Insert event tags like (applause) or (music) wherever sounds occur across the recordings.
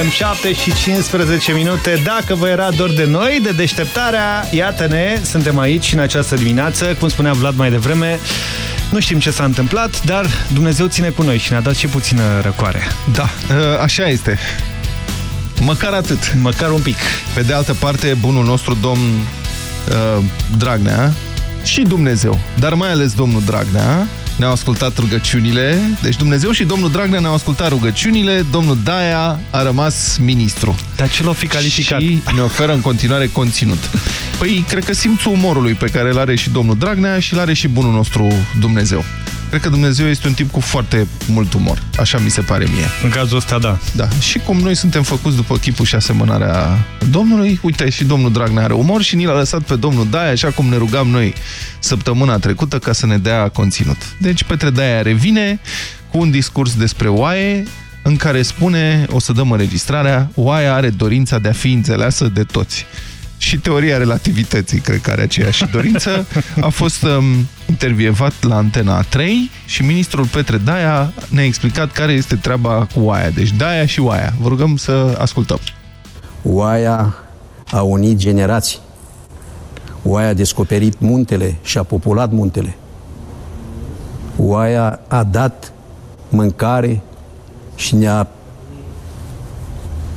Bananarama la Europa FM 7 și 15 minute. Dacă vă era dor de noi, de deșteptarea, iată-ne, suntem aici în această dimineață. Cum spunea Vlad mai devreme, nu știm ce s-a întâmplat, dar Dumnezeu ține cu noi și ne-a dat și puțină răcoare. Da, ă, așa este. Măcar atât. Măcar un pic. Pe de altă parte, bunul nostru domn uh, Dragnea și Dumnezeu, dar mai ales domnul Dragnea, ne-au ascultat rugăciunile. Deci Dumnezeu și domnul Dragnea ne-au ascultat rugăciunile, domnul Daia a rămas ministru. Dar ce l-a fi calificat? Și ne oferă în continuare conținut. Păi, cred că simțul umorului pe care îl are și domnul Dragnea și îl are și bunul nostru Dumnezeu. Cred că Dumnezeu este un tip cu foarte mult umor. Așa mi se pare mie. În cazul ăsta, da. Da. Și cum noi suntem făcuți după chipul și asemănarea Domnului, uite, și domnul Dragnea are umor și ni l-a lăsat pe domnul Daia, așa cum ne rugam noi săptămâna trecută ca să ne dea conținut. Deci Petre Daia revine cu un discurs despre oaie în care spune, o să dăm înregistrarea, oaia are dorința de a fi înțeleasă de toți și teoria relativității, cred că are aceeași dorință, a fost um, intervievat la Antena 3 și ministrul Petre Daia ne-a explicat care este treaba cu oaia. Deci Daia și oaia. Vă rugăm să ascultăm. Oaia a unit generații. Oaia a descoperit muntele și a populat muntele. Oaia a dat mâncare și ne-a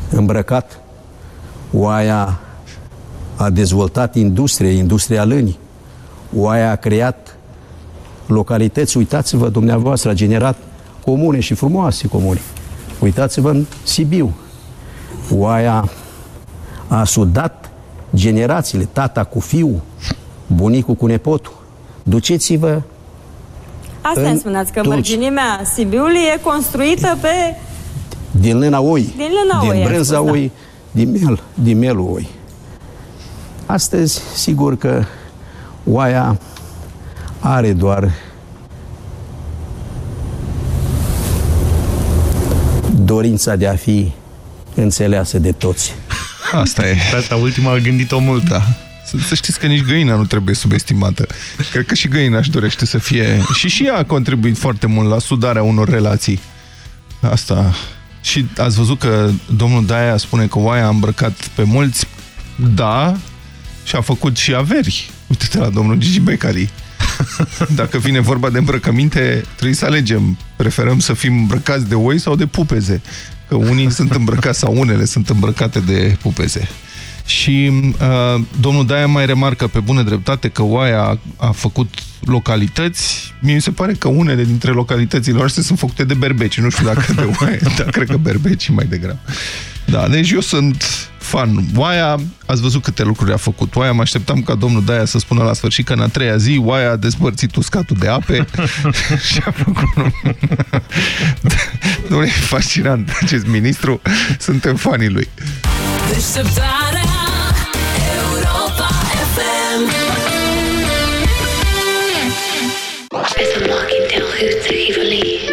îmbrăcat. Oaia a dezvoltat industrie, industria lânii. Oaia a creat localități, uitați-vă, dumneavoastră, a generat comune și frumoase comune. Uitați-vă în Sibiu. Oaia a sudat generațiile, tata cu fiul, bunicul cu nepotul. Duceți-vă Asta îmi spuneați, că mărginimea Sibiului e construită pe... Din lâna oi. Din lâna din oi, brânza spus, da. oi, din, mel, din melul oi. Astăzi, sigur că oaia are doar dorința de a fi înțeleasă de toți. Asta e. Pe asta ultima a gândit-o mult. Da. Să, să știți că nici găina nu trebuie subestimată. Cred că și găina își dorește să fie... Și și ea a contribuit foarte mult la sudarea unor relații. Asta... Și ați văzut că domnul Daia spune că oaia a îmbrăcat pe mulți. Da, și a făcut și averi. Uite-te la domnul Gigi Becali. (laughs) Dacă vine vorba de îmbrăcăminte, trebuie să alegem. Preferăm să fim îmbrăcați de oi sau de pupeze. Că unii sunt îmbrăcați sau unele sunt îmbrăcate de pupeze. Și uh, domnul Daia mai remarcă pe bună dreptate că oaia a, a făcut localități. Mie mi se pare că unele dintre localitățile noastre sunt făcute de berbeci. Nu știu dacă de oaie, dar cred că berbeci mai degrabă. Da, deci eu sunt fan. Oaia, ați văzut câte lucruri a făcut. Oaia, mă așteptam ca domnul Daia să spună la sfârșit că în a treia zi Oaia a despărțit uscatul de ape (laughs) și a făcut... Dom'le, e fascinant acest ministru. Suntem fanii lui. Deșteptarea Europa FM As I'm walking down Hoots of Tivoli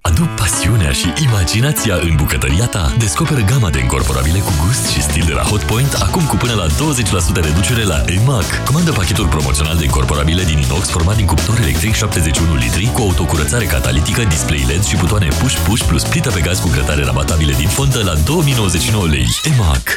Adu pasiunea și imaginația în bucătăria ta. Descoperă gama de încorporabile cu gust și stil de la Hotpoint acum cu până la 20% reducere la EMAG. Comandă pachetul promoțional de încorporabile din inox format din cuptor electric 71 litri cu autocurățare catalitică, display LED și butoane push-push plus plită pe gaz cu grătare rabatabile din fontă la 2099 lei. EMAG.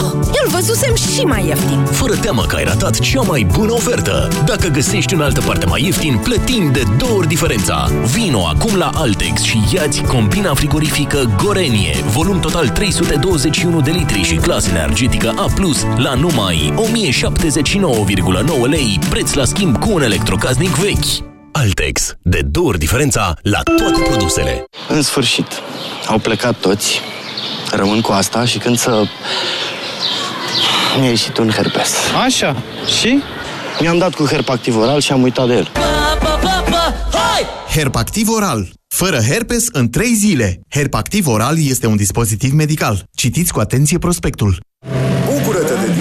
Oh, îl văzusem și mai ieftin. Fără teamă că ai ratat cea mai bună ofertă. Dacă găsești în altă parte mai ieftin, plătim de două ori diferența. Vino acum la Altex și iați combina frigorifică Gorenie, volum total 321 de litri și clasă energetică A+, la numai 1079,9 lei, preț la schimb cu un electrocasnic vechi. Altex. De două ori diferența la toate produsele. În sfârșit, au plecat toți, rămân cu asta și când să... Mi-a ieșit un herpes. Așa, și? Mi-am dat cu herpactiv oral și am uitat de el. Herpactiv oral. Fără herpes în 3 zile. Herpactiv oral este un dispozitiv medical. Citiți cu atenție prospectul.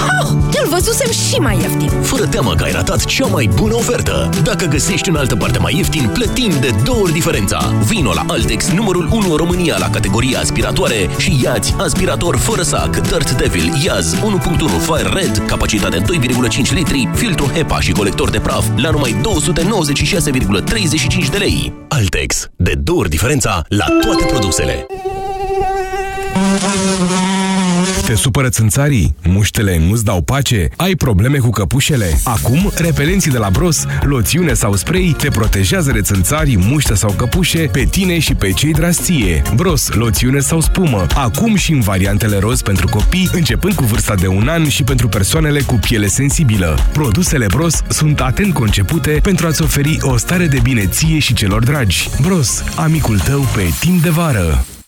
Oh, îl văzusem și mai ieftin. Fără teamă că ai ratat cea mai bună ofertă. Dacă găsești în altă parte mai ieftin, plătim de două ori diferența. Vino la Altex, numărul 1 în România la categoria aspiratoare și iați aspirator fără sac, Dirt Devil, Iaz 1.1 Fire Red, capacitate 2,5 litri, filtru HEPA și colector de praf la numai 296,35 de lei. Altex, de două ori diferența la toate produsele. Te supără țânțarii? Muștele nu-ți dau pace? Ai probleme cu căpușele? Acum, repelenții de la Bros, loțiune sau spray te protejează de țânțarii, muște sau căpușe pe tine și pe cei drastie. Bros, loțiune sau spumă. Acum și în variantele roz pentru copii, începând cu vârsta de un an și pentru persoanele cu piele sensibilă. Produsele Bros sunt atent concepute pentru a-ți oferi o stare de bine ție și celor dragi. Bros, amicul tău pe timp de vară.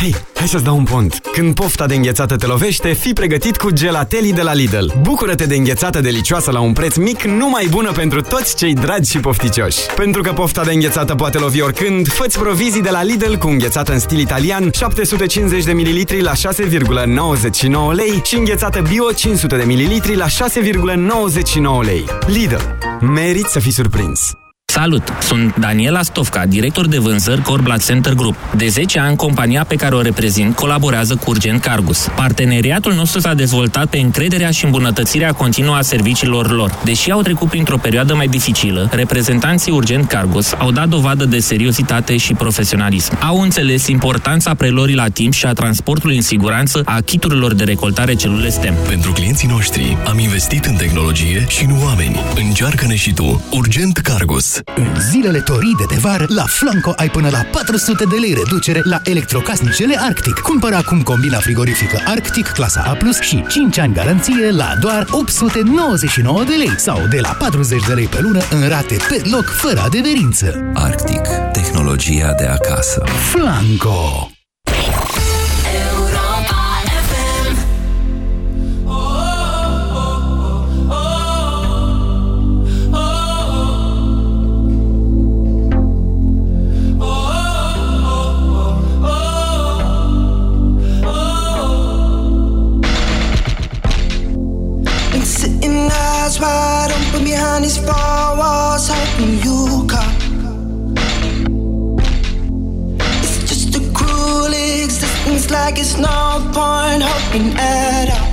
Hei, hai să-ți dau un pont. Când pofta de înghețată te lovește, fii pregătit cu gelatelii de la Lidl. Bucură-te de înghețată delicioasă la un preț mic, numai bună pentru toți cei dragi și pofticioși. Pentru că pofta de înghețată poate lovi oricând, fă provizii de la Lidl cu înghețată în stil italian, 750 de ml la 6,99 lei și înghețată bio 500 de ml la 6,99 lei. Lidl. Merit să fii surprins! Salut! Sunt Daniela Stofca, director de vânzări Corblat Center Group. De 10 ani, compania pe care o reprezint colaborează cu Urgent Cargus. Parteneriatul nostru s-a dezvoltat pe încrederea și îmbunătățirea continuă a serviciilor lor. Deși au trecut printr-o perioadă mai dificilă, reprezentanții Urgent Cargus au dat dovadă de seriozitate și profesionalism. Au înțeles importanța prelorii la timp și a transportului în siguranță a chiturilor de recoltare celule STEM. Pentru clienții noștri am investit în tehnologie și în oameni. Încearcă-ne și tu. Urgent Cargus. În zilele toride de vară, la Flanco ai până la 400 de lei reducere la electrocasnicele Arctic. Cumpără acum combina frigorifică Arctic clasa A+, și 5 ani garanție la doar 899 de lei sau de la 40 de lei pe lună în rate pe loc, fără adeverință. Arctic. Tehnologia de acasă. Flanco. Behind these four walls, hoping you come. It's just a cruel existence, like it's no point hoping at all.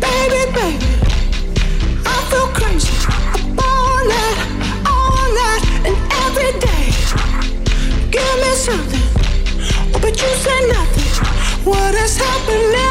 Baby, baby, I feel crazy. Up all night, all night, and every day. Give me something, but you say nothing. What has happened in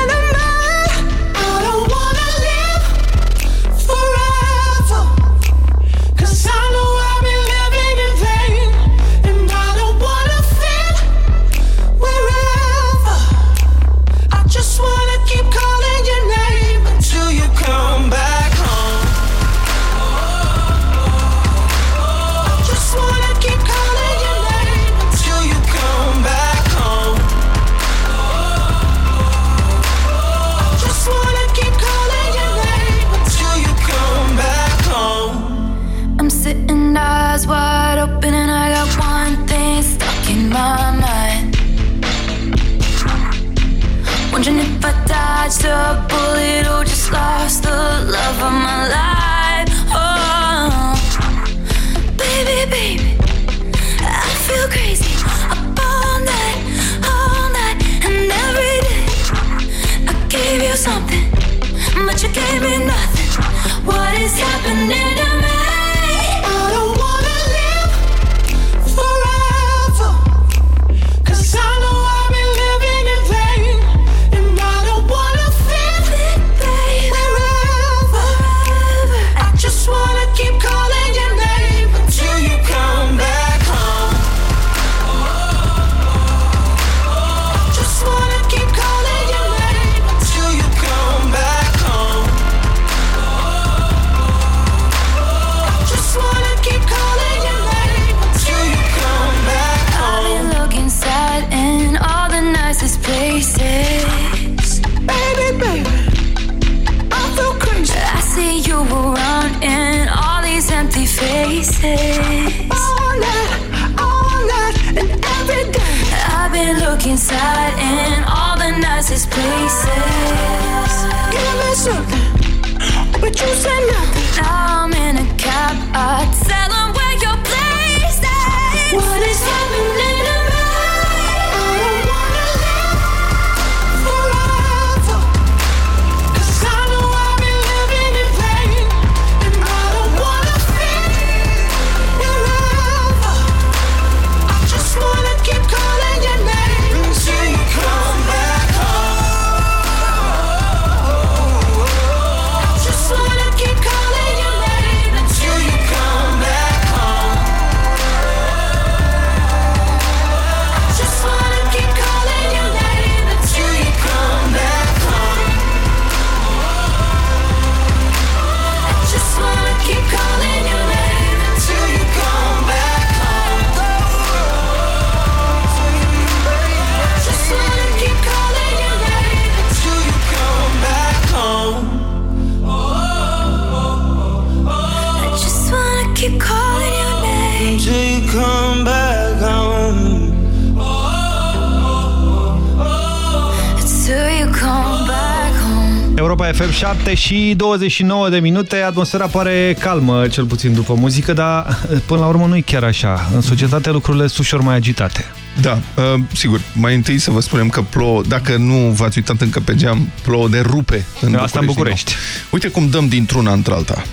FM 7 și 29 de minute, atmosfera pare calmă, cel puțin după muzică, dar până la urmă nu e chiar așa. În societate lucrurile sunt ușor mai agitate. Da, uh, sigur, mai întâi să vă spunem că plouă, dacă nu v-ați uitat încă pe geam, plouă de rupe în Asta în București. din nou. Uite cum dăm dintr-una într-alta.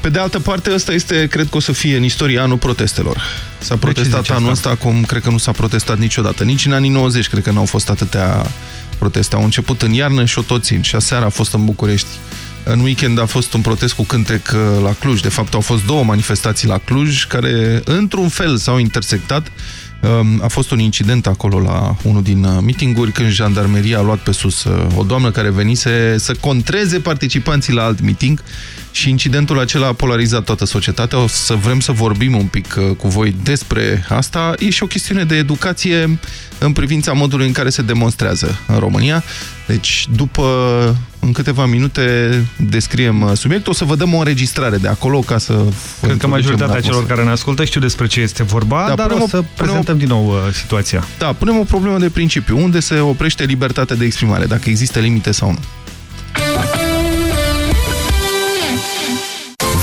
Pe de altă parte, ăsta este, cred că o să fie în istorie anul protestelor. S-a protestat zici anul asta? ăsta cum cred că nu s-a protestat niciodată. Nici în anii 90 cred că n-au fost atâtea proteste. Au început în iarnă și o tot țin. Și aseară a fost în București. În weekend a fost un protest cu cântec uh, la Cluj. De fapt, au fost două manifestații la Cluj care, într-un fel, s-au intersectat. Um, A fost un incident acolo la unul din uh, meetinguri când jandarmeria a luat pe sus uh, o doamnă care venise să contreze participanții la alt meeting și incidentul acela a polarizat toată societatea. O să vrem să vorbim un pic uh, cu voi despre asta. E și o chestiune de educație în privința modului în care se demonstrează în România. Deci, după în câteva minute descriem uh, subiectul. O să vă dăm o înregistrare de acolo ca să... Cred că majoritatea celor care ne ascultă știu despre ce este vorba, Da, dar punem o o- să punem o- prezentăm din nou uh, situația. Da, punem o problemă de principiu. Unde se oprește libertatea de exprimare? Dacă există limite sau nu?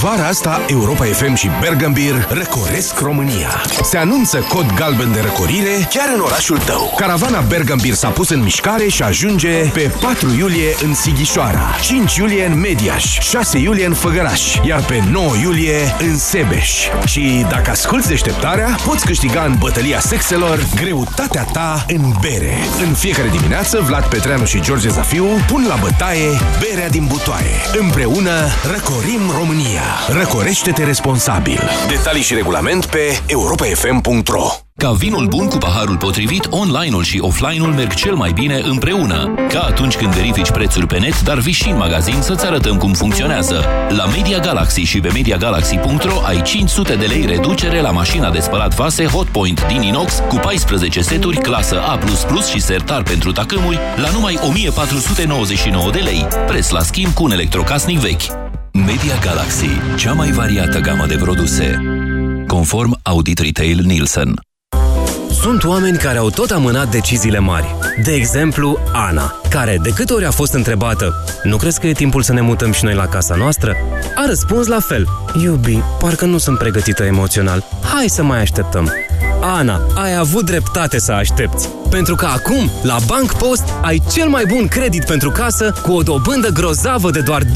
Vara asta, Europa FM și Bergambir răcoresc România. Se anunță cod galben de răcorire chiar în orașul tău. Caravana Bergambir s-a pus în mișcare și ajunge pe 4 iulie în Sighișoara, 5 iulie în Mediaș, 6 iulie în Făgăraș, iar pe 9 iulie în Sebeș. Și dacă asculti deșteptarea, poți câștiga în bătălia sexelor greutatea ta în bere. În fiecare dimineață, Vlad Petreanu și George Zafiu pun la bătaie berea din butoaie. Împreună răcorim România. Răcorește-te responsabil. Detalii și regulament pe europafm.ro Ca vinul bun cu paharul potrivit, online-ul și offline-ul merg cel mai bine împreună. Ca atunci când verifici prețuri pe net, dar vii și în magazin să-ți arătăm cum funcționează. La Media Galaxy și pe MediaGalaxy.ro ai 500 de lei reducere la mașina de spălat vase Hotpoint din inox cu 14 seturi clasă A++ și sertar pentru tacâmuri la numai 1499 de lei. Preț la schimb cu un electrocasnic vechi. Media Galaxy, cea mai variată gamă de produse. Conform Audit Retail Nielsen. Sunt oameni care au tot amânat deciziile mari. De exemplu, Ana, care de câte ori a fost întrebată Nu crezi că e timpul să ne mutăm și noi la casa noastră? A răspuns la fel Iubi, parcă nu sunt pregătită emoțional. Hai să mai așteptăm. Ana, ai avut dreptate să aștepți. Pentru că acum, la Bank Post, ai cel mai bun credit pentru casă cu o dobândă grozavă de doar 2%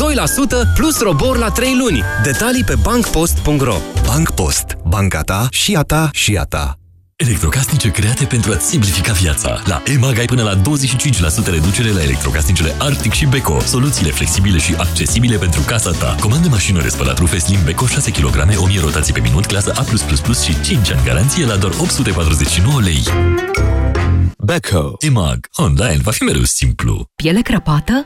plus robor la 3 luni. Detalii pe bankpost.ro Bank Post. Banca ta și a ta și a ta. Electrocasnice create pentru a simplifica viața. La EMAG ai până la 25% reducere la electrocasnicele Arctic și Beko. Soluțiile flexibile și accesibile pentru casa ta. Comandă mașină de spălat rufe Slim Beko 6 kg, 1000 rotații pe minut, clasă A+++ și 5 ani garanție la doar 849 lei. Beko. EMAG. Online va fi mereu simplu. Piele crăpată?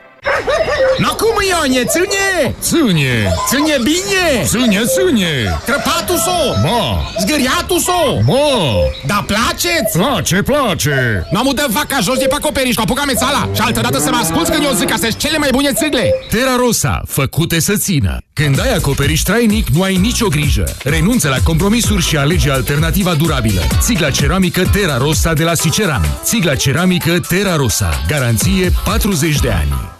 No cum, Ione, ține! Ține! Ține bine! Ține, ține! Crăpatul so! Ma! Zgâriatul so! Ma! Da place-ți? Place, place! Nu am dă vaca jos de pe acoperiș, cu apucame țala Și altă dată să mă asculți când eu zic că astea cele mai bune țigle Terra Rosa, făcute să țină. Când ai acoperiș trainic, nu ai nicio grijă. Renunță la compromisuri și alege alternativa durabilă. Țigla ceramică Terra Rosa de la Siceran. Țigla ceramică Terra Rosa. Garanție 40 de ani.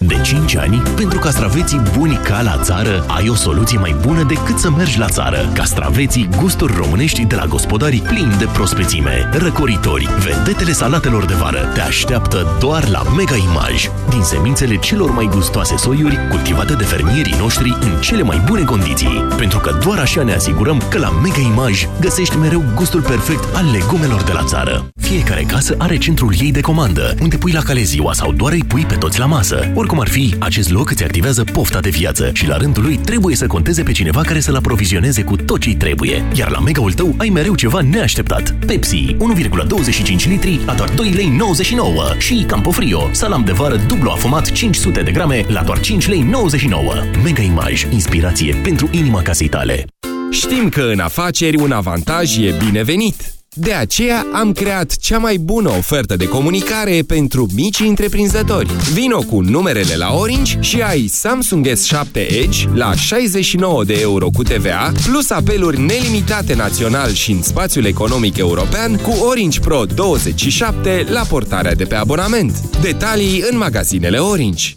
De 5 ani, pentru castraveții buni ca la țară, ai o soluție mai bună decât să mergi la țară. Castraveții gusturi românești de la gospodarii plini de prospețime, răcoritori, vedetele salatelor de vară te așteaptă doar la Mega Image. Din semințele celor mai gustoase soiuri, cultivate de fermierii noștri în cele mai bune condiții. Pentru că doar așa ne asigurăm că la Mega Image găsești mereu gustul perfect al legumelor de la țară. Fiecare casă are centrul ei de comandă, unde pui la cale ziua sau doar îi pui pe toți la masă. Oricum ar fi, acest loc îți activează pofta de viață și la rândul lui trebuie să conteze pe cineva care să-l aprovizioneze cu tot ce trebuie. Iar la megaul tău ai mereu ceva neașteptat. Pepsi, 1,25 litri la doar 2 lei 99 și Campofrio, salam de vară dublu afumat 500 de grame la doar 5 lei 99. Mega Image, inspirație pentru inima casei tale. Știm că în afaceri un avantaj e binevenit. De aceea am creat cea mai bună ofertă de comunicare pentru mici întreprinzători. Vino cu numerele la Orange și ai Samsung S7 Edge la 69 de euro cu TVA, plus apeluri nelimitate național și în spațiul economic european cu Orange Pro 27 la portarea de pe abonament. Detalii în magazinele Orange.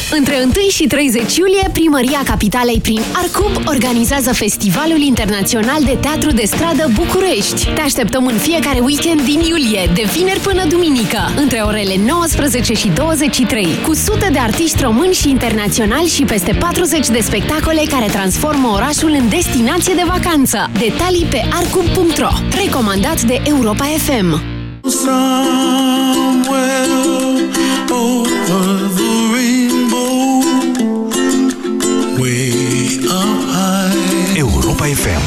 Între 1 și 30 iulie, Primăria Capitalei prin Arcup organizează Festivalul Internațional de Teatru de Stradă București. Te așteptăm în fiecare weekend din iulie, de vineri până duminică, între orele 19 și 23, cu sute de artiști români și internaționali și peste 40 de spectacole care transformă orașul în destinație de vacanță. Detalii pe arcup.ro. Recomandat de Europa FM. Somewhere over the Europa FM.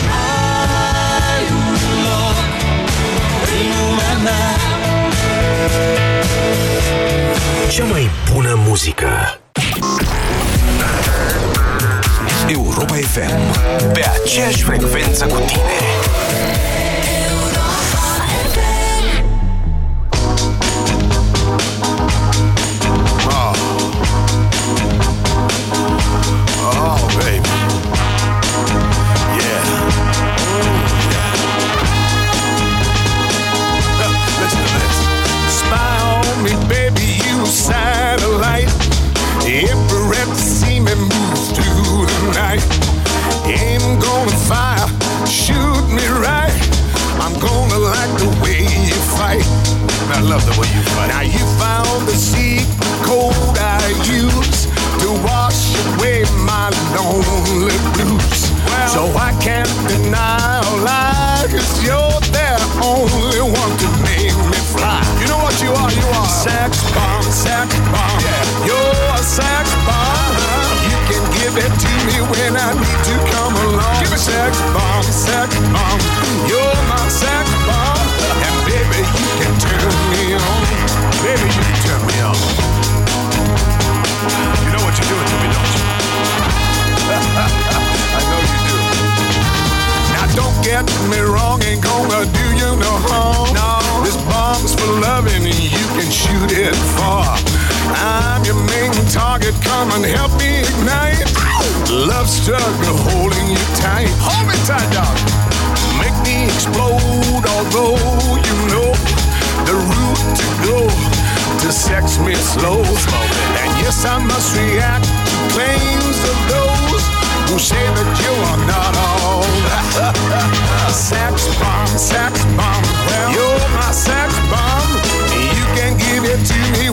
Cea mai bună muzică. Europa FM. Pe aceeași frecvență cu tine. Shoot it. I'm your main target, come and help me ignite. Love struggle holding you tight. Hold me tight, dog. Make me explode, although you know the route to go to sex me slow. And yes, I must react to claims of those who say that you are not all. (laughs) sex bomb, sex bomb. Well, You're my sex bomb.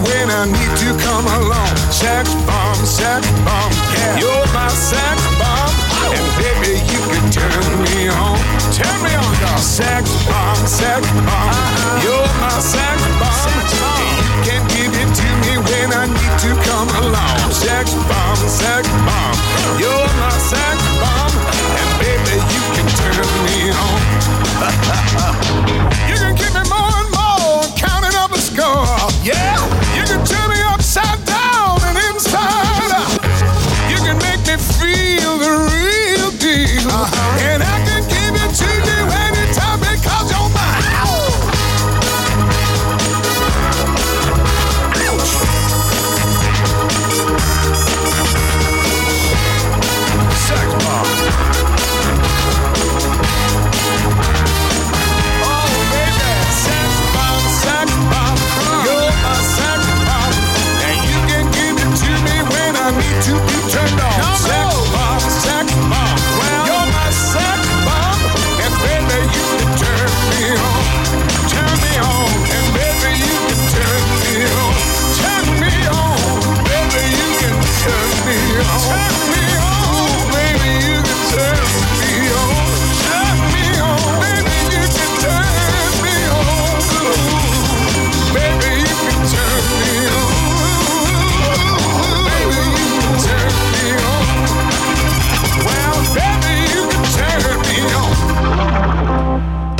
When I need to come along. Sex bomb, sex bomb. You're my sex bomb. And baby, you can turn me on. Turn me on, dog. Sex bomb, sex bomb. Uh-huh. You're my sex bomb. and You can give it to me when I need to come along. Sex bomb, sex bomb. You're my sex bomb. And baby, you can turn me on. (laughs) you can keep me more and more, counting up a score.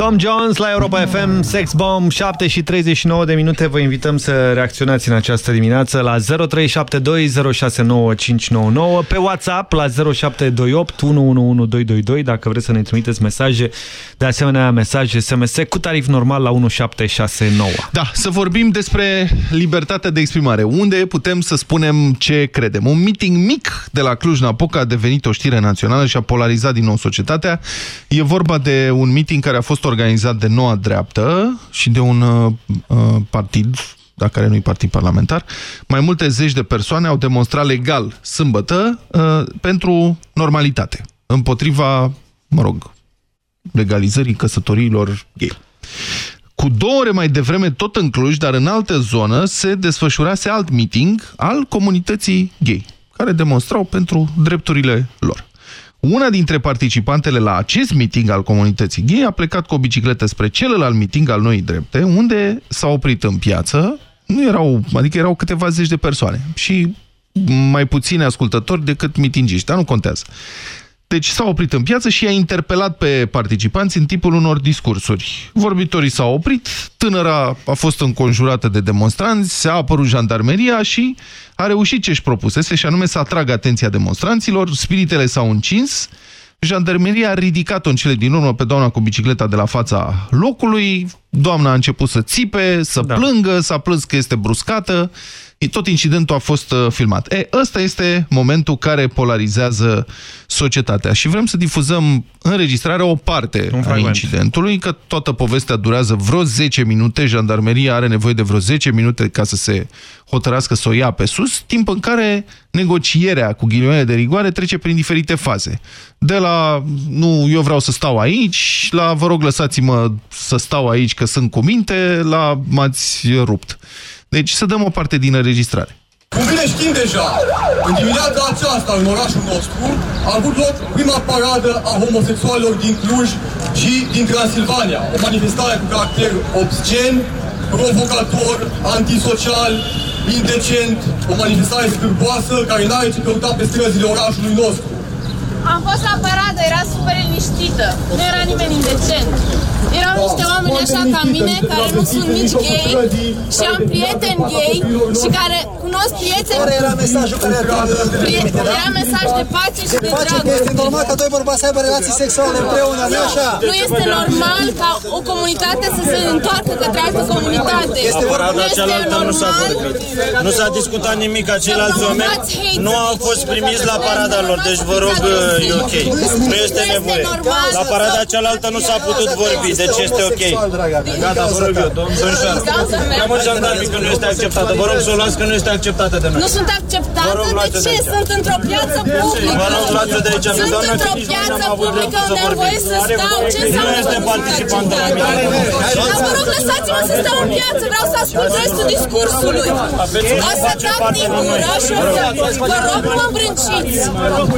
Tom Jones la Europa FM, Sex Bomb, 7 și 39 de minute. Vă invităm să reacționați în această dimineață la 0372069599, pe WhatsApp la 0728 111222 dacă vreți să ne trimiteți mesaje. De asemenea, mesaje SMS cu tarif normal la 1769. Da, să vorbim despre libertatea de exprimare. Unde putem să spunem ce credem? Un meeting mic de la Cluj-Napoca a devenit o știre națională și a polarizat din nou societatea. E vorba de un meeting care a fost organizat de Noua Dreaptă și de un uh, uh, partid dar care nu-i partid parlamentar, mai multe zeci de persoane au demonstrat legal sâmbătă uh, pentru normalitate, împotriva, mă rog, legalizării căsătoriilor gay. Cu două ore mai devreme, tot în Cluj, dar în altă zonă, se desfășurase alt meeting al comunității gay, care demonstrau pentru drepturile lor. Una dintre participantele la acest meeting al comunității gay a plecat cu o bicicletă spre celălalt meeting al Noii Drepte, unde s-a oprit în piață, nu erau, adică erau câteva zeci de persoane și mai puțini ascultători decât mitingiști, dar nu contează. Deci s-a oprit în piață și i-a interpelat pe participanți în timpul unor discursuri. Vorbitorii s-au oprit, tânăra a fost înconjurată de demonstranți, a apărut jandarmeria și a reușit ce-și propusese, și anume să atragă atenția demonstranților, spiritele s-au încins, jandarmeria a ridicat-o în cele din urmă pe doamna cu bicicleta de la fața locului, doamna a început să țipe, să da. plângă, s-a plâns că este bruscată, tot incidentul a fost uh, filmat. E, ăsta este momentul care polarizează societatea și vrem să difuzăm înregistrarea o parte Un a fragment. incidentului, că toată povestea durează vreo 10 minute, jandarmeria are nevoie de vreo 10 minute ca să se hotărască să o ia pe sus, timp în care negocierea cu ghilimele de rigoare trece prin diferite faze. De la, nu, eu vreau să stau aici, la, vă rog, lăsați-mă să stau aici că sunt cu minte, la, m-ați rupt. Deci să dăm o parte din înregistrare. Cum bine știm deja, în dimineața aceasta, în orașul nostru, a avut loc prima paradă a homosexualilor din Cluj și din Transilvania. O manifestare cu caracter obscen, provocator, antisocial, indecent, o manifestare scârboasă care n-are ce căuta pe străzile orașului nostru. Am fost la paradă, era super liniștită. Nu era nimeni indecent. Erau niște oameni așa ca mine, care nu sunt nici gay și am prieteni gay și care cunosc prieteni... Care era mesajul care Prie- Era mesaj de pace și de Face că este dragoste. normal ca doi bărbați să aibă relații sexuale împreună, nu așa? Nu este normal ca o comunitate să se întoarcă către altă comunitate. credeți? La parada Nu este cealaltă nu s-a normal? vorbit. Nu s-a discutat nimic. Ceilalți oameni nu au fost primiți la parada lor. Deci vă rog, e ok. Nu este nevoie. La parada cealaltă nu s-a putut vorbi. Deci este ok. Gata, vă rog eu, domnul Domnișoară. Cheamă jandarmii că nu este acceptată. Vă rog să o luați că nu este acceptată de noi. Nu sunt acceptate? Vă rog, De luați-o de ce? aici. Sunt într-o piață publică. Vă rog, luați-o de aici, că Sunt doamna într-o Finici, piață n-am avut publică dreptul să unde am vorbim. voie să Are stau. voie Ce că nu înseamnă este să participantă la mine. Dar vă rog, lăsați-mă să stau în piață. Vreau să ascult restul discursului. O să tac din gură și o să... Vă rog, nu mă îmbrânciți.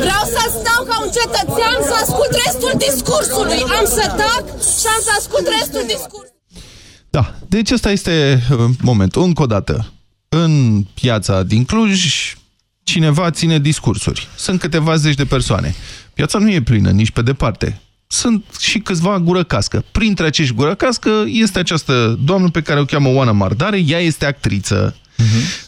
Vreau să stau ca un cetățean să ascult restul discursului. Am să tac și am să ascult restul discursului. Da, deci ăsta este uh, momentul. Încă o dată, în piața din Cluj, cineva ține discursuri. Sunt câteva zeci de persoane. Piața nu e plină, nici pe departe. Sunt și câțiva gură cască. Printre acești gură cască este această doamnă pe care o cheamă Oana Mardare. Ea este actriță.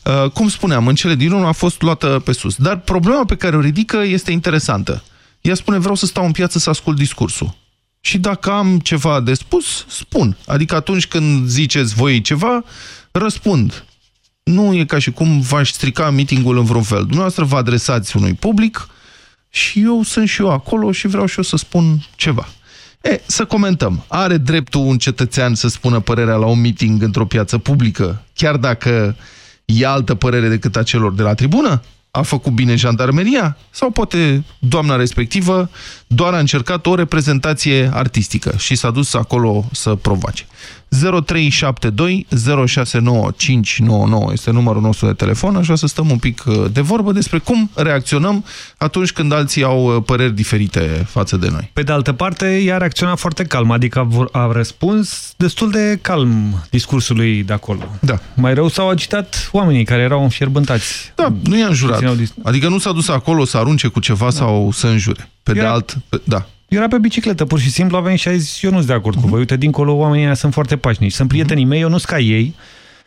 Uh, cum spuneam, în cele din urmă a fost luată pe sus. Dar problema pe care o ridică este interesantă. Ea spune, vreau să stau în piață să ascult discursul. Și dacă am ceva de spus, spun. Adică atunci când ziceți voi ceva, răspund. Nu e ca și cum v-aș strica meetingul în vreun fel. Dumneavoastră vă adresați unui public și eu sunt și eu acolo și vreau și eu să spun ceva. E, să comentăm. Are dreptul un cetățean să spună părerea la un meeting într-o piață publică, chiar dacă e altă părere decât a celor de la tribună? A făcut bine jandarmeria? Sau poate doamna respectivă doar a încercat o reprezentație artistică și s-a dus acolo să provoace? 0372 069599 este numărul nostru de telefon. Aș vrea să stăm un pic uh, de vorbă despre cum reacționăm atunci când alții au uh, păreri diferite față de noi. Pe de altă parte, ea a reacționat foarte calm, adică a, vor- a răspuns destul de calm discursului de acolo. Da. Mai rău s-au agitat oamenii care erau înfierbântați. Da, nu i-a înjurat. Țineau dis- Adică nu s-a dus acolo să arunce cu ceva da. sau să înjure. Pe de Era- alt... Pe, da. Era pe bicicletă, pur și simplu a venit și a zis, eu nu sunt de acord cu voi, uite, dincolo oamenii ăia sunt foarte pașnici, sunt prietenii mei, eu nu sunt ca ei,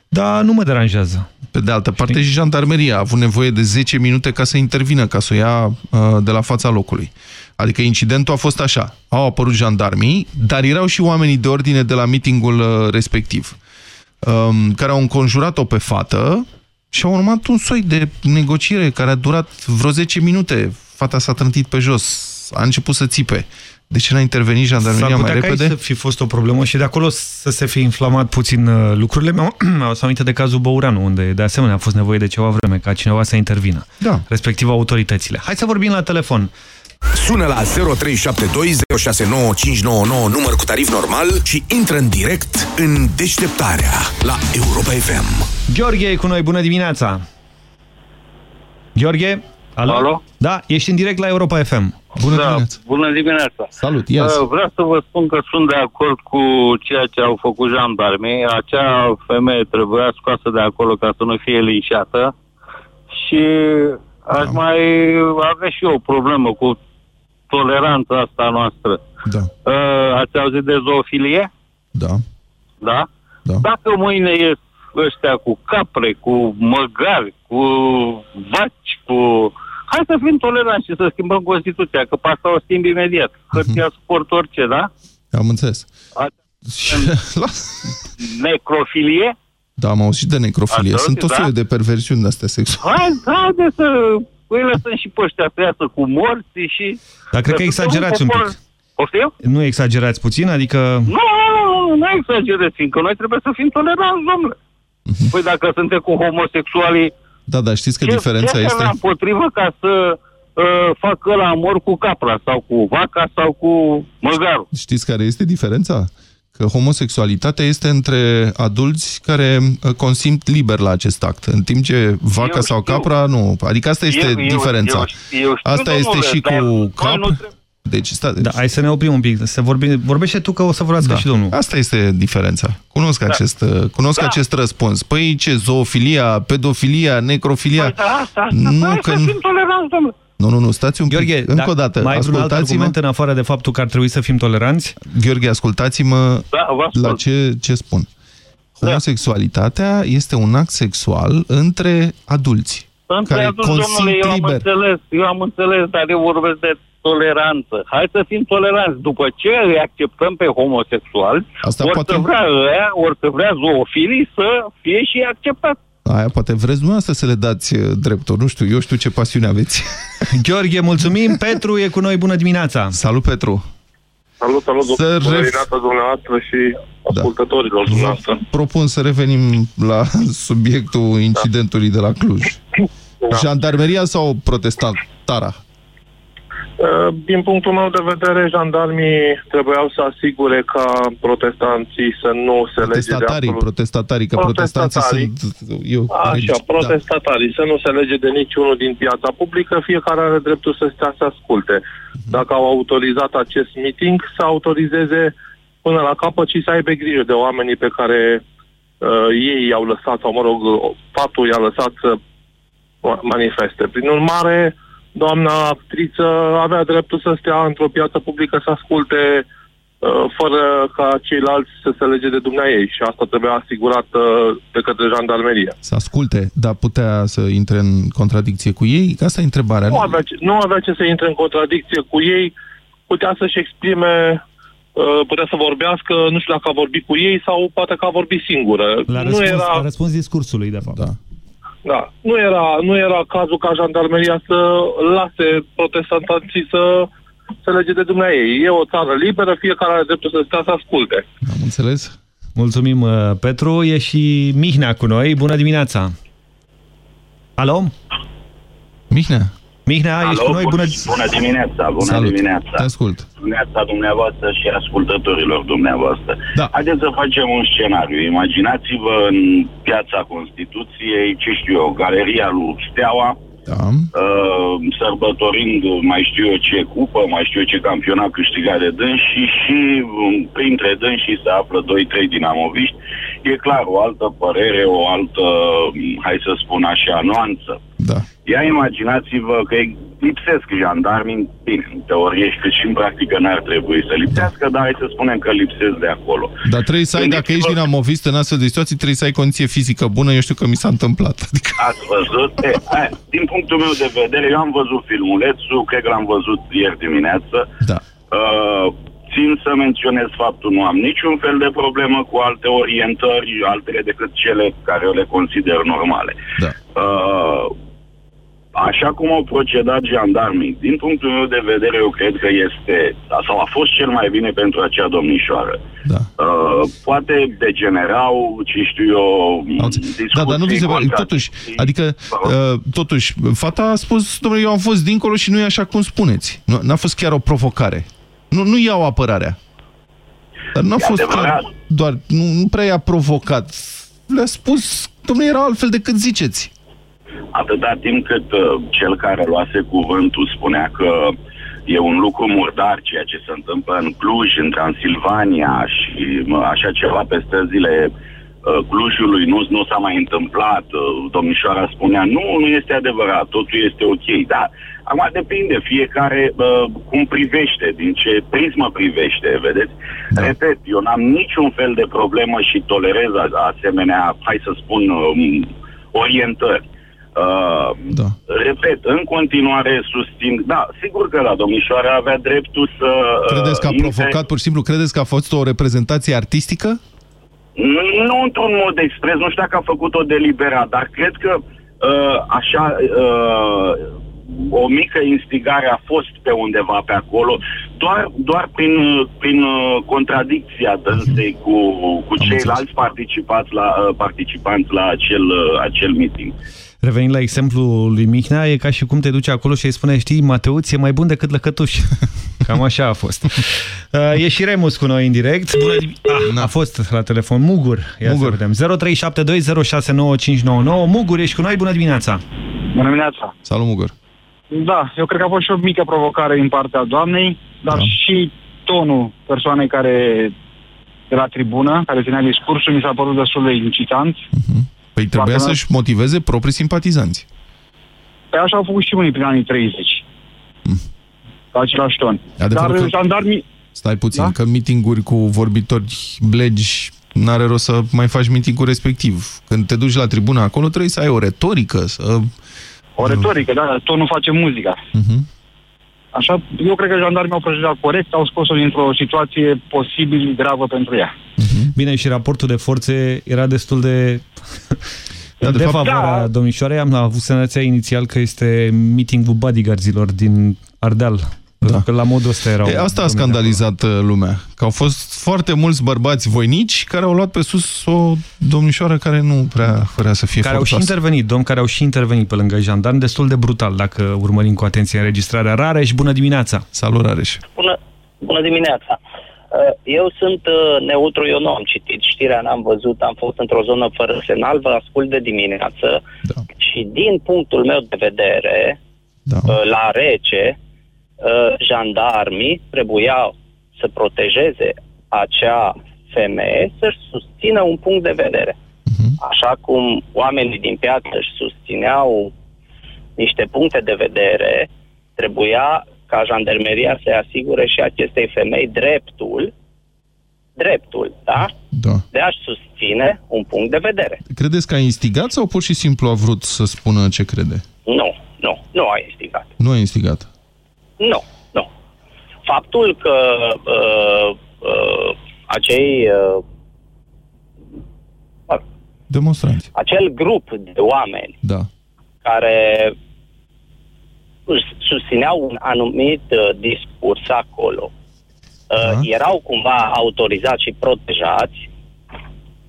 dar nu mă deranjează. Pe de altă parte, și jandarmeria a avut nevoie de 10 minute ca să intervină, ca să o ia uh, de la fața locului. Adică incidentul a fost așa. Au apărut jandarmii, dar erau și oamenii de ordine de la meetingul uh, respectiv, um, care au înconjurat-o pe fată și au urmat un soi de negociere care a durat vreo 10 minute. Fata s-a trântit pe jos, a început să țipe. De ce n-a intervenit jandarmeria S-ar mai putea ca repede? aici să fi fost o problemă și de acolo să se fi inflamat puțin uh, lucrurile. Mi-au mi-au să aminte de cazul Băureanu, unde de asemenea a fost nevoie de ceva vreme ca cineva să intervină, da. respectiv autoritățile. Hai să vorbim la telefon. Sună la 0372069599 număr cu tarif normal și intră în direct în deșteptarea la Europa FM. Gheorghe e cu noi, bună dimineața! Gheorghe? Alo? Alo? Da, ești în direct la Europa FM. Bună da, bună dimineața. Salut, Uh, Vreau să vă spun că sunt de acord cu ceea ce au făcut jandarmii. Acea femeie trebuia scoasă de acolo ca să nu fie linșată și aș mai avea și eu o problemă cu toleranța asta noastră. Da. Uh, ați auzit de zoofilie? Da. Da? Da. Dacă mâine ies ăștia cu capre, cu măgari, cu vaci, cu... Hai să fim toleranți și să schimbăm Constituția, că pe asta o schimb imediat. Hârtia suport orice, da? Am înțeles. (laughs) Necrofilie? Da, am auzit de necrofilie. Ați Sunt tot auzit, felul da? de perversiuni de-astea sexuale. Hai, haide să îi lăsăm și pe ăștia să iasă cu morții și... Dar cred că să suntem exagerați un popor- pic. Poftim? Nu exagerați puțin, adică... Nu, nu, nu, nu exagerez, fiindcă noi trebuie să fim toleranți, domnule. Păi dacă suntem cu homosexualii, Da, dar știți că ce, diferența ce este... avea împotrivă ca să uh, facă la mor cu capra sau cu vaca sau cu măgarul? Știți care este diferența? Că homosexualitatea este între adulți care uh, consimt liber la acest act, în timp ce vaca Eu sau știu. capra nu. Adică asta este Eu- eu- diferența. eu- eu știu, asta este domnule, și dar cu noi cap. nu trebuie- Deci, sta, Da, hai să ne oprim un pic. Să vorbim, vorbește tu că o să vorbească și domnul. Asta este diferența. Cunosc, Da. acest, uh, cunosc Da. acest răspuns. Păi ce, zoofilia, pedofilia, necrofilia... Păi da, asta, asta. Nu, Hai că să nu- fim toleranți, domnule. Nu, nu, nu, stați un pic. Gheorghe, Încă dacă o dată, mai ai vreun alt ascultați-mă. argument în afară de faptul că ar trebui să fim toleranți? Gheorghe, ascultați-mă Da, vă ascult. la ce, ce spun. Da. Homosexualitatea este un act sexual între adulți. Între care adulți, consimt domnule, eu am liber. înțeles, eu am înțeles, dar eu vorbesc de toleranță. Hai să fim toleranți. După ce îi acceptăm pe homosexuali, Asta ori poate- să vrea ăia, ori să vrea zoofilii să fie și acceptați. Aia, poate vreți dumneavoastră să le dați uh, dreptul. Nu știu, eu știu ce pasiune aveți. (laughs) Gheorghe, mulțumim. (laughs) Petru e cu noi. Bună dimineața. Salut, Petru. Salut, salut, Să bună ref- dimineața dumneavoastră și ascultătorilor dumneavoastră. Propun să revenim la (laughs) subiectul incidentului de la Cluj. Jandarmeria sau protestantara? Uh, Din punctul meu de vedere, jandarmii trebuiau să asigure ca protestanții să nu se lege de Protestatarii, absolut... protestatarii, că protestanții Protestatarii. sunt... Eu, Așa, protestatarii, să nu se lege de niciunul din piața publică, fiecare are dreptul să stea să asculte. Dacă au autorizat acest meeting, să autorizeze până la capăt și să aibă grijă de oamenii pe care uh, ei i-au lăsat, sau mă rog, faptul i-a lăsat să ma- manifeste. Prin urmare, doamna actriță avea dreptul să stea într-o piață publică să asculte uh, fără ca ceilalți să se lege de dumneai și asta trebuia asigurat uh, de către jandarmerie. Să asculte, dar putea să intre în contradicție cu ei? Că Asta e întrebarea. Nu avea, ce, nu avea ce să intre în contradicție cu ei, putea să-și exprime, uh, putea să vorbească, nu știu dacă a vorbit cu ei sau poate că a vorbit singură. La nu răspuns, era, a răspuns discursului, de fapt. Da. Da, nu, era, nu era cazul ca jandarmeria să lase protestanții să se lege de dumneai. E o țară liberă, fiecare are dreptul să stea să asculte. Am înțeles. Mulțumim, uh, Petru. E și Mihnea cu noi. Bună dimineața. Alo? Mihnea? Mihnea, ești cu noi. Bună, bună dimineața, bună Salut. dimineața. Te ascult. Dimineața dumneavoastră și ascultătorilor dumneavoastră. Da. Haideți să facem un scenariu. Imaginați-vă în piața Constituției, ce știu eu, galeria lui Steaua, da. uh, sărbătorind mai știu eu ce cupă, mai știu eu ce campionat câștigat de dânsi și um, printre dânsii se află 2-3 dinamoviști. E clar, o altă părere, o altă, um, hai să spun așa, nuanță. Da. Ia imaginați-vă că lipsesc jandarmii, bine, în teorie și cât și în practică n-ar trebui să lipsească, dar hai să spunem că lipsesc de acolo. Dar trebuie să ai, dacă ești dinamovist în astfel de situații, trebuie să ai condiție fizică bună. Eu știu că mi s-a întâmplat. (laughs) Adică... Ați văzut? E, aia, din punctul meu de vedere, eu am văzut filmulețul, cred că l-am văzut ieri dimineață. Da. Uh, țin să menționez faptul, nu am niciun fel de problemă cu alte orientări, altele decât cele care eu le consider normale. Da. Uh, Așa cum au procedat jandarmii, din punctul meu de vedere, eu cred că este, sau a fost cel mai bine pentru acea domnișoară. Da. Uh, poate degenerau, ce știu eu, discuții Da, dar nu vi se pare, contra- totuși, adică, uh, totuși, fata a spus, domnule, eu am fost dincolo și nu e așa cum spuneți. Nu, n-a fost chiar o provocare. Nu, nu iau apărarea. Dar n-a E fost adevărat. chiar, doar, nu, nu prea i-a provocat. Le-a spus, domnule, era altfel decât ziceți. Atâta timp cât uh, cel care luase cuvântul spunea că e un lucru murdar ceea ce se întâmplă în Cluj, în Transilvania și mă, așa ceva pe străzile uh, Clujului nu, nu s-a mai întâmplat. Uh, Domnișoara spunea, nu, nu este adevărat, totul este ok, dar acum depinde fiecare uh, cum privește, din ce prismă privește, vedeți? Da. Repet, eu n-am niciun fel de problemă și tolerez a- asemenea, hai să spun, um, orientări. Uh, da. Repet, în continuare susțin, da, sigur că la domnișoara avea dreptul să... Credeți că a uh, intre- provocat, pur și simplu, credeți că a fost o reprezentație artistică? Nu într-un mod expres, nu știu dacă a făcut-o deliberat, dar cred că uh, așa uh, o mică instigare a fost pe undeva pe acolo, doar, doar prin, prin uh, contradicția dânsei cu, cu ceilalți participați la, uh, participanți la acel, uh, acel meeting. Revenind la exemplul lui Mihnea, e ca și cum te duci acolo și îi spune, știi, Mateuț e mai bun decât lăcătuș. (laughs) Cam așa a fost. Uh, E și Remus cu noi în direct. Bună dim- ah, a fost la telefon. Mugur. Ia Mugur. să vedem. 0372069599. Mugur, ești cu noi. Bună dimineața. Bună dimineața. Salut, Mugur. Da, eu cred că a fost și o mică provocare din partea doamnei, dar da. și tonul persoanei care de la tribună, care ținea discursul, mi s-a părut destul de incitant. Păi trebuia Foarte să-și motiveze proprii simpatizanți. Pe așa au făcut și unii prin anii 30. La același ton. Adevărul Dar că- jandarmii... Stai puțin, da? că mitinguri cu vorbitori blegi n-are rost să mai faci mitingul respectiv. Când te duci la tribuna acolo, trebuie să ai o retorică, să... O retorică, da, dar tonul face muzica. Mhm. Așa, eu cred că jandarmii au procedat corect, au scos-o dintr-o situație posibil gravă pentru ea. Bine, și raportul de forțe era destul de... Da, de, de de fapt- favoarea Da. domnișoarei. Am avut senzația inițial că este meetingul bodyguardilor din Ardeal. Da. Că la modul ăsta erau... E, asta a scandalizat uh, lumea, că au fost foarte mulți bărbați voinici care au luat pe sus o domnișoară care nu prea părea să fie care au și forțoasă. intervenit, domn, care au și intervenit pe lângă jandarm, destul de brutal, dacă urmărim cu atenție înregistrarea. Rareș, bună dimineața! Salut, Rareș! Bună, bună dimineața! Uh, Eu sunt uh, neutru, eu nu am citit știrea, n-am văzut, am fost într-o zonă fără semnal, vă ascult de dimineață da. și din punctul meu de vedere, da. la rece, uh, jandarmii trebuiau să protejeze acea femeie să-și susțină un punct de vedere. Așa cum oamenii din piață își susțineau niște puncte de vedere, trebuia ca jandarmeria să asigure și acestei femei dreptul, dreptul, da? Da. De a-și susține un punct de vedere. Credeți că a instigat sau pur și simplu a vrut să spună ce crede? Nu, nu, nu a instigat. Nu a instigat. Nu, nu. Faptul că uh, uh, acei, uh, Demonstranți. acel grup de oameni Da. care își susțineau un anumit uh, discurs acolo, uh, erau cumva autorizați și protejați,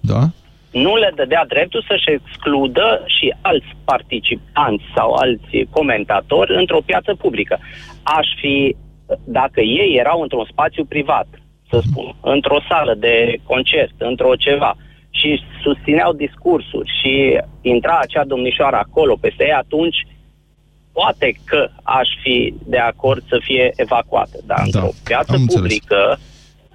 Da? Nu le dădea dreptul să-și excludă și alți participanți sau alți comentatori într-o piață publică. Aș fi, dacă ei erau într-un spațiu privat, să spun, într-o sală de concert, într-o ceva, și susțineau discursuri și intra acea domnișoară acolo peste ei, atunci poate că aș fi de acord să fie evacuată. Dar într-o piață am înțeles.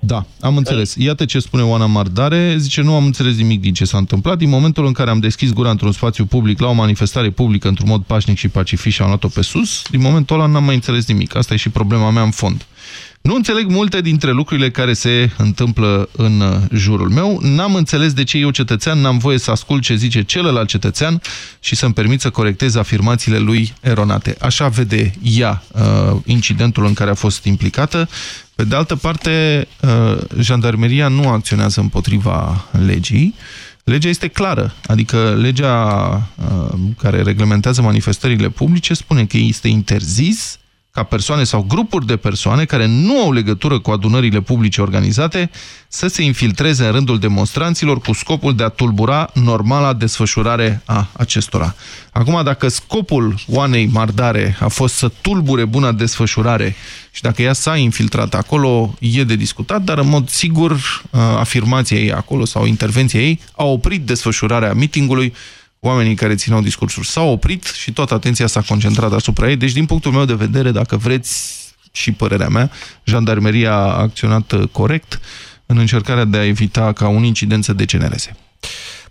Publică, Da, am înțeles. Iată ce spune Oana Mardare. Zice, nu am înțeles nimic din ce s-a întâmplat. Din momentul în care am deschis gura într-un spațiu public, la o manifestare publică, într-un mod pașnic și pacific și am luat-o pe sus, din momentul ăla n-am mai înțeles nimic. Asta e și problema mea în fond. Nu înțeleg multe dintre lucrurile care se întâmplă în uh, jurul meu. N-am înțeles de ce eu, cetățean, n-am voie să ascult ce zice celălalt cetățean și să-mi permit să corectez afirmațiile lui eronate. Așa vede ea uh, incidentul în care a fost implicată. Pe de altă parte, uh, jandarmeria nu acționează împotriva legii. Legea este clară, adică legea uh, care reglementează manifestările publice spune că este interzis ca persoane sau grupuri de persoane care nu au legătură cu adunările publice organizate să se infiltreze în rândul demonstranților cu scopul de a tulbura normala desfășurare a acestora. Acum, dacă scopul Oanei Mardare a fost să tulbure buna desfășurare și dacă ea s-a infiltrat acolo, e de discutat, dar în mod sigur uh, afirmația ei acolo sau intervenția ei a oprit desfășurarea mitingului oamenii care țineau discursuri s-au oprit și toată atenția s-a concentrat asupra ei. Deci, din punctul meu de vedere, dacă vreți și părerea mea, jandarmeria a acționat uh, corect în încercarea de a evita ca un incident să degenereze.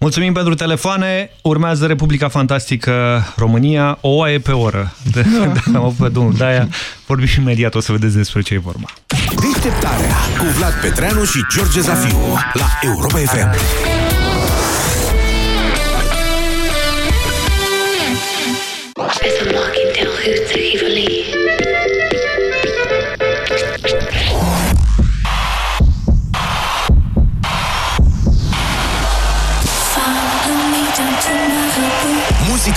Mulțumim pentru telefoane. Urmează Republica Fantastică România, o oaie pe oră. De, da. de, am avut pe domnul Daia. Vorbim imediat, o să vedeți despre ce e vorba. Deșteptarea cu Vlad Petreanu și George Zafiu la Europa FM. As I'm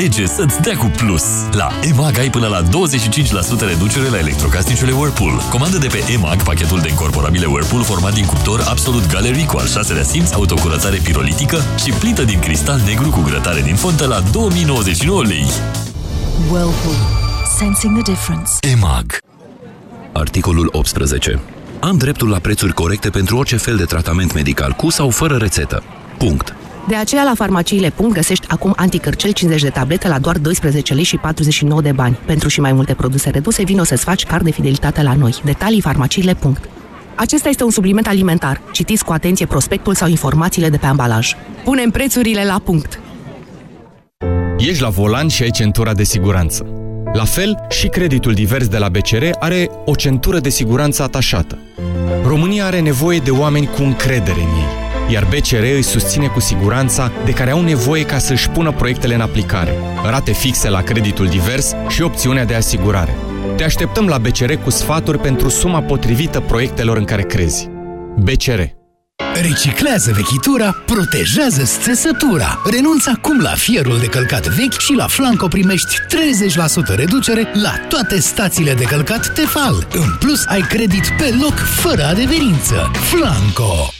Alege să-ți dea cu plus. La EMAG ai până la 25% reducere la electrocasnicele Whirlpool. Comandă de pe EMAG pachetul de incorporabile Whirlpool format din cuptor Absolut Gallery cu al șaselea simț, autocurățare pirolitică și plită din cristal negru cu grătare din fontă la 2099 lei. Whirlpool. Sensing the difference. EMAG Articolul 18. Am dreptul la prețuri corecte pentru orice fel de tratament medical cu sau fără rețetă. Punct. De aceea, la farmaciile. găsești acum anticârcel 50 de tablete la doar 12 lei și 49 de bani. Pentru și mai multe produse reduse, vino să-ți faci card de fidelitate la noi. Detalii farmaciile. Acesta este un supliment alimentar. Citiți cu atenție prospectul sau informațiile de pe ambalaj. Punem prețurile la punct! Ești la volan și ai centura de siguranță. La fel, și creditul divers de la BCR are o centură de siguranță atașată. România are nevoie de oameni cu încredere în ei, iar BCR îi susține cu siguranța de care au nevoie ca să-și pună proiectele în aplicare, rate fixe la creditul divers și opțiunea de asigurare. Te așteptăm la BCR cu sfaturi pentru suma potrivită proiectelor în care crezi. BCR Reciclează vechitura, protejează țesătura. Renunță acum la fierul de călcat vechi și la Flanco primești 30% reducere la toate stațiile de călcat Tefal. În plus, ai credit pe loc, fără adeverință. Flanco!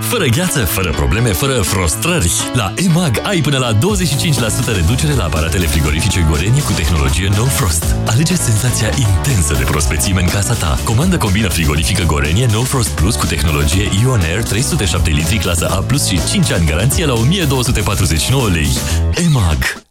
Fără gheață, fără probleme, fără frustrări. La EMAG ai până la 25% reducere la aparatele frigorifice Gorenie cu tehnologie No Frost. Alege senzația intensă de prospețime în casa ta. Comandă combina frigorifică Gorenie No Frost Plus cu tehnologie Ion Air 307 litri clasă A+, plus și 5 ani garanție la 1249 lei. EMAG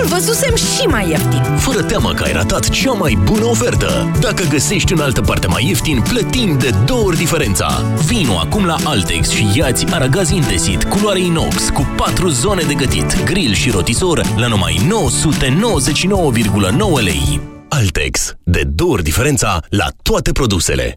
Îl văzusem și mai ieftin. Fără teamă că ai ratat cea mai bună ofertă. Dacă găsești în altă parte mai ieftin, plătim de două ori diferența. Vino acum la Altex și iați aragaz Indesit, culoare inox, cu patru zone de gătit, grill și rotisor la numai 999,9 lei. Altex. De două ori diferența la toate produsele.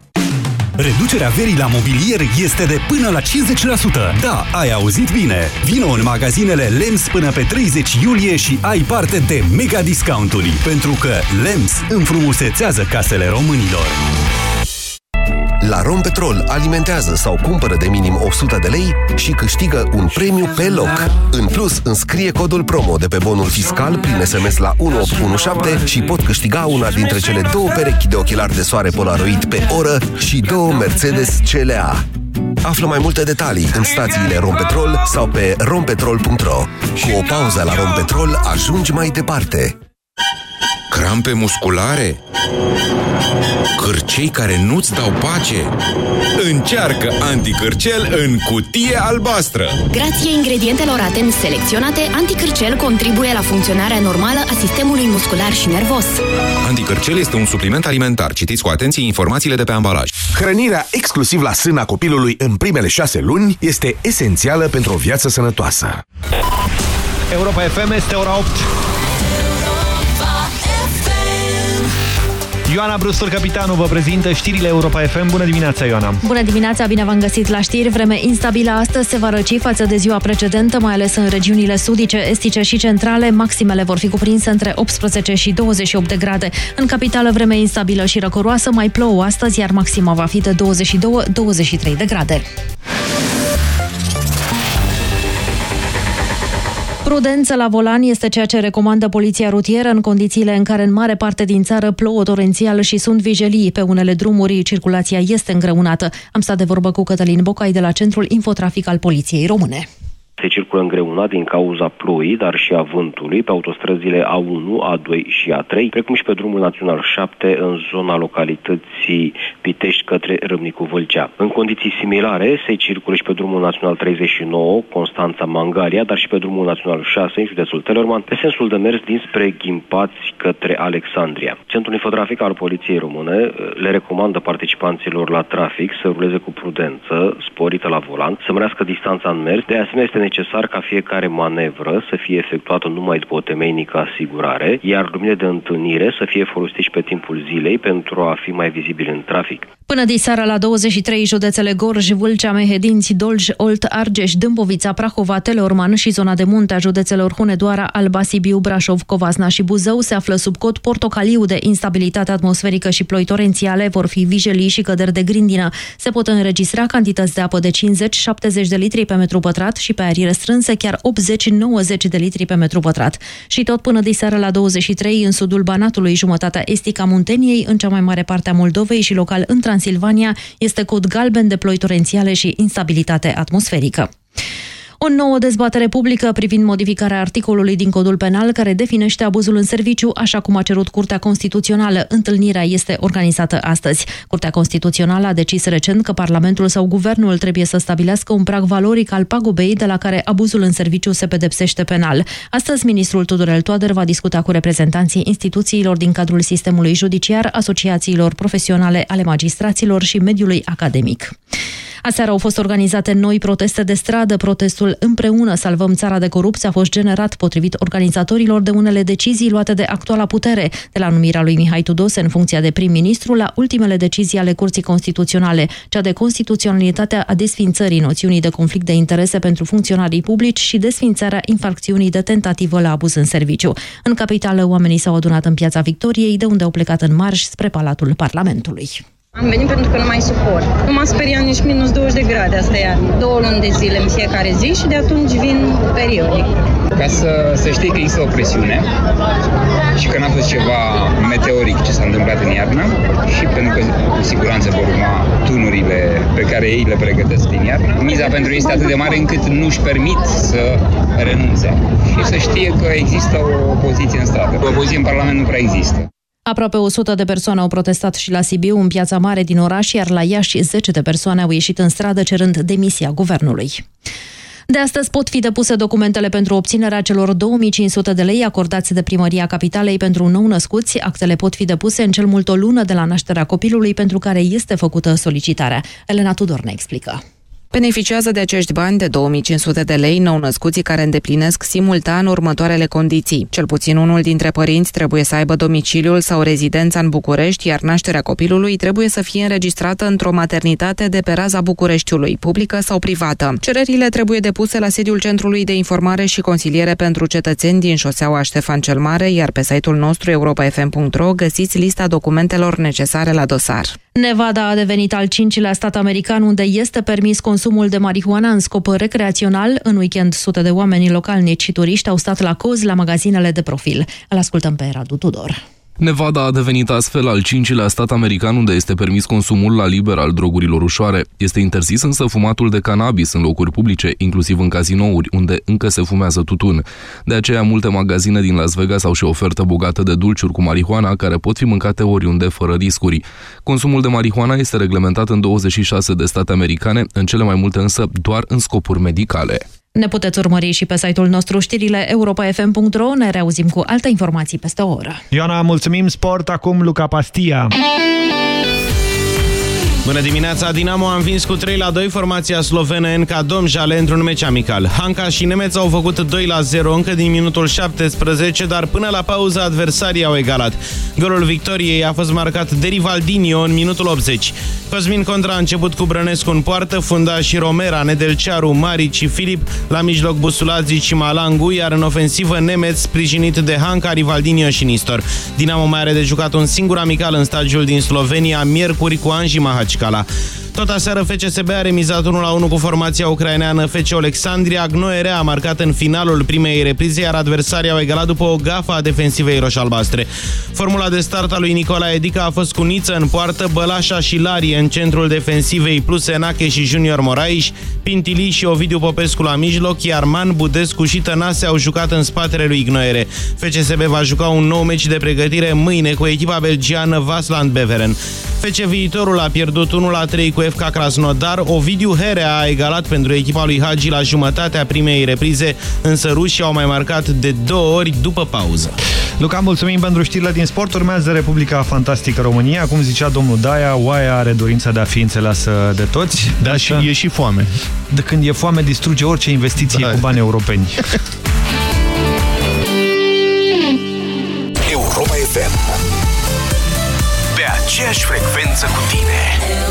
Reducerea verii la mobilier este de până la 50%. Da, ai auzit bine! Vino în magazinele LEMS până pe 30 iulie și ai parte de mega discounturi, pentru că LEMS înfrumusețează casele românilor. La Rompetrol alimentează sau cumpără de minim 100 de lei și câștigă un premiu pe loc. În plus, înscrie codul promo de pe bonul fiscal prin SMS la 1817 și pot câștiga una dintre cele două perechi de ochelari de soare Polaroid pe oră și două Mercedes CLA. Află mai multe detalii în stațiile Rompetrol sau pe rompetrol.ro. Cu o pauză la Rompetrol ajungi mai departe. Crampe musculare? Cârcei care nu-ți dau pace? Încearcă anticârcel în cutie albastră! Grație ingredientelor atent selecționate, anticârcel contribuie la funcționarea normală a sistemului muscular și nervos. Anticârcel este un supliment alimentar. Citiți cu atenție informațiile de pe ambalaj. Hrănirea exclusiv la sâna copilului în primele șase luni este esențială pentru o viață sănătoasă. Europa FM este ora 8. Ioana Brustur, capitanul, vă prezintă știrile Europa FM. Bună dimineața, Ioana! Bună dimineața, bine v-am găsit la știri. Vreme instabilă astăzi se va răci față de ziua precedentă, mai ales în regiunile sudice, estice și centrale. Maximele vor fi cuprinse între 18 și 28 de grade. În capitală, vreme instabilă și răcoroasă, mai plouă astăzi, iar maxima va fi de 22-23 de grade. Prudență la volan este ceea ce recomandă poliția rutieră în condițiile în care în mare parte din țară plouă torențial și sunt vijelii. Pe unele drumuri circulația este îngreunată. Am stat de vorbă cu Cătălin Bocai de la Centrul Infotrafic al Poliției Române. Se circulă îngreunat din cauza ploii, dar și a vântului pe autostrăzile A1, A2 și A3, precum și pe drumul național 7 în zona localității Pitești către Râmnicu Vâlcea. În condiții similare se circulă și pe drumul național 39, Constanța Mangalia, dar și pe drumul național 6 în județul Telorman, pe sensul de mers dinspre Ghimpați către Alexandria. Centrul Infotrafic al Poliției Române eh, le recomandă participanților la trafic să ruleze cu prudență, sporită la volan, să mărească distanța în mers. De asemenea, este necesar ca fiecare manevră să fie efectuată numai după o temeinică asigurare, iar lumine de întâlnire să fie folosite și pe timpul zilei pentru a fi mai vizibil în trafic. Până diseară la 23 județele Gorj, Vâlcea, Mehedinți, Dolj, Olt, Argeș, Dâmbovița, Prahova, Teleorman și zona de munte a județelor Hunedoara, Alba, Sibiu, Brașov, Covasna și Buzău se află sub cod portocaliu de instabilitate atmosferică și ploi torențiale, vor fi vijelii și căderi de grindină. Se pot înregistra cantități de apă de 50-70 de litri pe metru pătrat și pe arii restrânse chiar 80-90 de litri pe metru pătrat. Și tot până diseară la 23 în sudul Banatului, jumătatea estică a Munteniei, în cea mai mare parte a Moldovei și local în Transilvania, este cod galben de ploi torențiale și instabilitate atmosferică. O nouă dezbatere publică privind modificarea articolului din codul penal care definește abuzul în serviciu, așa cum a cerut Curtea Constituțională. Întâlnirea este organizată astăzi. Curtea Constituțională a decis recent că Parlamentul sau Guvernul trebuie să stabilească un prag valoric al pagubei de la care abuzul în serviciu se pedepsește penal. Astăzi, ministrul Tudorel Toader va discuta cu reprezentanții instituțiilor din cadrul sistemului judiciar, asociațiilor profesionale ale magistraților și mediului academic. Aseară au fost organizate noi proteste de stradă. Protestul Împreună salvăm țara de corupție a fost generat potrivit organizatorilor de unele decizii luate de actuala putere, de la numirea lui Mihai Tudose în funcția de prim-ministru la ultimele decizii ale Curții Constituționale, cea de constituționalitatea a desfințării noțiunii de conflict de interese pentru funcționarii publici și desfințarea infracțiunii de tentativă la abuz în serviciu. În capitală, oamenii s-au adunat în piața Victoriei, de unde au plecat în marș spre Palatul Parlamentului. Am venit pentru că nu mai suport. Nu m-a speriat nici minus 20 de grade, asta e două luni de zile în fiecare zi și de atunci vin periodic. Ca să, să știi că există o presiune și că n-a fost ceva meteoric ce s-a întâmplat în iarnă și pentru că cu siguranță vor urma tunurile pe care ei le pregătesc din iarnă. Miza pentru ei este atât de mare încât nu-și permit să renunțe și să știe că există o opoziție în stradă. O opoziție în Parlament nu prea există. Aproape 100 de persoane au protestat și la Sibiu, în piața mare din oraș, iar la Iași 10 de persoane au ieșit în stradă cerând demisia guvernului. De astăzi pot fi depuse documentele pentru obținerea celor 2500 de lei acordați de Primăria Capitalei pentru nou-născuți. Actele pot fi depuse în cel mult o lună de la nașterea copilului pentru care este făcută solicitarea. Elena Tudor ne explică. Beneficiază de acești bani de 2500 de lei nou-născuții care îndeplinesc simultan următoarele condiții. Cel puțin unul dintre părinți trebuie să aibă domiciliul sau rezidența în București, iar nașterea copilului trebuie să fie înregistrată într-o maternitate de pe raza Bucureștiului, publică sau privată. Cererile trebuie depuse la sediul Centrului de Informare și Consiliere pentru Cetățeni din șoseaua Ștefan cel Mare, iar pe site-ul nostru europafm.ro găsiți lista documentelor necesare la dosar. Nevada a devenit al cincilea stat american unde este permis consumul de marihuana în scop recreațional. În weekend, sute de oameni localnici și turiști au stat la cozi la magazinele de profil. Îl ascultăm pe Radu Tudor. Nevada a devenit astfel al cincilea stat american unde este permis consumul la liber al drogurilor ușoare. Este interzis însă fumatul de cannabis în locuri publice, inclusiv în cazinouri, unde încă se fumează tutun. De aceea, multe magazine din Las Vegas au și ofertă bogată de dulciuri cu marihuana, care pot fi mâncate oriunde fără riscuri. Consumul de marihuana este reglementat în 26 de state americane, în cele mai multe însă doar în scopuri medicale. Ne puteți urmări și pe site-ul nostru știrile europa.fm.ro. Ne reauzim cu alte informații peste o oră. Ioana, mulțumim sport. Acum Luca Pastia. Bună dimineața! Dinamo a învins cu 3 la 2 formația slovenă NK Domjale într-un meci amical. Hanca și Nemeț au făcut 2 la 0 încă din minutul 17, dar până la pauză adversarii au egalat. Golul victoriei a fost marcat de Rivaldinho în minutul 80. Cosmin Contra a început cu Brănescu în poartă, Funda și Romera, Nedelcearu, Marici și Filip, la mijloc Busulazi și Malangu, iar în ofensivă Nemeț sprijinit de Hanca, Rivaldinho și Nistor. Dinamo mai are de jucat un singur amical în stagiul din Slovenia, miercuri cu Anji Mahacicala. Tot aseară FCSB a remizat 1-1 cu formația ucraineană FC Alexandria. Gnoerea a marcat în finalul primei reprize, iar adversarii au egalat după o gafă a defensivei roșalbastre. Formula de start a lui Nicolae Edica a fost cu Niță în poartă, Bălașa și Larie în centrul defensivei, plus Enache și Junior Moraes, Pintili și Ovidiu Popescu la mijloc, iar Man, Budescu și Tănase au jucat în spatele lui Gnoere. FCSB va juca un nou meci de pregătire mâine cu echipa belgiană Vasland Beveren. FC Viitorul a pierdut 1-3 cu FK Krasnodar, Ovidiu Herea a egalat pentru echipa lui Hagi la jumătatea primei reprize, însă rușii au mai marcat de două ori după pauză. Luca, mulțumim pentru știrile din sport. Urmează Republica Fantastică România. Cum zicea domnul Daia, oaia are dorința de a fi înțeleasă de toți. Da, și e și foame. De când e foame, distruge orice investiție da. cu bani europeni. Europa FM Pe aceeași frecvență cu tine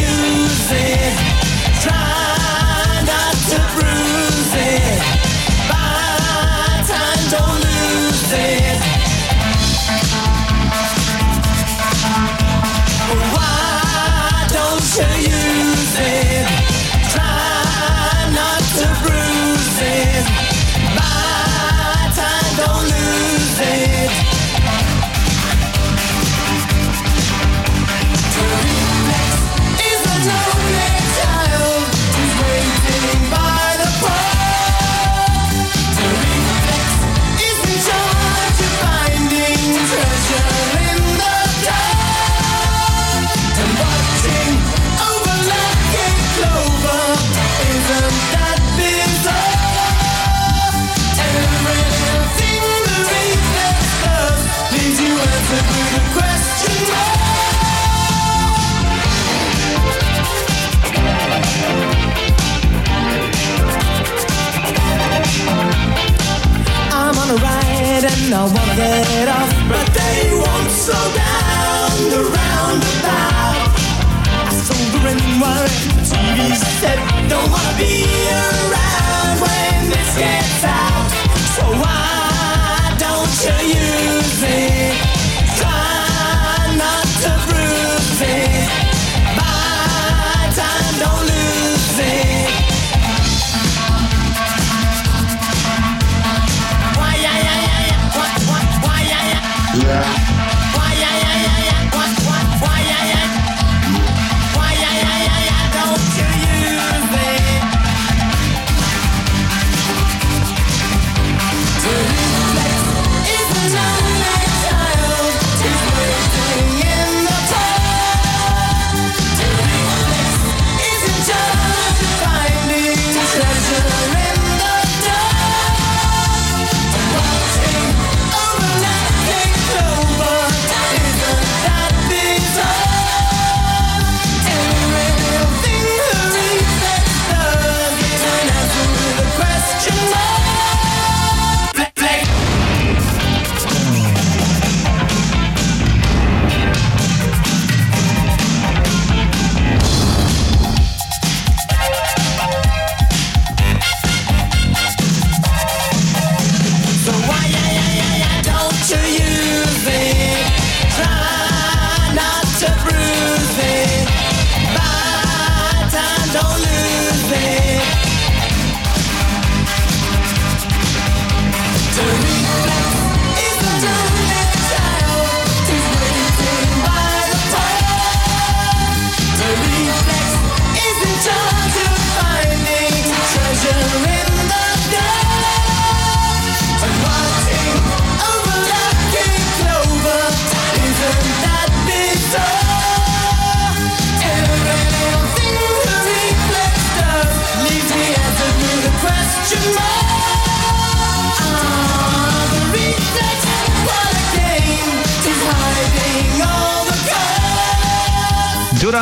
get off,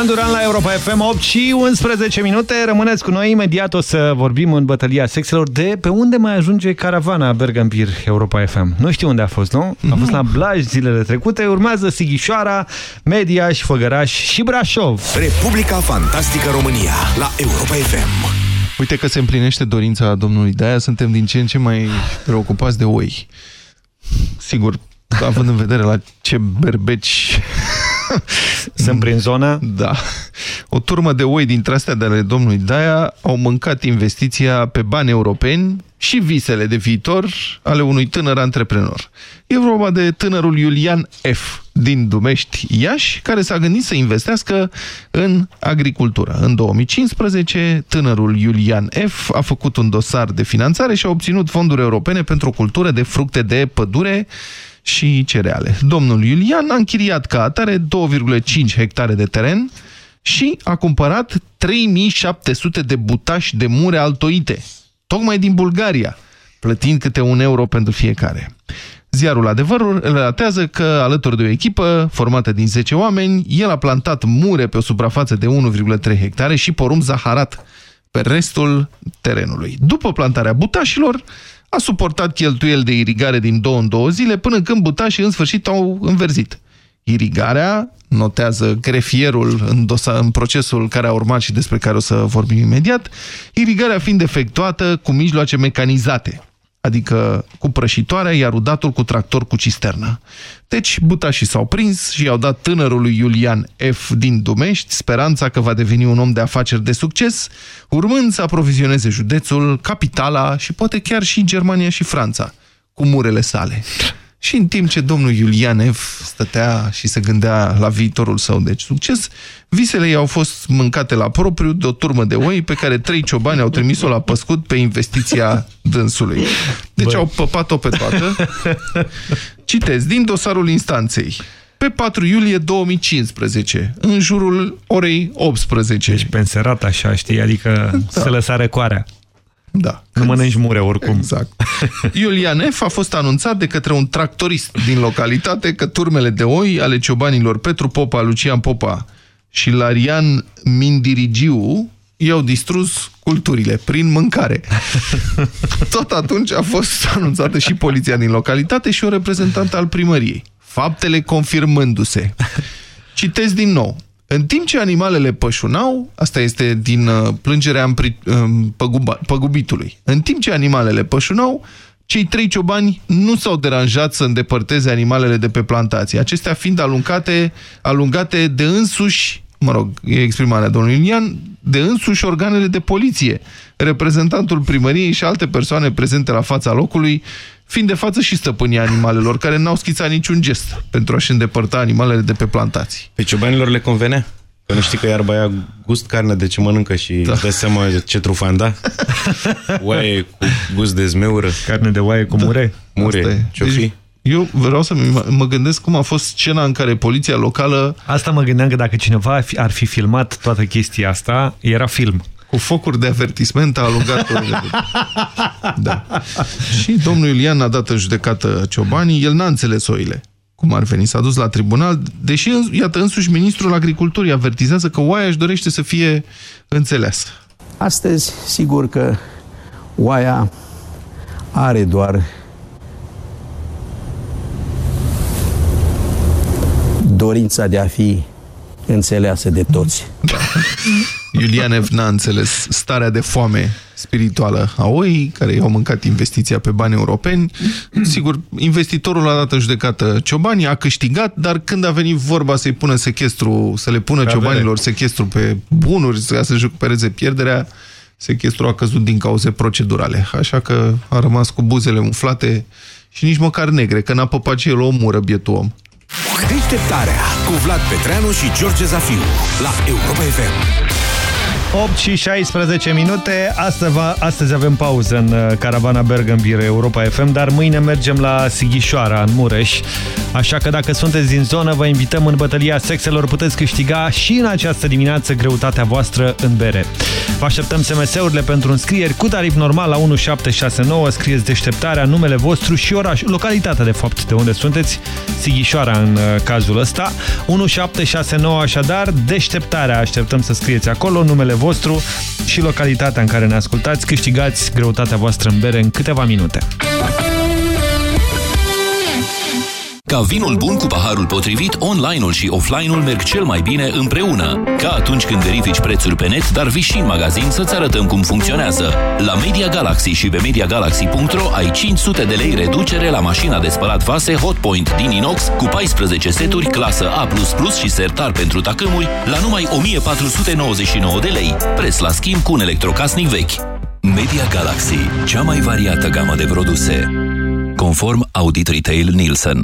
Duran Duran la Europa FM 8 și 11 minute. Rămâneți cu noi. Imediat o să vorbim în bătălia sexelor de pe unde mai ajunge caravana Bergambir Europa FM. Nu știu unde a fost, nu? A fost la Blaj zilele trecute. Urmează Sighișoara, Media și Făgăraș și Brașov. Republica Fantastică România la Europa FM. Uite că se împlinește dorința domnului, de-aia suntem din ce în ce mai preocupați de oi. Sigur, având în vedere la ce berbeci (laughs) sunt prin zona? Da. O turmă de oi dintre astea de ale domnului Daia au mâncat investiția pe bani europeni și visele de viitor ale unui tânăr antreprenor. E vorba de tânărul Iulian F. din Dumești, Iași, care s-a gândit să investească în agricultură. În 2015, tânărul Iulian F. a făcut un dosar de finanțare și a obținut fonduri europene pentru o cultură de fructe de pădure și cereale. Domnul Iulian a închiriat ca atare 2,5 hectare de teren și a cumpărat 3700 de butași de mure altoite, tocmai din Bulgaria, plătind câte un euro pentru fiecare. Ziarul Adevărul relatează că, alături de o echipă formată din 10 oameni, el a plantat mure pe o suprafață de 1,3 hectare și porum zaharat pe restul terenului. După plantarea butașilor, a suportat cheltuieli de irigare din două în două zile, până când butașii în sfârșit au înverzit. Irigarea, notează grefierul în, dosa, în procesul care a urmat și despre care o să vorbim imediat, irigarea fiind efectuată cu mijloace mecanizate, adică cu prășitoarea, iar udatul cu tractor cu cisternă. Deci butașii s-au prins și i-au dat tânărului Iulian F. din Dumești speranța că va deveni un om de afaceri de succes, urmând să aprovizioneze județul, capitala și poate chiar și Germania și Franța cu murele sale. Și în timp ce domnul Iulianev stătea și se gândea la viitorul său de succes, visele ei au fost mâncate la propriu de o turmă de oi pe care trei ciobani au trimis-o la păscut pe investiția dânsului. Deci Bă. au păpat-o pe toată. Citez din dosarul instanței. Pe 4 iulie 2015, în jurul orei 18. Deci penserat așa, știi? Adică da. se lăsa recoarea. Da. Nu mănânci mure oricum. Exact. (laughs) Iulian F. a fost anunțat de către un tractorist din localitate că turmele de oi ale ciobanilor Petru Popa, Lucian Popa și Larian Mindirigiu i-au distrus culturile prin mâncare. (laughs) Tot atunci a fost anunțată și poliția din localitate și o reprezentantă al primăriei. Faptele confirmându-se. Citez din nou. În timp ce animalele pășunau, asta este din uh, plângerea păguba, păgubitului, în timp ce animalele pășunau, cei trei ciobani nu s-au deranjat să îndepărteze animalele de pe plantație, acestea fiind alungate, alungate de însuși, mă rog, e exprimarea domnului Ilian, de însuși organele de poliție. Reprezentantul primăriei și alte persoane prezente la fața locului fiind de față și stăpânii animalelor, care n-au schițat niciun gest pentru a-și îndepărta animalele de pe plantații. Pe ciobanilor le convenea? Că nu știi că iarba aia gust carne de ce mănâncă și da. dă seama ce trufanda? (laughs) Oaie cu gust de zmeură. Carne de oaie cu da. mure? Mure, ce deci, fi? Eu vreau să mă gândesc cum a fost scena în care poliția locală... Asta mă gândeam că dacă cineva ar fi filmat toată chestia asta, era film cu focuri de avertisment a alungat da. Și domnul Iulian a dat în judecată ciobanii, el n-a înțeles oile. Cum ar veni? S-a dus la tribunal, deși, iată, însuși ministrul agriculturii avertizează că oaia își dorește să fie înțeleasă. Astăzi, sigur că oaia are doar dorința de a fi înțeleasă de toți. (laughs) Da. Iulianev n-a înțeles starea de foame spirituală a oii, care i-au mâncat investiția pe bani europeni. Sigur, investitorul a dat în judecată ciobanii, a câștigat, dar când a venit vorba să-i pună sechestru, să le pună ciobanilor sechestru pe bunuri, să să recupereze pierderea, sechestru a căzut din cauze procedurale. Așa că a rămas cu buzele umflate și nici măcar negre, că n-a păpat el o mură, bietul om. Deșteptarea cu Vlad Petreanu și George Zafiu la Europa FM. 8 și 16 minute. Astăzi, astăzi avem pauză în uh, caravana Bergambire Europa FM, dar mâine mergem la Sighișoara, în Mureș. Așa că dacă sunteți din zonă, vă invităm în bătălia sexelor. Puteți câștiga și în această dimineață greutatea voastră în bere. Vă așteptăm SMS-urile pentru înscrieri cu tarif normal la 1769. Scrieți deșteptarea, numele vostru și oraș, localitatea de fapt de unde sunteți. Sighișoara în uh, cazul ăsta. 1769 așadar, deșteptarea. Așteptăm să scrieți acolo numele vostru și localitatea în care ne ascultați. Câștigați greutatea voastră în bere în câteva minute. Ca vinul bun cu paharul potrivit, online-ul și offline-ul merg cel mai bine împreună. Ca atunci când verifici prețuri pe net, dar vii și în magazin să-ți arătăm cum funcționează. La Media Galaxy și pe MediaGalaxy.ro ai 500 de lei reducere la mașina de spălat vase Hotpoint din inox cu 14 seturi clasă A++ și sertar pentru tacâmuri la numai 1499 de lei. Preț la schimb cu un electrocasnic vechi. Media Galaxy, cea mai variată gamă de produse. Conform Audit Retail Nielsen.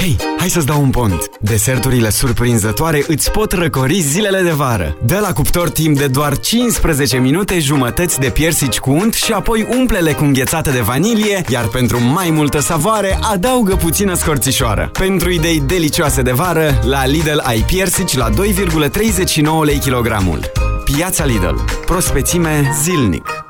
Hei, hai să-ți dau un pont! Deserturile surprinzătoare îți pot răcori zilele de vară. Dă la cuptor timp de doar 15 minute jumătăți de piersici cu unt și apoi umplele cu înghețată de vanilie, iar pentru mai multă savoare adaugă puțină scorțișoară. Pentru idei delicioase de vară, la Lidl ai piersici la 2,39 lei kilogramul. Piața Lidl. Prospețime zilnic.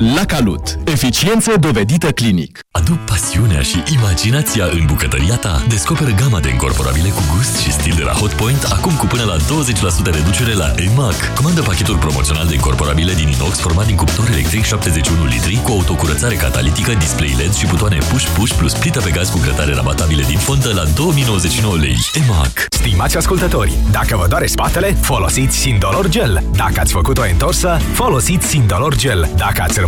La Calut. Eficiență dovedită clinic. Adu pasiunea și imaginația în bucătăria ta. Descoperă gama de incorporabile cu gust și stil de la Hotpoint, acum cu până la 20% reducere la EMAG. Comandă pachetul promoțional de incorporabile din inox format din cuptor electric 71 litri cu autocurățare catalitică, display LED și butoane push-push plus plită pe gaz cu grătare rabatabile din fontă la 2099 lei. EMAG. Stimați ascultători, dacă vă doare spatele, folosiți Sindolor Gel. Dacă ați făcut o întorsă, folosiți Sindolor Gel. Dacă ați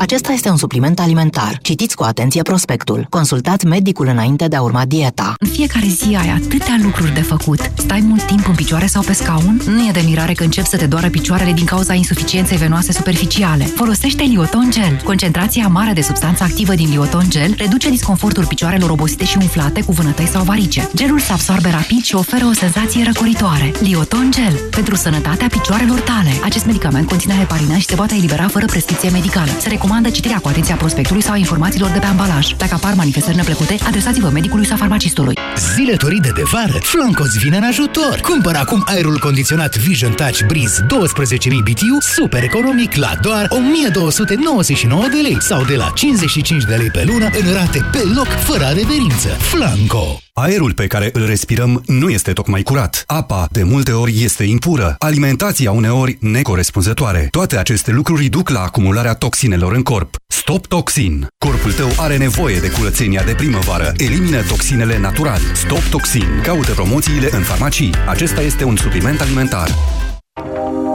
Acesta este un supliment alimentar. Citiți cu atenție prospectul. Consultați medicul înainte de a urma dieta. În fiecare zi ai atâtea lucruri de făcut. Stai mult timp în picioare sau pe scaun? Nu e de mirare că încep să te doară picioarele din cauza insuficienței venoase superficiale. Folosește Lioton Gel. Concentrația mare de substanță activă din Lioton Gel reduce disconfortul picioarelor obosite și umflate cu vânătăi sau varice. Gelul se absorbe rapid și oferă o senzație răcoritoare. Lioton Gel. Pentru sănătatea picioarelor tale. Acest medicament conține heparina și se poate elibera fără prescripție medicală. Se recomandă citirea cu atenția prospectului sau a informațiilor de pe ambalaj. Dacă apar manifestări neplăcute, adresați-vă medicului sau farmacistului. Zile toride de vară, Flanco îți vine în ajutor. Cumpără acum aerul condiționat Vision Touch Breeze 12.000 BTU super economic la doar 1299 de lei sau de la 55 de lei pe lună în rate pe loc fără adeverință. Flanco! Aerul pe care îl respirăm nu este tocmai curat. Apa, de multe ori, este impură. Alimentația, uneori, necorespunzătoare. Toate aceste lucruri duc la acumularea toxinelor în corp. Stop Toxin. Corpul tău are nevoie de curățenia de primăvară. Elimină toxinele natural. Stop Toxin. Caută promoțiile în farmacii. Acesta este un supliment alimentar.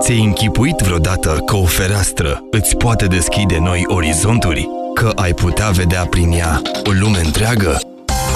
Ți-ai închipuit vreodată că o fereastră îți poate deschide noi orizonturi? Că ai putea vedea prin ea o lume întreagă?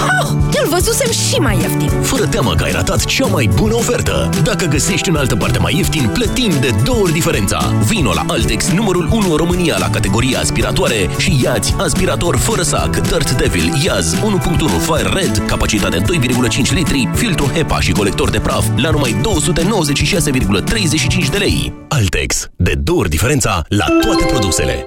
Oh, eu-l văzusem și mai ieftin. Fără teamă că ai ratat cea mai bună ofertă. Dacă găsești în altă parte mai ieftin, plătim de două ori diferența. Vino la Altex, numărul 1 în România la categoria aspiratoare și iați aspirator fără sac, Dirt Devil, Iaz 1.1 Fire Red, capacitate 2,5 litri, filtru HEPA și colector de praf la numai 296,35 de lei. Altex, de două ori diferența la toate produsele.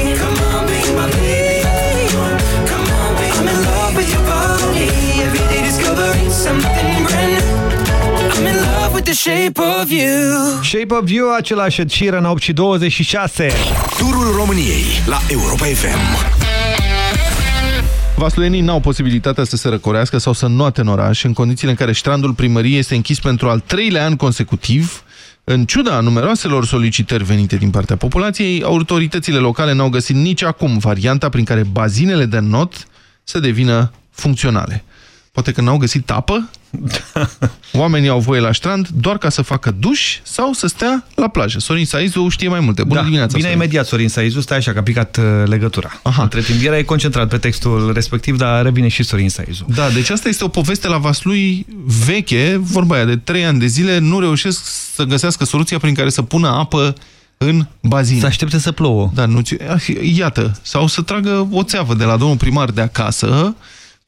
The shape of you Shape of You, același Sheeran în 8 și 26 Turul României la Europa FM Vasluienii n-au posibilitatea să se răcorească sau să noate în oraș, în condițiile în care strandul primăriei este închis pentru al treilea an consecutiv. În ciuda numeroaselor solicitări venite din partea populației, autoritățile locale n-au găsit nici acum varianta prin care bazinele de not să devină funcționale. Poate că n-au găsit apă? (laughs) Oamenii au voie la strand doar ca să facă duș sau să stea la plajă. Sorin Saizu știe mai multe. Bună da, dimineața, Bine Sorin. imediat, Sorin Saizu. Stai așa, că a picat uh, legătura. Aha. Între timp, era e concentrat pe textul respectiv, dar revine și Sorin Saizu. Da, deci asta este o poveste la Vaslui veche, vorba aia de trei ani de zile, nu reușesc să găsească soluția prin care să pună apă în bazin. Să aștepte să plouă. Da, nu, iată, sau să tragă o țeavă de la domnul primar de acasă,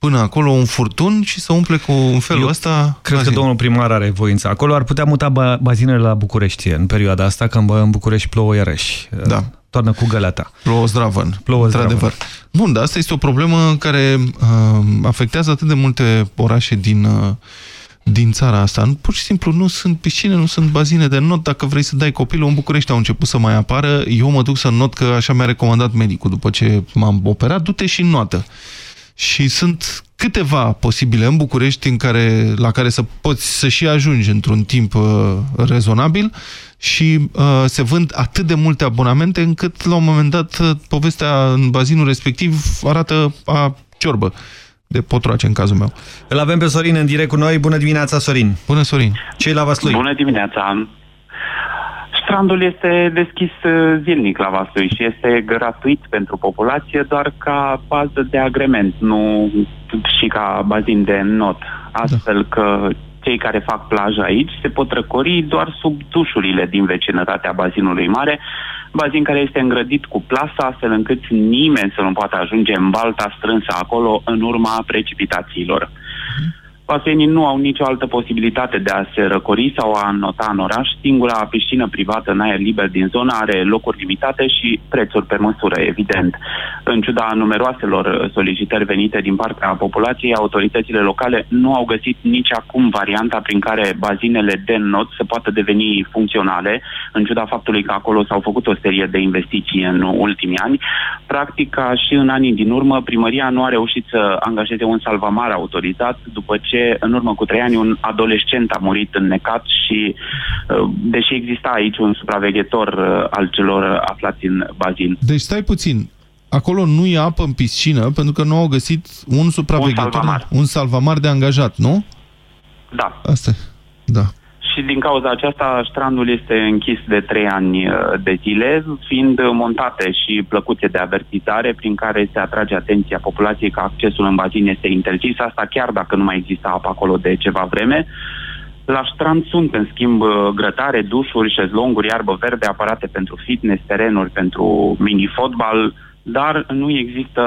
până acolo un furtun și să umple cu un felul Eu ăsta Cred bazin. că domnul primar are voință. Acolo ar putea muta ba bazinele la București în perioada asta, când bă, în București plouă iarăși. Da. Toarnă cu găleata. Plouă zdravăn. Plouă Într-adevăr. Bun, dar asta este o problemă care uh, afectează atât de multe orașe din, uh, din țara asta. Nu, pur și simplu nu sunt piscine, nu sunt bazine de not. Dacă vrei să dai copilul, în București au început să mai apară. Eu mă duc să not că așa mi-a recomandat medicul după ce m-am operat. Du-te și notă. Și sunt câteva posibile în București în care, la care să poți să și ajungi într-un timp uh, rezonabil și uh, se vând atât de multe abonamente încât la un moment dat uh, povestea în bazinul respectiv arată a ciorbă de potroace în cazul meu. Îl avem pe Sorin în direct cu noi. Bună dimineața, Sorin. Bună, Sorin. ce la Vaslui? Bună dimineața. Strandul este deschis uh, zilnic la Vaslui și este gratuit pentru populație doar ca bază de agrement, nu și ca bazin de not. Astfel că cei care fac plajă aici se pot răcori doar sub dușurile din vecinătatea bazinului mare, bazin care este îngrădit cu plasă, astfel încât nimeni să nu poată ajunge în balta strânsă acolo în urma precipitațiilor. Pasenii nu au nicio altă posibilitate de a se răcori sau a nota în oraș. Singura piscină privată în aer liber din zona are locuri limitate și prețuri pe măsură, evident. În ciuda numeroaselor solicitări venite din partea populației, autoritățile locale nu au găsit nici acum varianta prin care bazinele de not să poată deveni funcționale, în ciuda faptului că acolo s-au făcut o serie de investiții în ultimii ani. Practic, ca și în anii din urmă, primăria nu a reușit să angajeze un salvamar autorizat după ce în urmă cu trei ani un adolescent a murit înnecat și uh, deși exista aici un supraveghetor uh, al celor aflați în bazin. Deci stai puțin. Acolo nu e apă în piscină pentru că nu au găsit un supraveghetor, Un salvamar. un salvamar de angajat, nu? Da. Asta Da. Și din cauza aceasta, strandul este închis de trei ani uh, de zile, fiind montate și plăcuțe de avertizare prin care se atrage atenția populației că accesul în bazin este interzis, asta chiar dacă nu mai există apă acolo de ceva vreme. La strand sunt, în schimb, uh, grătare, dușuri, șezlonguri, iarbă verde, aparate pentru fitness, terenuri pentru mini-fotbal, dar nu există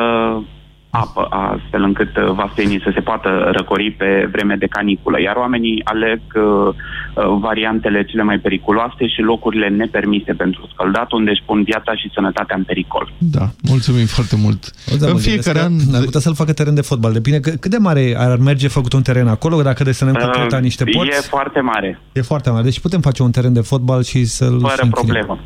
apă, astfel încât uh, vastenii să se poată răcori pe vreme de caniculă. Iar oamenii aleg uh, uh, variantele cele mai periculoase și locurile nepermise pentru scăldat, unde își pun viața și sănătatea în pericol. Da, mulțumim foarte mult. Da, în mă fiecare an... gândesc că Ar putea să-l facă teren de fotbal. Depinde cât cât de mare ar merge făcut un teren acolo, dacă desenăm cu creta niște Uh, porți. E foarte mare, E foarte mare. Deci putem face un teren de fotbal și să-l fără și închinem.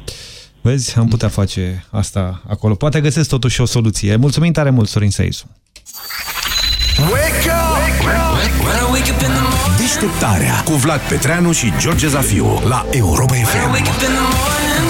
Problemă. Vezi? Am putea face asta acolo. Poate găsesc totuși o soluție. Mulțumim tare mult, Sorin Saizu. Deșteptarea cu Vlad Petreanu și George Zafiu la Europa FM.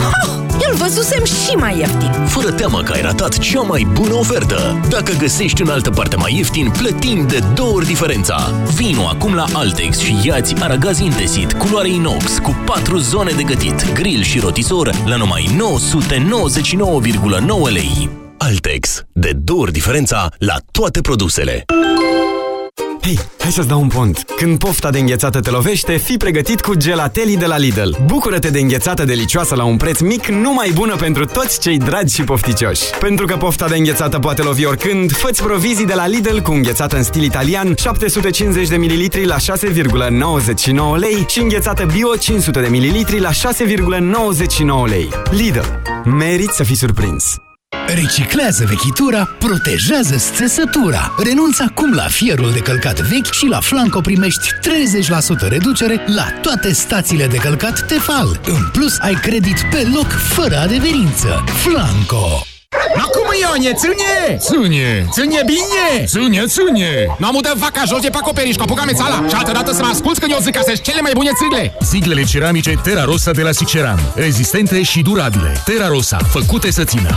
Ha! Eu-l văzusem și și mai ieftin. Fără teamă că ai ratat cea mai bună ofertă. Dacă găsești în altă parte mai ieftin, plătim de două ori diferența. Vino acum la Altex și iați aragaz Indesit, culoare inox, cu 4 zone de gătit, grill și rotisor la numai 999,9 lei. Altex. De două ori diferența la toate produsele. Hei, hai să-ți dau un pont. Când pofta de înghețată te lovește, fii pregătit cu gelatelii de la Lidl. Bucură-te de înghețată delicioasă la un preț mic, numai bună pentru toți cei dragi și pofticioși. Pentru că pofta de înghețată poate lovi oricând, fă provizii de la Lidl cu înghețată în stil italian, 750 de ml la 6,99 lei și înghețată bio 500 de ml la 6,99 lei. Lidl. Merit să fii surprins! Reciclează vechitura, protejează țesătura. Renunță acum la fierul de călcat vechi și la Flanco primești 30% reducere la toate stațiile de călcat Tefal. În plus, ai credit pe loc, fără adeverință. Flanco! Acum Ionie, ține! Ține, ține bine! Ține, ține! Nu am udat vaca jos de pe acoperiș, cu apucame țala și altă dată să mă asculți când eu zic că sunt cele mai bune țigle! Ziglele ceramice Terra Rosa de la Siceran. Rezistente și durabile. Terra Rosa, făcute să țină.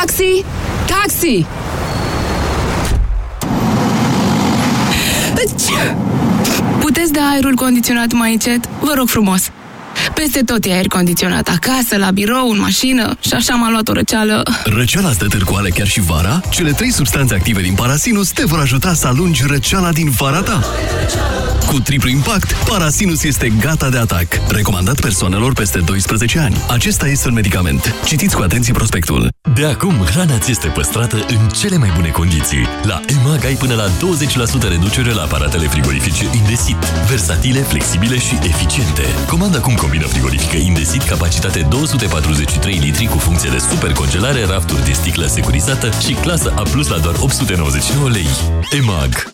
Taxi! Taxi! Puteți da aerul condiționat mai încet? Vă rog frumos! Peste tot e aer condiționat, acasă, la birou, în mașină și așa m-a luat o răceală. Răceala îți dă târcoale chiar și vara? Cele trei substanțe active din Parasinus te vor ajuta să alungi răceala din vara ta. Cu triplu impact, Parasinus este gata de atac. Recomandat persoanelor peste 12 ani. Acesta este un medicament. Citiți cu atenție prospectul. De acum, hrana ți este păstrată în cele mai bune condiții. La EMAG ai până la 20% reducere la aparatele frigorifice Indesit. Versatile, flexibile și eficiente. Comanda acum combina frigorifică Indesit, capacitate 243 litri cu funcție de super congelare, rafturi de sticlă securizată și clasă A+, la doar 899 lei. EMAG.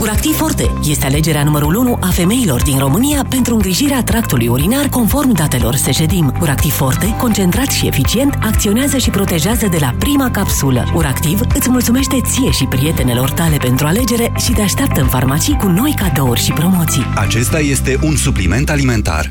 Uractiv Forte este alegerea numărul 1 a femeilor din România pentru îngrijirea tractului urinar conform datelor Sejedim. Uractiv Forte, concentrat și eficient, acționează și protejează de la prima capsulă. Uractiv îți mulțumește ție și prietenelor tale pentru alegere și te așteaptă în farmacii cu noi cadouri și promoții. Acesta este un supliment alimentar.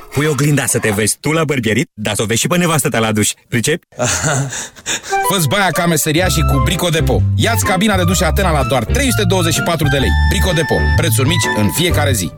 Pui oglinda să te vezi tu la bărbierit, dar să o vezi și pe nevastă ta la duș. Pricepi? (laughs) Fă-ți baia ca meseria și cu Brico Depo. Ia-ți cabina de duș Atena la doar 324 de lei. Brico Depo. Prețuri mici în fiecare zi.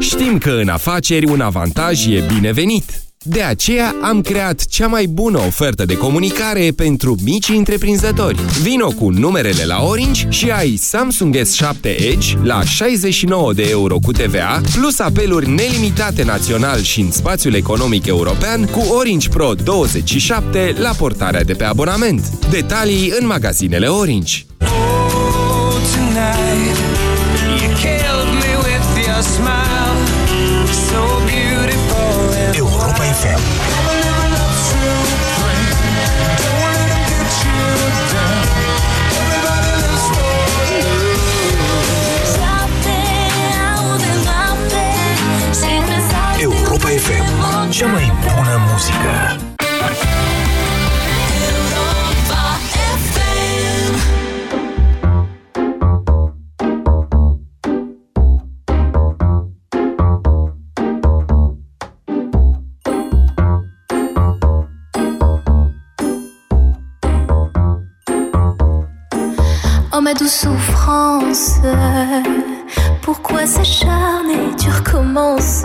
Știm că în afaceri un avantaj e binevenit. De aceea am creat cea mai bună ofertă de comunicare pentru mici întreprinzători. Vino cu numerele la Orange și ai Samsung S7 Edge la 69 de euro cu TVA, plus apeluri nelimitate național și în spațiul economic european cu Orange Pro 27 la portarea de pe abonament. Detalii în magazinele Orange. Europa cea mai bună muzică. Oh ma douce souffrance, pourquoi s'acharner, tu recommences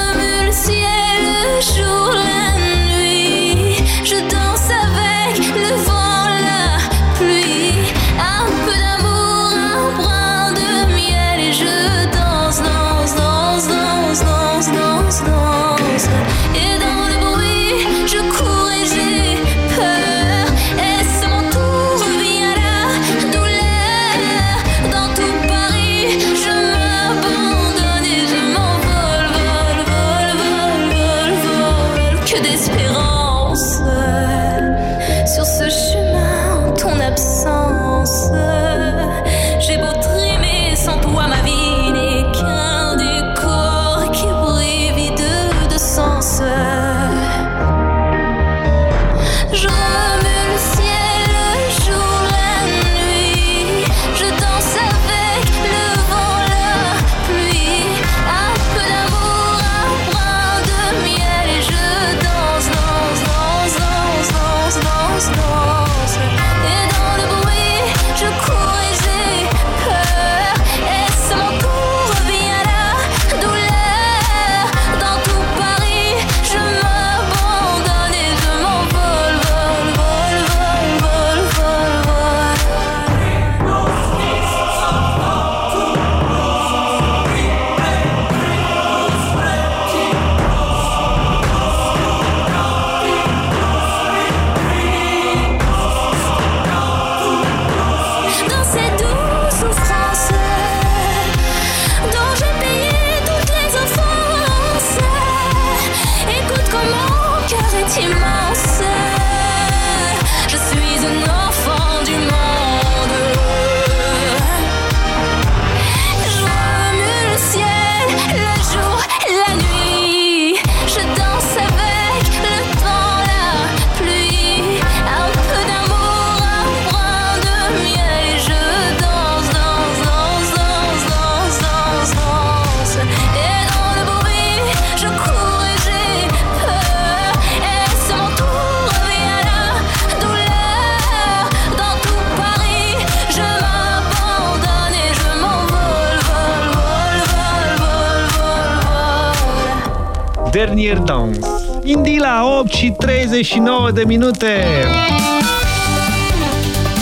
29 de minute.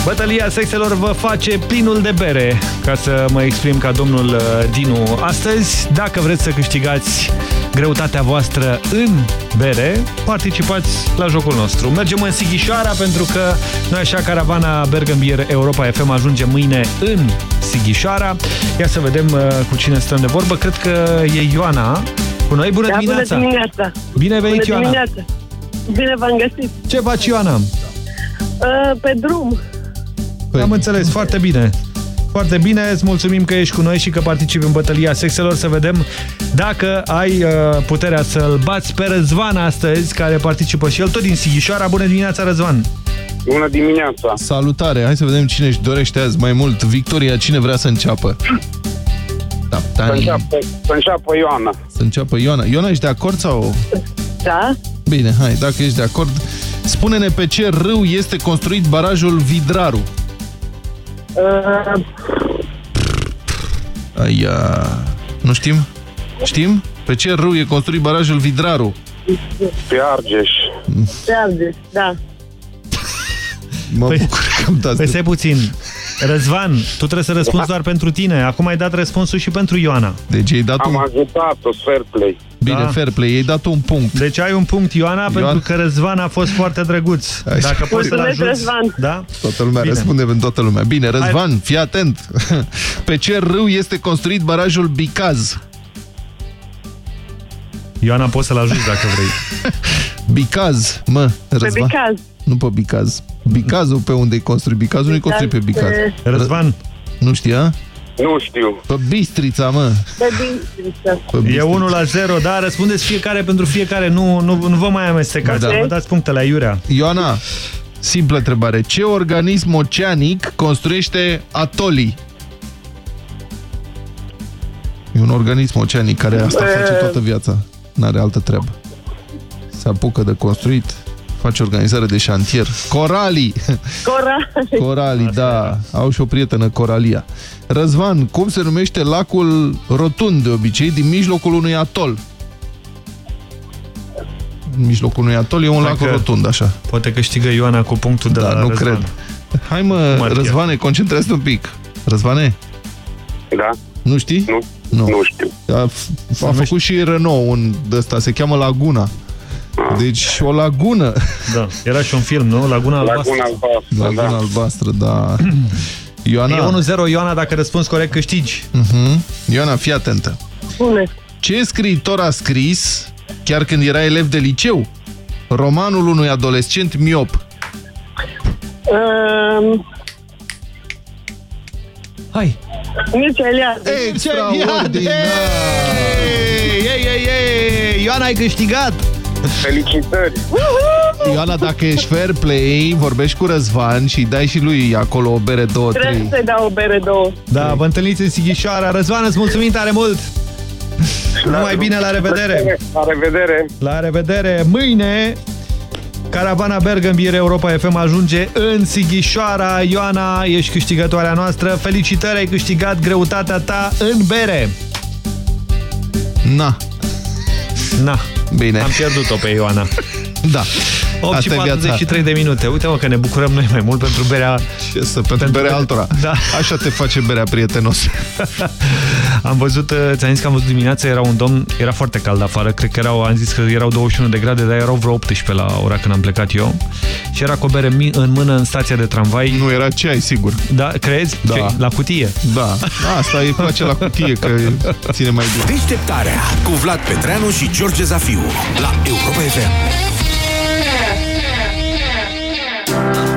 Bătălia sexelor vă face plinul de bere, ca să mă exprim ca domnul uh, Dinu astăzi. Dacă vreți să câștigați greutatea voastră în bere, participați la jocul nostru. Mergem în Sighișoara pentru că noi așa caravana Bergambier Europa FM ajunge mâine în Sighișoara. Ia să vedem uh, cu cine stăm de vorbă. Cred că e Ioana cu noi. Bună da, dimineața! Bună dimineața! Bine venit, bună Ioana! Dimineața. Bine v-am găsit! Ce faci, Ioana? Uh, pe drum. Păi. Am înțeles, foarte bine. Foarte bine, îți mulțumim că ești cu noi și că participi în bătălia sexelor. Să vedem dacă ai uh, puterea să-l bați pe Răzvan astăzi, care participă și el tot din Sighișoara. Bună dimineața, Răzvan! Bună dimineața! Salutare! Hai să vedem cine își dorește azi mai mult. Victoria, cine vrea să înceapă? Da, Să înceapă, să înceapă Ioana. Să înceapă Ioana. Ioana, ești de acord sau... Da? Bine, hai, dacă ești de acord. Spune-ne pe ce râu este construit barajul Vidraru. Uh, Aia... Nu știm? Știm? Pe ce râu e construit barajul Vidraru? Pe Argeș. pe Argeș, da. Mă păi, bucur că am dat Păi stai puțin. Răzvan, tu trebuie să răspunzi doar pentru tine. Acum ai dat răspunsul și pentru Ioana. Deci ai dat Am un... ajutat-o, fair play. Bine, Da. fair play, ai dat un punct. Deci ai un punct, Ioana, Ioan- pentru că Răzvan a fost foarte drăguț. Așa. Dacă poți să-l Mulțumesc, ajuți... Răzvan. Da? Toată lumea Bine. răspunde pentru toată lumea. Bine, Răzvan, fii atent. (laughs) Pe ce râu este construit barajul Bicaz? Ioana, poți să-l ajuți dacă vrei. (laughs) Bicaz, mă, Răzvan. Bicaz. Nu pe Bicaz. Bicazul pe unde e construit? Bicazul nu e construit pe Bicaz. pe- Răzvan, Nu știa? Nu știu. Pe Bistrița, mă. Pe Bistrița. E 1 la 0, da, răspundeți fiecare pentru fiecare, nu, nu, nu vă mai amestecați, Da. da. vă dați punctele aiurea. Ioana, simplă întrebare. Ce organism oceanic construiește atolii? E un organism oceanic care asta E- face toată viața. N-are altă treabă. Se apucă de construit, face organizare de șantier. Coralii! Corali. Coralii, (laughs) da. Au și o prietenă, Coralia. Răzvan, cum se numește lacul rotund de obicei din mijlocul unui atol? În mijlocul unui atol e un lac Dacă- rotund, așa. Poate câștigă Ioana cu punctul de Da, la nu Răzvan. cred. Hai mă, Marchia. Răzvane, concentrează un pic. Răzvane? Da? Nu știi? Nu. Nu, nu știu. A, f- a făcut și Renault un de ăsta, se cheamă Laguna. Deci o lagună. Da, era și un film, nu? Laguna Albastră. Laguna albastră, Laguna da. albastră, da. (clears throat) Ioana, E 1-0, Ioana, dacă răspunzi corect, câștigi. Mhm. Ioana, fii atentă. Spune. Ce scriitor a scris, chiar când era elev de liceu, romanul unui adolescent miop? Um, Hai. Nici Eliade. Extraordinar! Ei, ei, ei, ei, Ioana, ai câștigat! Felicitări! Ioana, dacă ești fair play, vorbești cu Răzvan și dai și lui acolo o bere, două, Trebuie trei. să-i dau o bere două. Da, vă întâlniți în Sighișoara. Răzvan, îți mulțumim tare mult! Numai bine, la revedere! La revedere! La revedere! Mâine, caravana Bergambir Europa FM ajunge în Sighișoara. Ioana, ești câștigătoarea noastră. Felicitări, ai câștigat greutatea ta în bere. Na. Na. Bine. Am pierdut-o pe Ioana. Da. 8 Asta și e viața. 43 de minute. Uite mă că ne bucurăm noi mai mult pentru berea... Ce să, pentru, pentru berea altora. Da. Așa te face berea prietenos. (laughs) Am văzut, uh, ți-am zis că am văzut dimineața, era un domn, era foarte cald afară, cred că erau, am zis că erau 21 de grade, dar erau vreo 18 la ora când am plecat eu. Și era cu o bere mi- în mână în stația de tramvai. Nu era ce ai, sigur. Da, crezi? Da. Ce? La cutie. Da. Asta îi place la cutie, că ține mai bine. Deșteptarea cu Vlad Petreanu și George Zafiu la Europa FM.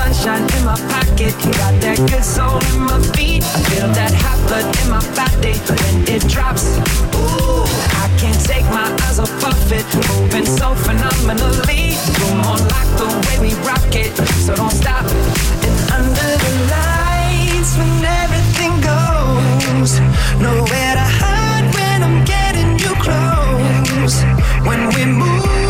sunshine in my pocket, got that good soul in my feet. I feel that hot blood in my body when it drops. Ooh, I can't take my eyes off of it, moving so phenomenally. You're more like the way we rock it, so don't stop. And under the lights, when everything goes, nowhere to hide when I'm getting you close. When we move,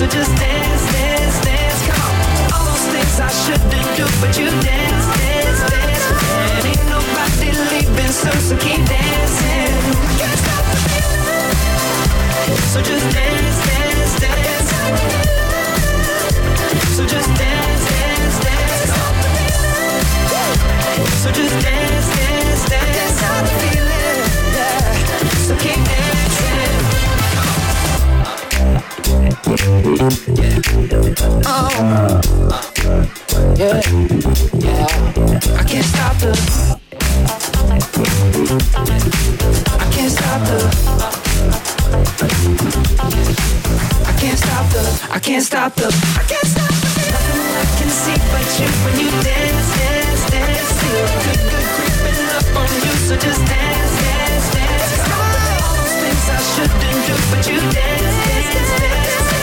so just dance, dance, dance. All those things I shouldn't do, but you dance, dance, dance. And ain't nobody leaving, so, keep dancing. Can't stop the feeling. So just dance, dance, dance. So just dance, dance, dance. So just dance, dance, dance. That's how the feeling, yeah. So keep dancing. I can't stop the. I can't stop the. I can't stop the. I can't stop the. I can't stop the. Nothing I can see but you when you dance, dance, dance. Feel good, good up on you, so just dance, dance, dance. All those things I shouldn't do, but you dance, dance, dance.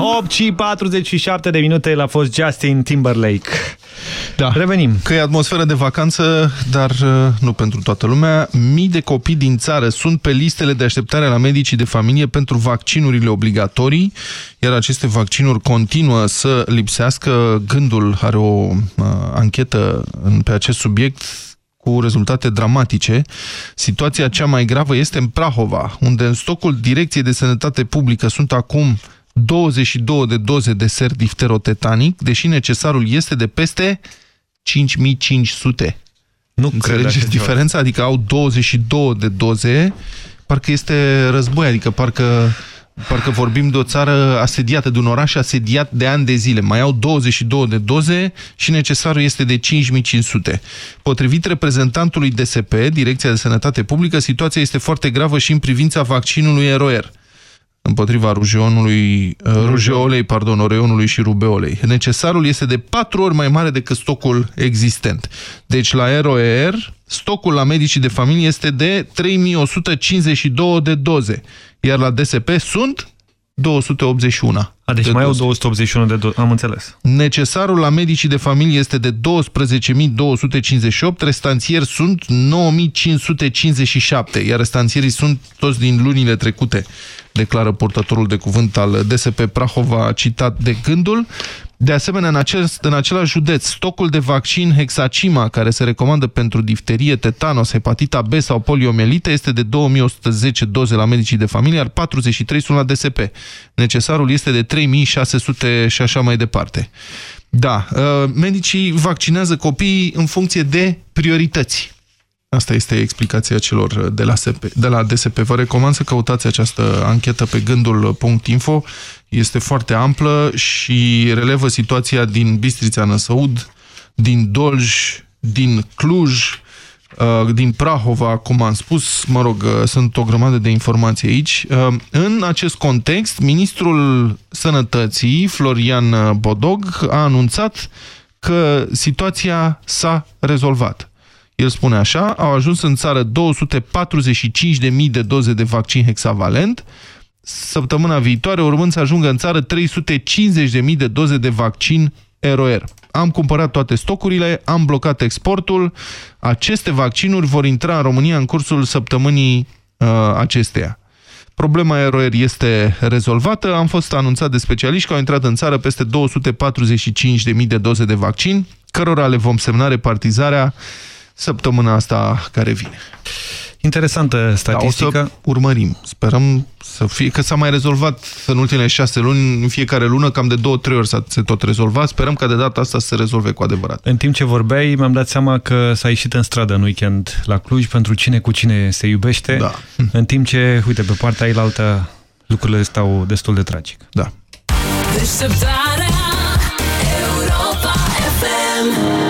8 și 47 de minute l-a fost Justin Timberlake. Da. Revenim. Că e atmosferă de vacanță, dar uh, nu pentru toată lumea. Mii de copii din țară sunt pe listele de așteptare la medicii de familie pentru vaccinurile obligatorii, iar aceste vaccinuri continuă să lipsească. Gândul are o uh, anchetă în, pe acest subiect cu rezultate dramatice. Situația cea mai gravă este în Prahova, unde în stocul Direcției de Sănătate Publică sunt acum 22 de doze de ser difterotetanic, deși necesarul este de peste 5500. Nu Înțelegeți cred așa diferența? Adică au 22 de doze, parcă este război, adică parcă, parcă vorbim de o țară asediată, de un oraș asediat de ani de zile. Mai au 22 de doze și necesarul este de 5500. Potrivit reprezentantului DSP, Direcția de Sănătate Publică, situația este foarte gravă și în privința vaccinului ROR împotriva rujeonului, uh, rujeolei, pardon, oreonului și rubeolei. Necesarul este de patru ori mai mare decât stocul existent. Deci la ROR, stocul la medicii de familie este de 3152 de doze, iar la DSP sunt 281. A, deci de mai au doze. 281 de doze, am înțeles. Necesarul la medicii de familie este de 12.258, restanțieri sunt 9.557, iar restanțierii sunt toți din lunile trecute, declară purtătorul de cuvânt al DSP Prahova, citat de gândul. De asemenea, în, acest, în același județ, stocul de vaccin Hexacima, care se recomandă pentru difterie, tetanos, hepatita B sau poliomelită, este de 2110 doze la medicii de familie, iar 43 sunt la DSP. Necesarul este de 3600 și așa mai departe. Da, uh, medicii vaccinează copiii în funcție de priorități. Asta este explicația celor de la, SP, de la DSP. Vă recomand să căutați această anchetă pe gândul.info. Este foarte amplă și relevă situația din Bistrița Năsăud, din Dolj, din Cluj, uh, din Prahova, cum am spus, mă rog, uh, sunt o grămadă de informații aici. Uh, În acest context, ministrul Sănătății, Florian Bodog, a anunțat că situația s-a rezolvat. El spune așa, au ajuns în țară 245.000 de doze de vaccin hexavalent, săptămâna viitoare urmând să ajungă în țară 350.000 de doze de vaccin ROR. Am cumpărat toate stocurile, am blocat exportul, aceste vaccinuri vor intra în România în cursul săptămânii uh, acesteia. Problema ROR este rezolvată, am fost anunțat de specialiști că au intrat în țară peste 245.000 de doze de vaccin, cărora le vom semna repartizarea săptămâna asta care vine. Interesantă statistică. Da, o să urmărim. Sperăm să fie, că s-a mai rezolvat în ultimele șase luni, în fiecare lună, cam de două, trei ori s-a se tot rezolvat. Sperăm ca de data asta să se rezolve cu adevărat. În timp ce vorbeai, mi-am dat seama că s-a ieșit în stradă în weekend la Cluj pentru cine cu cine se iubește, da. (laughs) în timp ce, uite, pe partea ailaltă lucrurile stau destul de tragic. Da. Deșteptarea Europa FM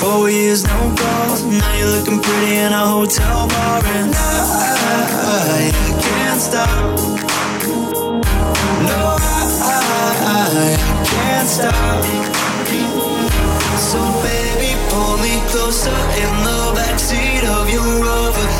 four years no calls. Now you're looking pretty in a hotel bar and I, I can't stop. No, I, I can't stop. So baby, pull me closer in the backseat of your Rover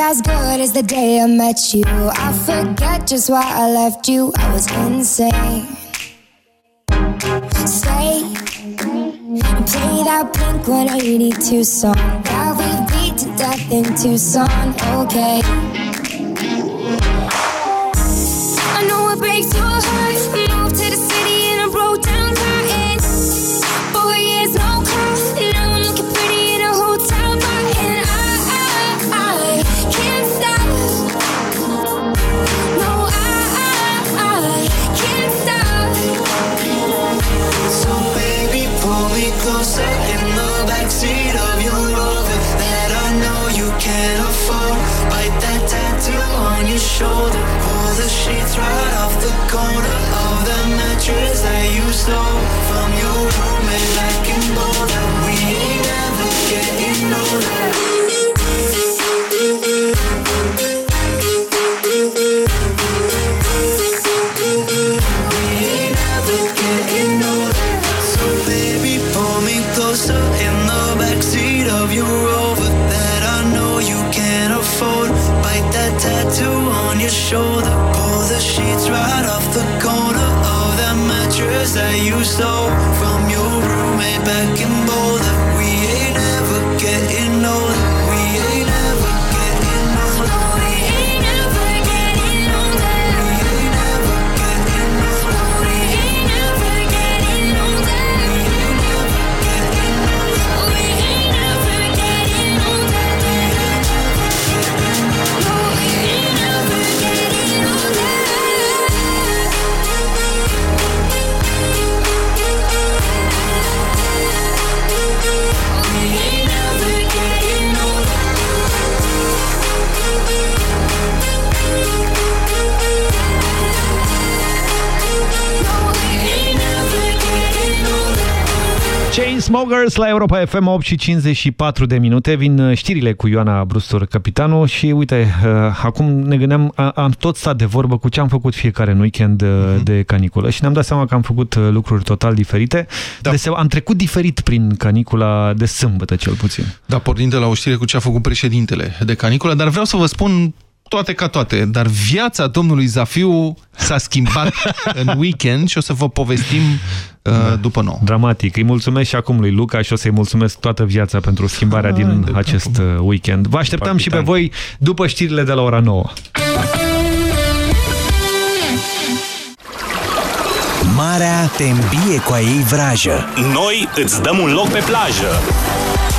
As good as the day I met you. I forget just why I left you. I was insane. And play that Blink 182 song that we beat to death in Tucson. Okay. I know it breaks your heart. Chainsmokers la Europa FM 8 și 54 de minute. Vin uh, știrile cu Ioana Brustur, capitanul și uite, uh, acum ne gândeam, a- am tot stat de vorbă cu ce am făcut fiecare în weekend uh, de caniculă și ne-am dat seama că am făcut uh, lucruri total diferite. Da. Dese am trecut diferit prin canicula de sâmbătă, cel puțin. Da, pornind de la o știre cu ce a făcut președintele de caniculă, dar vreau să vă spun toate ca toate, dar viața domnului Zafiu s-a schimbat (laughs) în weekend și o să vă povestim uh, după nou. Dramatic. Îi mulțumesc și acum lui Luca și o să-i mulțumesc toată viața pentru schimbarea din acest uh, weekend. Vă așteptăm și pe voi după știrile de la ora 9. Marea te îmbie cu a ei vrajă. Noi îți dăm un loc pe plajă.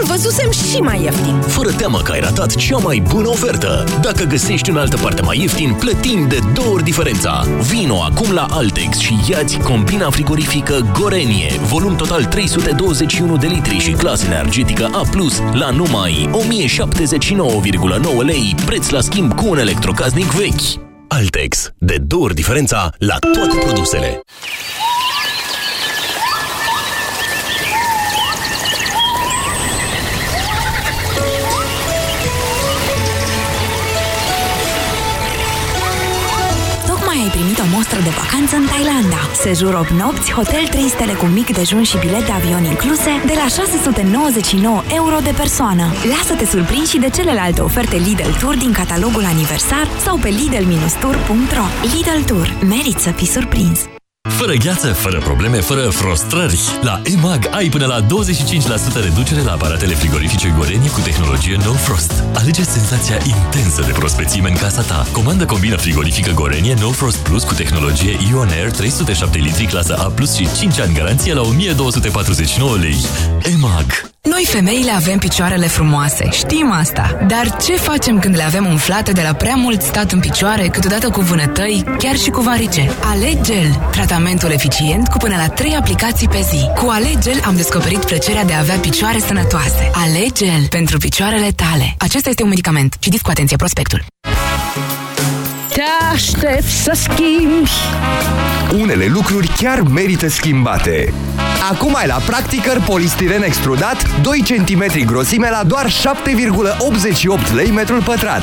Îl văzusem și mai ieftin. Fără teamă că ai ratat cea mai bună ofertă. Dacă găsești în altă parte mai ieftin, plătim de două ori diferența. Vino acum la Altex și iați combina frigorifică Gorenie, volum total 321 de litri și clasă energetică A+, la numai 1079,9 lei, preț la schimb cu un electrocasnic vechi. Altex. De două ori diferența la toate produsele. O mostră noastră de vacanță în Thailanda. Sejur 8 nopți, hotel 3 stele cu mic dejun și bilet de avion incluse de la 699 euro de persoană. Lasă-te surprins și de celelalte oferte Lidl Tour din catalogul aniversar sau pe lidl-tour.ro Lidl Tour. Merit să fii surprins! Fără gheață, fără probleme, fără frustrări. La EMAG ai până la 25% reducere la aparatele frigorifice Gorenie cu tehnologie No Frost. Alege senzația intensă de prospețime în casa ta. Comandă combina frigorifică Gorenie No Frost Plus cu tehnologie Ion Air 307 litri clasă A+, și 5 ani garanție la 1249 lei. EMAG. Noi femeile avem picioarele frumoase, știm asta. Dar ce facem când le avem umflate de la prea mult stat în picioare, câteodată cu vânătăi, chiar și cu varice? Alegel, tratamentul eficient cu până la 3 aplicații pe zi. Cu Alegel am descoperit plăcerea de a avea picioare sănătoase. Alegel pentru picioarele tale. Acesta este un medicament. Citiți cu atenție prospectul. Te aștept să schimbi Unele lucruri chiar merită schimbate. Acum ai la Practicăr polistiren extrudat 2 cm grosime la doar 7,88 lei metrul pătrat.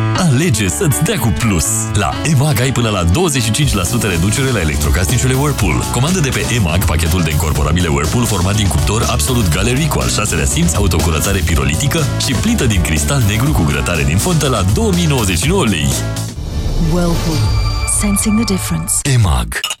Alege să-ți dea cu plus. La EMAG ai până la 25% reducere la electrocasnicele Whirlpool. Comandă de pe EMAG pachetul de incorporabile Whirlpool format din cuptor Absolut Gallery cu al șaselea simț, autocurățare pirolitică și plită din cristal negru cu grătare din fontă la 2099 lei. Whirlpool. Sensing the difference. EMAG.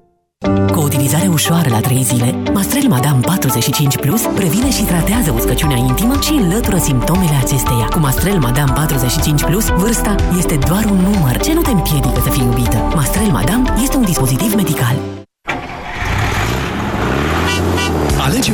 Cu o utilizare ușoară la 3 zile, Mastrel Madame 45 Plus previne și tratează uscăciunea intimă și înlătură simptomele acesteia. Cu Mastrel Madame 45 Plus, vârsta este doar un număr ce nu te împiedică să fii iubită. Mastrel Madame este un dispozitiv medical. Alege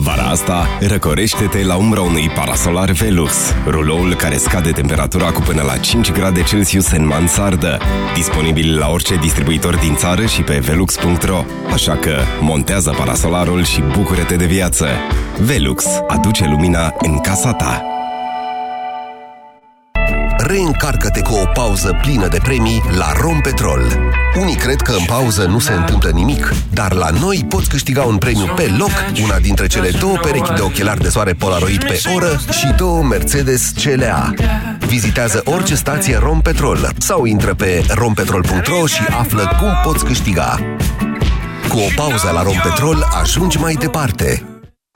Vara asta, răcorește-te la umbra unui parasolar Velux, ruloul care scade temperatura cu până la 5 grade Celsius în mansardă. Disponibil la orice distribuitor din țară și pe velux.ro. Așa că montează parasolarul și bucură-te de viață. Velux aduce lumina în casa ta. Reîncarcă-te cu o pauză plină de premii la Rompetrol. Unii cred că în pauză nu se întâmplă nimic, dar la noi poți câștiga un premiu pe loc, una dintre cele două perechi de ochelari de soare Polaroid pe oră și două Mercedes CLA. Vizitează orice stație Rompetrol sau intră pe rompetrol.ro și află cum poți câștiga. Cu o pauză la Rompetrol ajungi mai departe.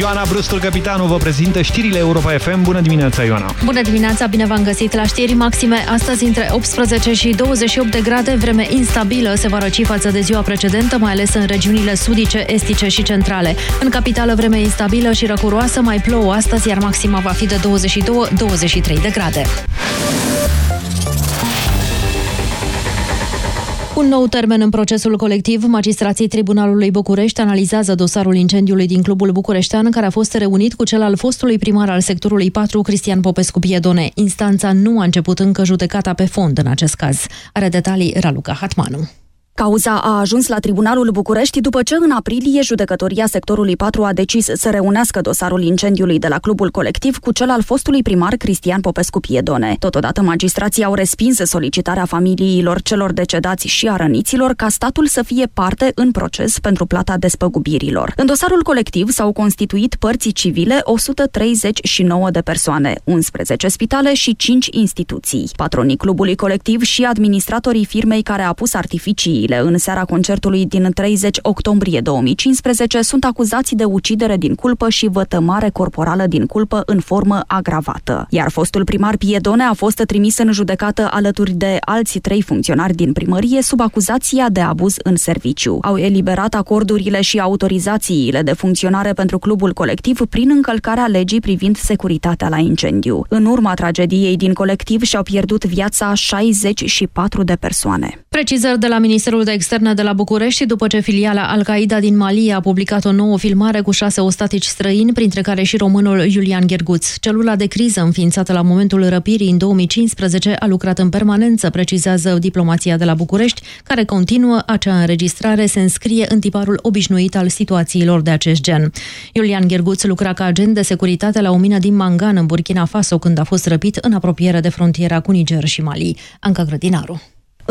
Ioana Brustul, capitanul, vă prezintă știrile Europa FM. Bună dimineața, Ioana! Bună dimineața, bine v-am găsit la știri maxime. Astăzi între 18 și 28 de grade, vreme instabilă se va răci față de ziua precedentă, mai ales în regiunile sudice, estice și centrale. În capitală, vreme instabilă și răcuroasă, mai plouă astăzi, iar maxima va fi de 22-23 de grade. Un nou termen în procesul colectiv, magistrații Tribunalului București analizează dosarul incendiului din clubul bucureștean, care a fost reunit cu cel al fostului primar al sectorului 4, Cristian Popescu Piedone. Instanța nu a început încă judecata pe fond în acest caz. Are detalii Raluca Hatmanu. Cauza a ajuns la Tribunalul București după ce în aprilie judecătoria sectorului 4 a decis să reunească dosarul incendiului de la clubul colectiv cu cel al fostului primar Cristian Popescu Piedone. Totodată magistrații au respins solicitarea familiilor celor decedați și a răniților ca statul să fie parte în proces pentru plata despăgubirilor. În dosarul colectiv s-au constituit părții civile 139 de persoane, 11 spitale și 5 instituții. Patronii clubului colectiv și administratorii firmei care a pus artificiile în seara concertului din 30 octombrie 2015 sunt acuzați de ucidere din culpă și vătămare corporală din culpă în formă agravată. Iar fostul primar Piedone a fost trimis în judecată alături de alții trei funcționari din primărie sub acuzația de abuz în serviciu. Au eliberat acordurile și autorizațiile de funcționare pentru clubul colectiv prin încălcarea legii privind securitatea la incendiu. În urma tragediei din colectiv și-au pierdut viața 64 de persoane. Precizări de la Ministerul de Externe de la București după ce filiala Al-Qaeda din Mali a publicat o nouă filmare cu șase ostatici străini, printre care și românul Iulian Gherguț. Celula de criză înființată la momentul răpirii în 2015 a lucrat în permanență, precizează diplomația de la București, care continuă acea înregistrare se înscrie în tiparul obișnuit al situațiilor de acest gen. Iulian Gherguț lucra ca agent de securitate la o mină din Mangan, în Burkina Faso, când a fost răpit în apropiere de frontiera cu Niger și Mali. Anca Grădinaru.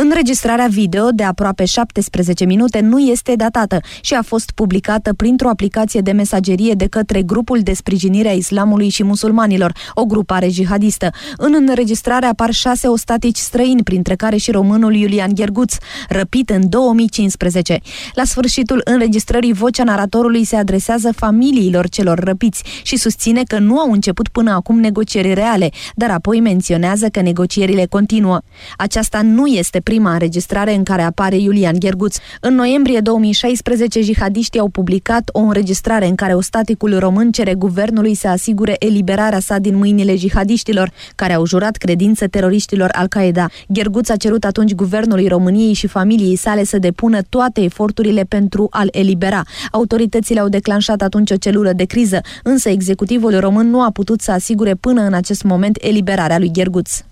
Înregistrarea video de aproape 17 minute nu este datată și a fost publicată printr-o aplicație de mesagerie de către grupul de sprijinire a islamului și musulmanilor, o grupare jihadistă. În înregistrare apar șase ostatici străini, printre care și românul Iulian Gherguț, răpit în 2015. La sfârșitul înregistrării, vocea naratorului se adresează familiilor celor răpiți și susține că nu au început până acum negocieri reale, dar apoi menționează că negocierile continuă. Aceasta nu este prima înregistrare în care apare Iulian Gherguț. În noiembrie 2016, jihadiștii au publicat o înregistrare în care ostaticul român cere guvernului să asigure eliberarea sa din mâinile jihadiștilor, care au jurat credință teroriștilor Al-Qaeda. Gherguț a cerut atunci guvernului României și familiei sale să depună toate eforturile pentru a-l elibera. Autoritățile au declanșat atunci o celulă de criză, însă executivul român nu a putut să asigure până în acest moment eliberarea lui Gherguț.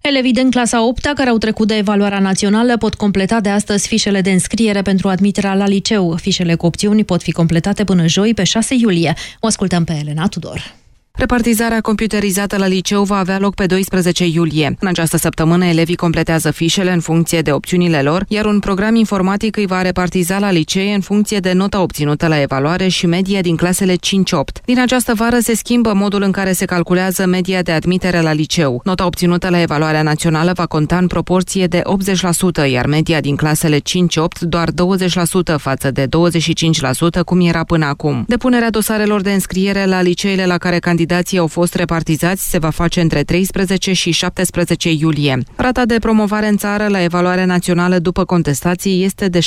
Elevii din clasa 8 care au trecut de evaluarea națională pot completa de astăzi fișele de înscriere pentru admiterea la liceu. Fișele cu opțiuni pot fi completate până joi, pe 6 iulie. O ascultăm pe Elena Tudor. Repartizarea computerizată la liceu va avea loc pe 12 iulie. În această săptămână, elevii completează fișele în funcție de opțiunile lor, iar un program informatic îi va repartiza la licee în funcție de nota obținută la evaluare și media din clasele 5-8. Din această vară se schimbă modul în care se calculează media de admitere la liceu. Nota obținută la evaluarea națională va conta în proporție de 80%, iar media din clasele 5-8 doar 20% față de 25% cum era până acum. Depunerea dosarelor de înscriere la liceele la care candidații candidații au fost repartizați se va face între 13 și 17 iulie. Rata de promovare în țară la evaluarea națională după contestații este de 77%.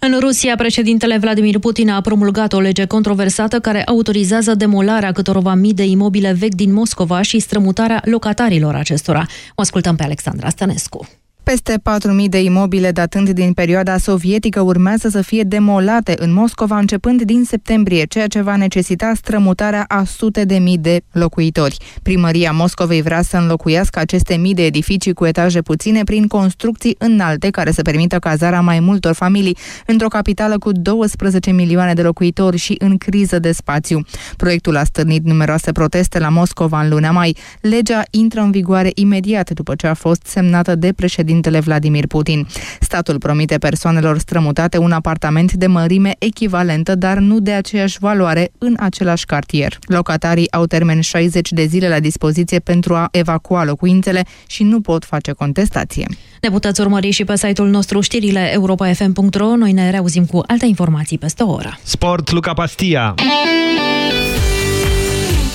În Rusia, președintele Vladimir Putin a promulgat o lege controversată care autorizează demolarea câtorva mii de imobile vechi din Moscova și strămutarea locatarilor acestora. O ascultăm pe Alexandra Stănescu. Peste 4.000 de imobile datând din perioada sovietică urmează să fie demolate în Moscova începând din septembrie, ceea ce va necesita strămutarea a sute de mii de locuitori. Primăria Moscovei vrea să înlocuiască aceste mii de edificii cu etaje puține prin construcții înalte care să permită cazarea mai multor familii într-o capitală cu 12 milioane de locuitori și în criză de spațiu. Proiectul a stârnit numeroase proteste la Moscova în luna mai. Legea intră în vigoare imediat după ce a fost semnată de președinte președintele Vladimir Putin. Statul promite persoanelor strămutate un apartament de mărime echivalentă, dar nu de aceeași valoare în același cartier. Locatarii au termen 60 de zile la dispoziție pentru a evacua locuințele și nu pot face contestație. Ne puteți urmări și pe site-ul nostru știrile europa.fm.ro. Noi ne reauzim cu alte informații peste o oră. Sport, Luca Pastia.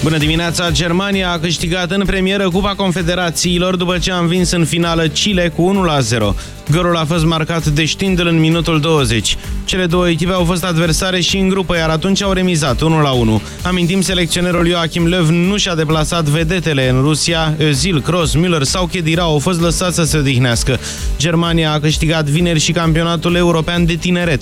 Bună dimineața! Germania a câștigat în premieră Cupa Confederațiilor după ce a învins în finală Chile cu 1-0. Golul a fost marcat de Stindl în minutul 20. Cele două echipe au fost adversare și în grupă, iar atunci au remizat 1-1. Amintim, selecționerul Joachim Löw nu și-a deplasat vedetele în Rusia. Özil, Kroos, Müller sau Khedira au fost lăsați să se odihnească. Germania a câștigat vineri și campionatul european de tineret.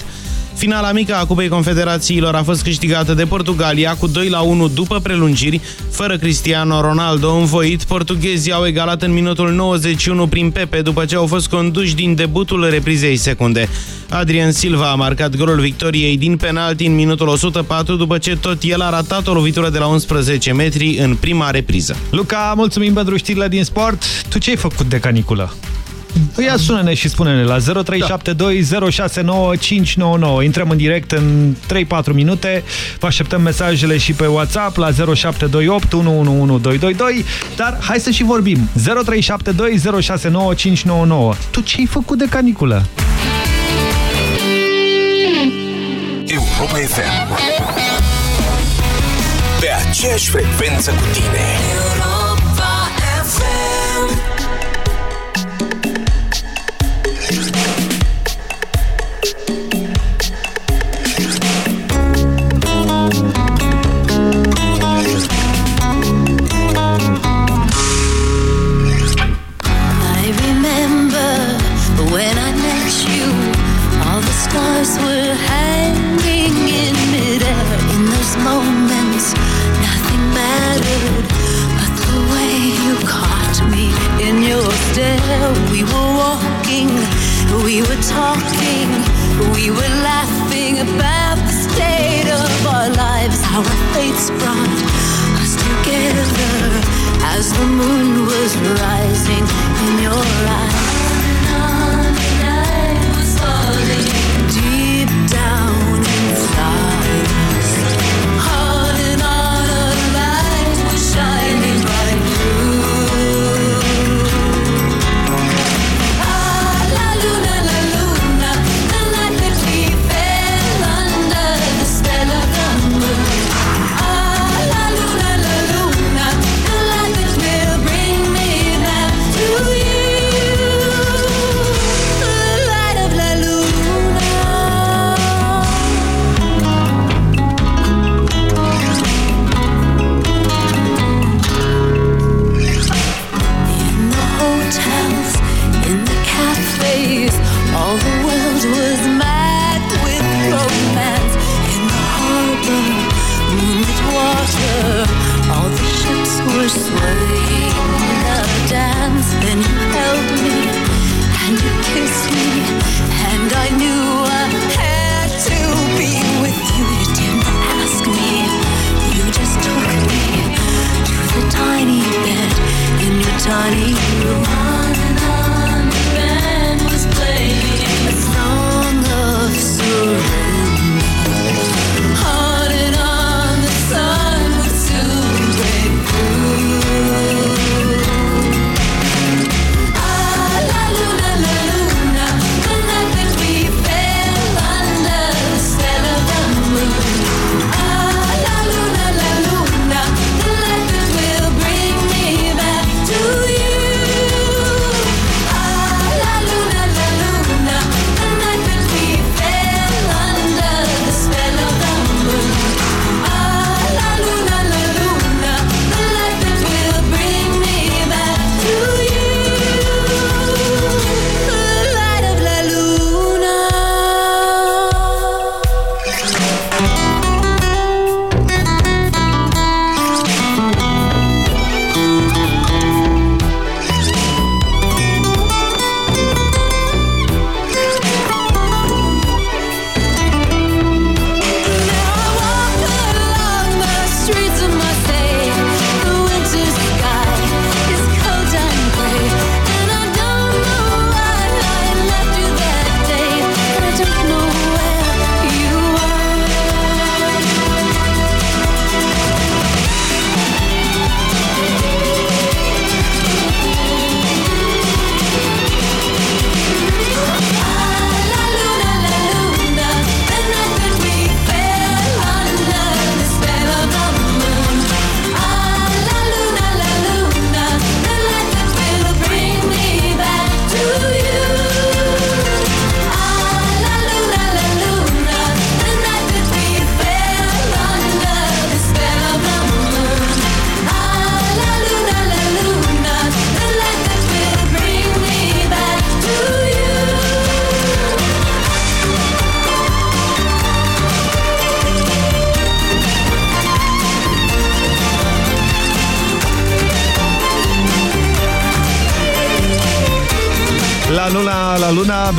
Finala mică a Cupei Confederațiilor a fost câștigată de Portugalia cu 2 la 1 după prelungiri. Fără Cristiano Ronaldo învoit, portughezii au egalat în minutul 91 prin Pepe după ce au fost conduși din debutul reprizei secunde. Adrian Silva a marcat golul victoriei din penalti în minutul 104 după ce tot el a ratat o lovitură de la 11 metri în prima repriză. Luca, mulțumim pentru știrile din sport. Tu ce ai făcut de caniculă? Ia sună-ne și spune-ne la 0372069599. Intrăm în direct în 3-4 minute. Vă așteptăm mesajele și pe WhatsApp la 0728 111222. Dar hai să și vorbim. 0372069599. Tu ce ai făcut de caniculă? Europa FM Pe aceeași frecvență cu tine Europa stars were hanging in midair. In those moments, nothing mattered but the way you caught me in your stare. We were walking, we were talking, we were laughing about the state of our lives, our fates brought us together as the moon was rising in your eyes.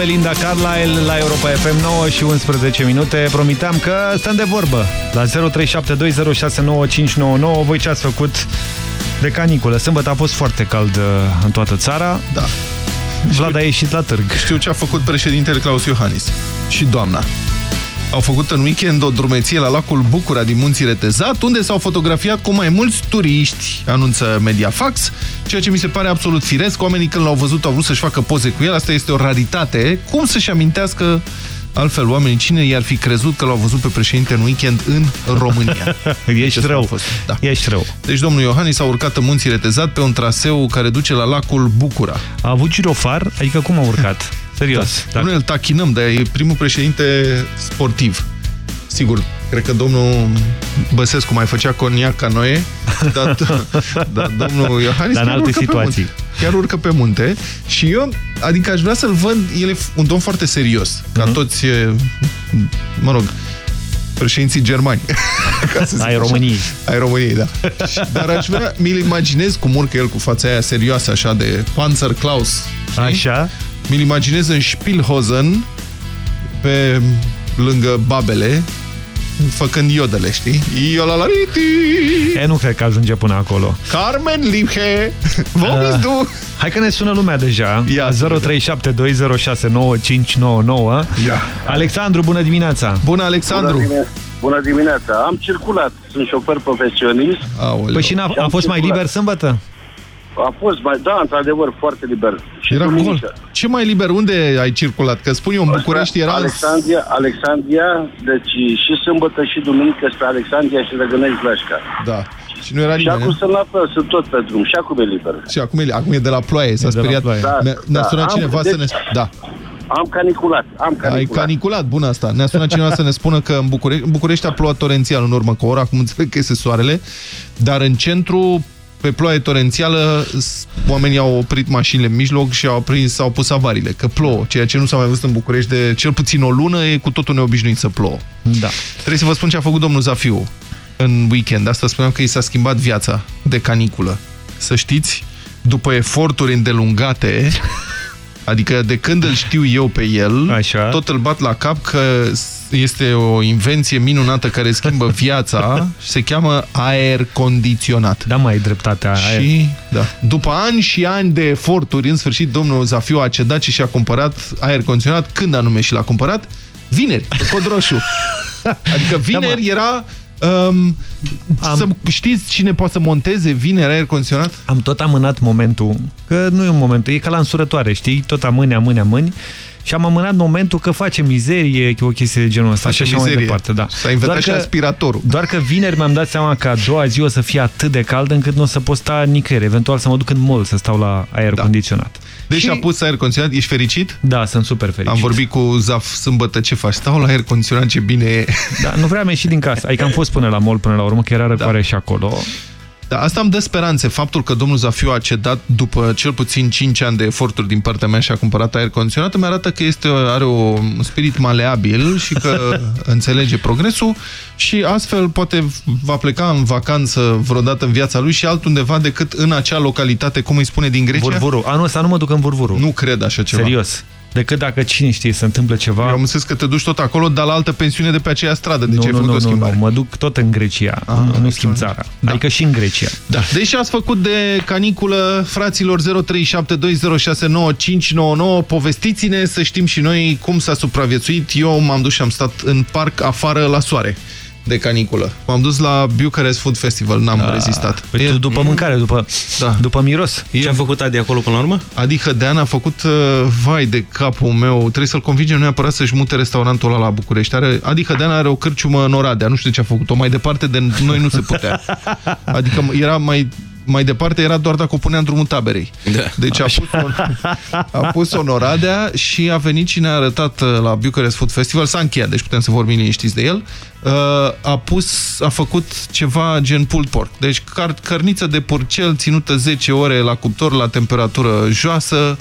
Belinda Carlisle la Europa FM 9 și 11 minute. Promiteam că stăm de vorbă. La 0372069599 voi ce ați făcut de caniculă. Sâmbătă a fost foarte cald uh, în toată țara. Da. Vlad a ieșit la târg. Știu ce a făcut președintele Claus Iohannis și doamna. Au făcut în weekend o drumeție la lacul Bucura din Munții Retezat, unde s-au fotografiat cu mai mulți turiști, anunță Mediafax, ceea ce mi se pare absolut firesc. Oamenii când l-au văzut au vrut să-și facă poze cu el, asta este o raritate. Cum să-și amintească altfel oamenii, cine i-ar fi crezut că l-au văzut pe președinte în weekend în România? (laughs) Ești rău. Fost. Da. Ești rău. Deci domnul Iohannis a urcat în Munții Retezat pe un traseu care duce la lacul Bucura. A avut girofar? Adică cum a urcat? (laughs) Serios. Da. Nu îl tachinăm, dar e primul președinte sportiv. Sigur, cred că domnul Băsescu mai făcea coniac ca noi, (laughs) dar, dar domnul Iohannis Dar în chiar alte urcă pe situații. munte. Chiar urcă pe munte și eu, adică aș vrea să-l văd, el e un domn foarte serios, ca Mhm. toți, e, mă rog, președinții germani. (laughs) Ca să zic Ai așa. României. Ai României, da. Și- (laughs) Dar aș vrea, mi-l imaginez cum urcă el cu fața aia serioasă, așa, de Panzer Klaus. știi? Așa. Mi-l imaginez în Spielhosen, pe lângă babele, făcând iodele, știi? Iolalariti! E, nu cred că ajunge până acolo. Carmen Limhe! Wo Uh, bist du? Hai că ne sună lumea deja. Ia, 0372069599. Ia. Alexandru, bună dimineața! Bună, Alexandru! Bună, dimine Bună dimineața! Am circulat, sunt șofer profesionist. Aoleu. Păi și n-a, a fost mai liber sâmbătă? A fost mai, da, într-adevăr, foarte liber. Și Era duminică. gol. Ce mai liber? Unde ai circulat? Că spun eu, în București era... Alexandria, Alexandria, deci și sâmbătă și duminică spre Alexandria și Răgănești Blașca. Da. Și nu era Și nimeni, acum ne? sunt la fel, sunt tot pe drum. Și acum e liber. Și acum e, acum e de la ploaie, s-a de la speriat. ploaie. Da, Ne- Ne-a da. sunat Am- cineva deci- să ne... Da. Am caniculat, am Ai caniculat. caniculat, bun asta. Ne-a sunat cineva să ne spună că în București, în București a plouat torențial în urmă cu o oră, acum înțeleg că este soarele, dar în centru, pe ploaie torențială, s- oamenii au oprit mașinile în mijloc și au prins, au pus avariile, că plouă, ceea ce nu s-a mai văzut în București de cel puțin o lună, e cu totul neobișnuit să plouă. Da. Trebuie să vă spun ce a făcut domnul Zafiu în weekend. Asta spuneam că i s-a schimbat viața de caniculă. Să știți, după eforturi îndelungate, (laughs) adică de când îl știu eu pe el, Așa. tot îl bat la cap că este o invenție minunată care schimbă (laughs) viața și se cheamă aer condiționat. Da, mai e dreptatea. aia. Și, da. După ani și ani de eforturi, în sfârșit, domnul Zafiu a cedat și și-a cumpărat aer condiționat. Când anume și l-a cumpărat? Vineri, pe cod roșu. (laughs) Adică vineri era... Um, Am- Să știți cine poate să monteze vineri aer condiționat? Am tot amânat momentul, că nu e un moment, e ca la însurătoare, știi? Tot amâni, amâni, amâni. Și am amânat momentul că face mizerie, o chestie de genul ăsta Face și așa mai mizerie. departe. Da. S-a inventat Doar și aspiratorul. Doar că vineri mi-am dat seama că a doua zi o să fie atât de cald încât nu o să pot sta nicăieri. Eventual să mă duc în mall să stau la aer Da. condiționat. Deci Și- a pus aer condiționat, ești fericit? Da, sunt super fericit. Am vorbit cu Zaf sâmbătă, ce faci? Stau la aer condiționat, ce bine e. Da, nu vreau ieși din casă. Adică am fost până la mall până la urmă, că era răcoare și acolo. Da, asta îmi dă speranțe. Faptul că domnul Zafiu a cedat după cel puțin 5 ani de eforturi din partea mea și a cumpărat aer condiționat, îmi arată că este, are o, un spirit maleabil și că (laughs) înțelege progresul și astfel poate va pleca în vacanță vreodată în viața lui și altundeva decât în acea localitate, cum îi spune, din Grecia. Vurvuru. Anul ăsta nu mă duc în Vurvuru. Nu cred așa ceva. Serios. Decât dacă cine știe se întâmplă ceva. Eu am înțeles că te duci tot acolo, dar la altă pensiune de pe aceea stradă. De nu, ce ai nu, făcut nu, o nu, schimbare? nu, mă duc tot în Grecia, Ah, nu, nu schimb țara. Da. Adică și în Grecia. Da. Deși ați făcut de caniculă, fraților 0372069599, povestiți-ne să știm și noi cum s-a supraviețuit. Eu m-am dus și am stat în parc afară la soare de caniculă. M-am dus la Bucharest Food Festival, n-am Da. rezistat. Păi tu după mâncare, după, da. după miros. Ce a făcut Adi acolo până la urmă? Adi Hădean a făcut, uh, vai de capul meu, trebuie să-l convingem neapărat să-și mute restaurantul ăla la București. Are, Adi Hădean are o cârciumă în Oradea, nu știu de ce a făcut-o, mai departe de noi nu se putea. (laughs) Adică era mai, mai departe, era doar dacă o punea în drumul taberei. Da. Deci a pus, o, a pus o în Oradea și a venit și ne-a arătat uh, la Bucharest Food Festival, s-a încheiat, deci putem să vorbim liniștiți de el, uh, a pus, a făcut ceva gen pulled pork, deci car, cărniță de purcel ținută 10 ore la cuptor la temperatură joasă,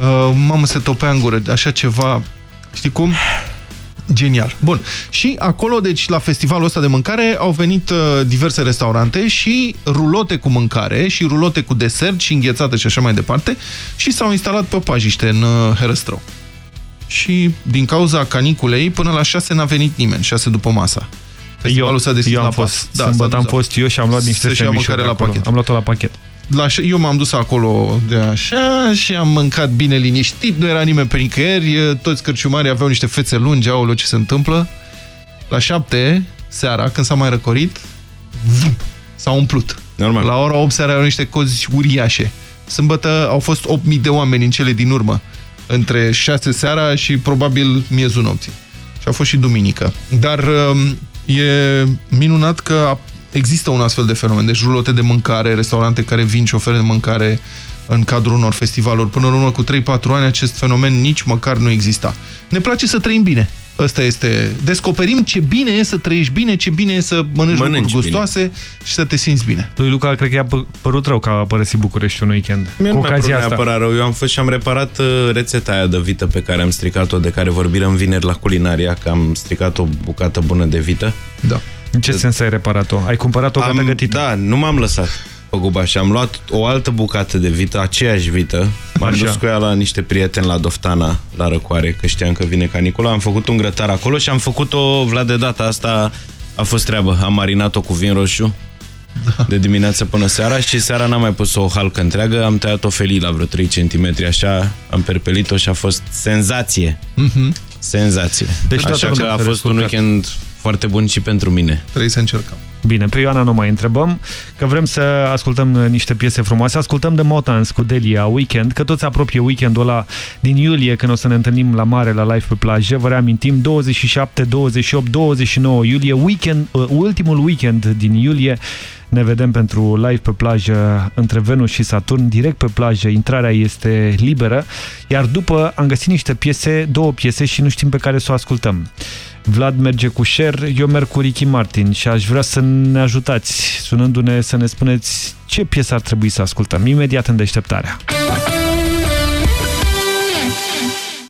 uh, mamă se topea în gură, așa ceva, știi cum? Genial. Bun. Și acolo, deci, la festivalul ăsta de mâncare, au venit uh, diverse restaurante și rulote cu mâncare și rulote cu desert și înghețată și așa mai departe și s-au instalat pe pajiște în uh, Herăstrău. Și din cauza caniculei, până la 6 n-a venit nimeni, 6 după masa. Festivalul s-a deschis eu am la fost, pas. Da, sâmbătă am fost eu și am luat niște Se-și ia mâncare la acolo. pachet. Am luat-o la pachet. La, eu m-am dus acolo de așa și am mâncat bine liniștit, nu era nimeni pe nicăieri, toți cărciumarii aveau niște fețe lungi, aoleu, ce se întâmplă. La șapte seara, când s-a mai răcorit, s-a umplut. Normal. La ora 8 seara erau niște cozi uriașe. Sâmbătă au fost 8.000 de oameni în cele din urmă, între 6 seara și probabil miezul nopții. Și a fost și duminică. Dar um, e minunat că a- există un astfel de fenomen. Deci rulote de mâncare, restaurante care vin și oferă de mâncare în cadrul unor festivaluri. Până în urmă cu 3-4 ani acest fenomen nici măcar nu exista. Ne place să trăim bine. Ăsta este. Descoperim ce bine e să trăiești bine, ce bine e să mănânci, Mănânci lucruri gustoase și să te simți bine. Lui Luca, cred că i-a pă- părut rău că a părăsit București un weekend. Mie cu nu mi-a ocazia părut asta. neapărat rău. Eu am fost și am reparat uh, rețeta aia de vită pe care am stricat-o, de care vorbim vineri la culinaria, că am stricat o bucată bună de vită. Da. În ce sens ai reparat-o? Ai cumpărat-o gata am, gătită? Da, nu m-am lăsat pe guba și am luat o altă bucată de vită, aceeași vită. M-am Așa. dus cu ea la niște prieteni la Doftana, la Răcoare, că știam că vine canicula. Am făcut un grătar acolo și am făcut-o, Vlad, de data asta a fost treabă. Am marinat-o cu vin roșu de dimineață până seara și seara n-am mai pus o halcă întreagă, am tăiat o felii la vreo 3 cm, așa, am perpelit-o și a fost senzație. Mhm. Senzație. Deci toată așa lumea că a s-a fost un descurcat. weekend foarte bun și pentru mine. Trebuie să încercăm. Bine, pe Ioana nu mai întrebăm, că vrem să ascultăm uh, niște piese frumoase. Ascultăm de Motans cu Delia Weekend, că tot se apropie weekendul ăla din iulie, când o să ne întâlnim la mare, la live pe plajă. Vă reamintim, 27, 28, 29 iulie, weekend, uh, ultimul weekend din iulie. Ne vedem pentru live pe plajă între Venus și Saturn, direct pe plajă, intrarea este liberă, iar după am găsit niște piese, două piese și nu știm pe care să o ascultăm. Vlad merge cu Cher, eu merg cu Ricky Martin și aș vrea să ne ajutați sunându-ne să ne spuneți ce piesă ar trebui să ascultăm imediat în deșteptarea.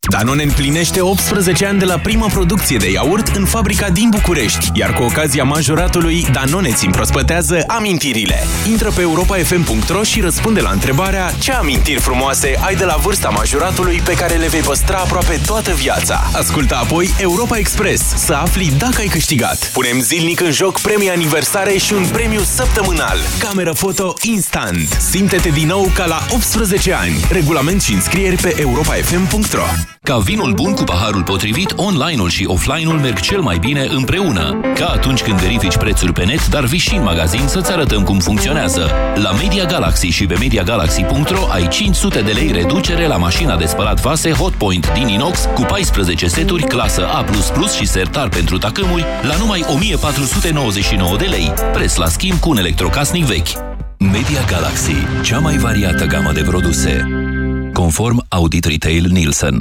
Danone împlinește 18 ani de la prima producție de iaurt în fabrica din București, iar cu ocazia majoratului, Danone ți împrospătează amintirile. Intră pe europafm.ro și răspunde la întrebarea ce amintiri frumoase ai de la vârsta majoratului pe care le vei păstra aproape toată viața. Ascultă apoi Europa Express să afli dacă ai câștigat. Punem zilnic în joc premii aniversare și un premiu săptămânal. Cameră foto instant. Simte-te din nou ca la 18 ani. Regulament și înscrieri pe europafm.ro Ca vinul bun cu paharul potrivit, online-ul și offline-ul merg cel mai bine împreună. Ca atunci când verifici prețuri pe net, dar vii și în magazin să-ți arătăm cum funcționează. La Media Galaxy și pe MediaGalaxy.ro ai 500 de lei reducere la mașina de spălat vase Hotpoint din inox cu 14 seturi clasă A++ și sertar pentru tacâmuri la numai 1499 de lei. Preț la schimb cu un electrocasnic vechi. Media Galaxy, cea mai variată gamă de produse. Conform Audit Retail Nielsen.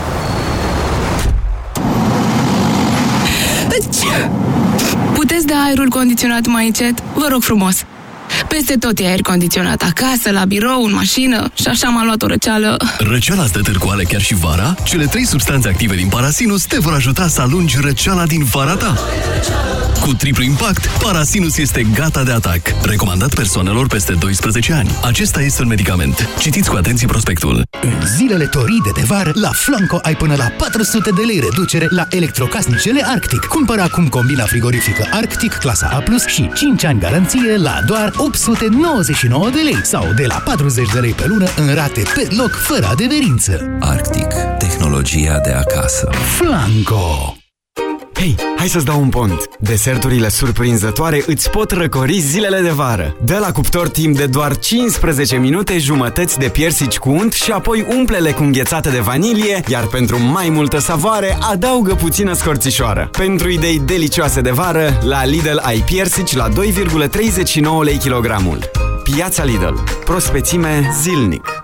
Puteți da aerul condiționat mai încet? Vă rog frumos! Peste tot e aer condiționat, acasă, la birou, în mașină și așa m-a luat o răceală. Răceala stă târcoale chiar și vara? Cele trei substanțe active din Parasinus te vor ajuta să alungi răceala din vara ta. Cu triplu impact, Parasinus este gata de atac. Recomandat persoanelor peste 12 ani. Acesta este un medicament. Citiți cu atenție prospectul. În zilele toride de vară, la Flanco ai până la 400 de lei reducere la electrocasnicele Arctic. Cumpără acum combina frigorifică Arctic clasa A+, și 5 ani garanție la doar 899 de lei sau de la 40 de lei pe lună în rate pe loc, fără adeverință. Arctic. Tehnologia de acasă. Flanco! Hei, hai să-ți dau un pont! Deserturile surprinzătoare îți pot răcori zilele de vară. Dă la cuptor timp de doar 15 minute jumătăți de piersici cu unt și apoi umplele cu înghețată de vanilie, iar pentru mai multă savoare, adaugă puțină scorțișoară. Pentru idei delicioase de vară, la Lidl ai piersici la 2,39 lei kilogramul. Piața Lidl. Prospețime zilnic.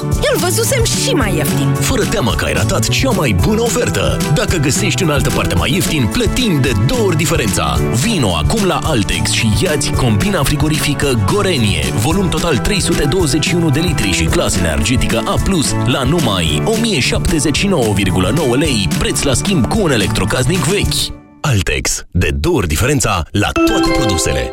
Îl văzusem și mai ieftin. Fără teamă că ai ratat cea mai bună ofertă. Dacă găsești în altă parte mai ieftin, plătim de două ori diferența. Vino acum la Altex și iați combina frigorifică Gorenie, volum total 321 de litri și clasă energetică A+, la numai 1079,9 lei, preț la schimb cu un electrocasnic vechi. Altex. De două ori diferența la toate produsele.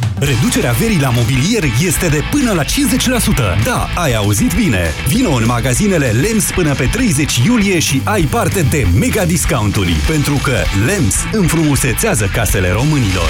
Reducerea verii la mobilier este de până la 50%. Da, ai auzit bine! Vino în magazinele LEMS până pe 30 iulie și ai parte de mega discounturi, pentru că LEMS înfrumusețează casele românilor.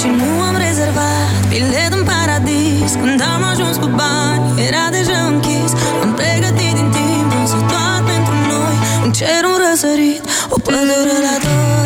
Și nu am rezervat bilet în paradis. Când am ajuns cu bani, era deja închis. Am pregătit din timp, însă doar pentru noi. Un cer, un răsărit, o pădure la doi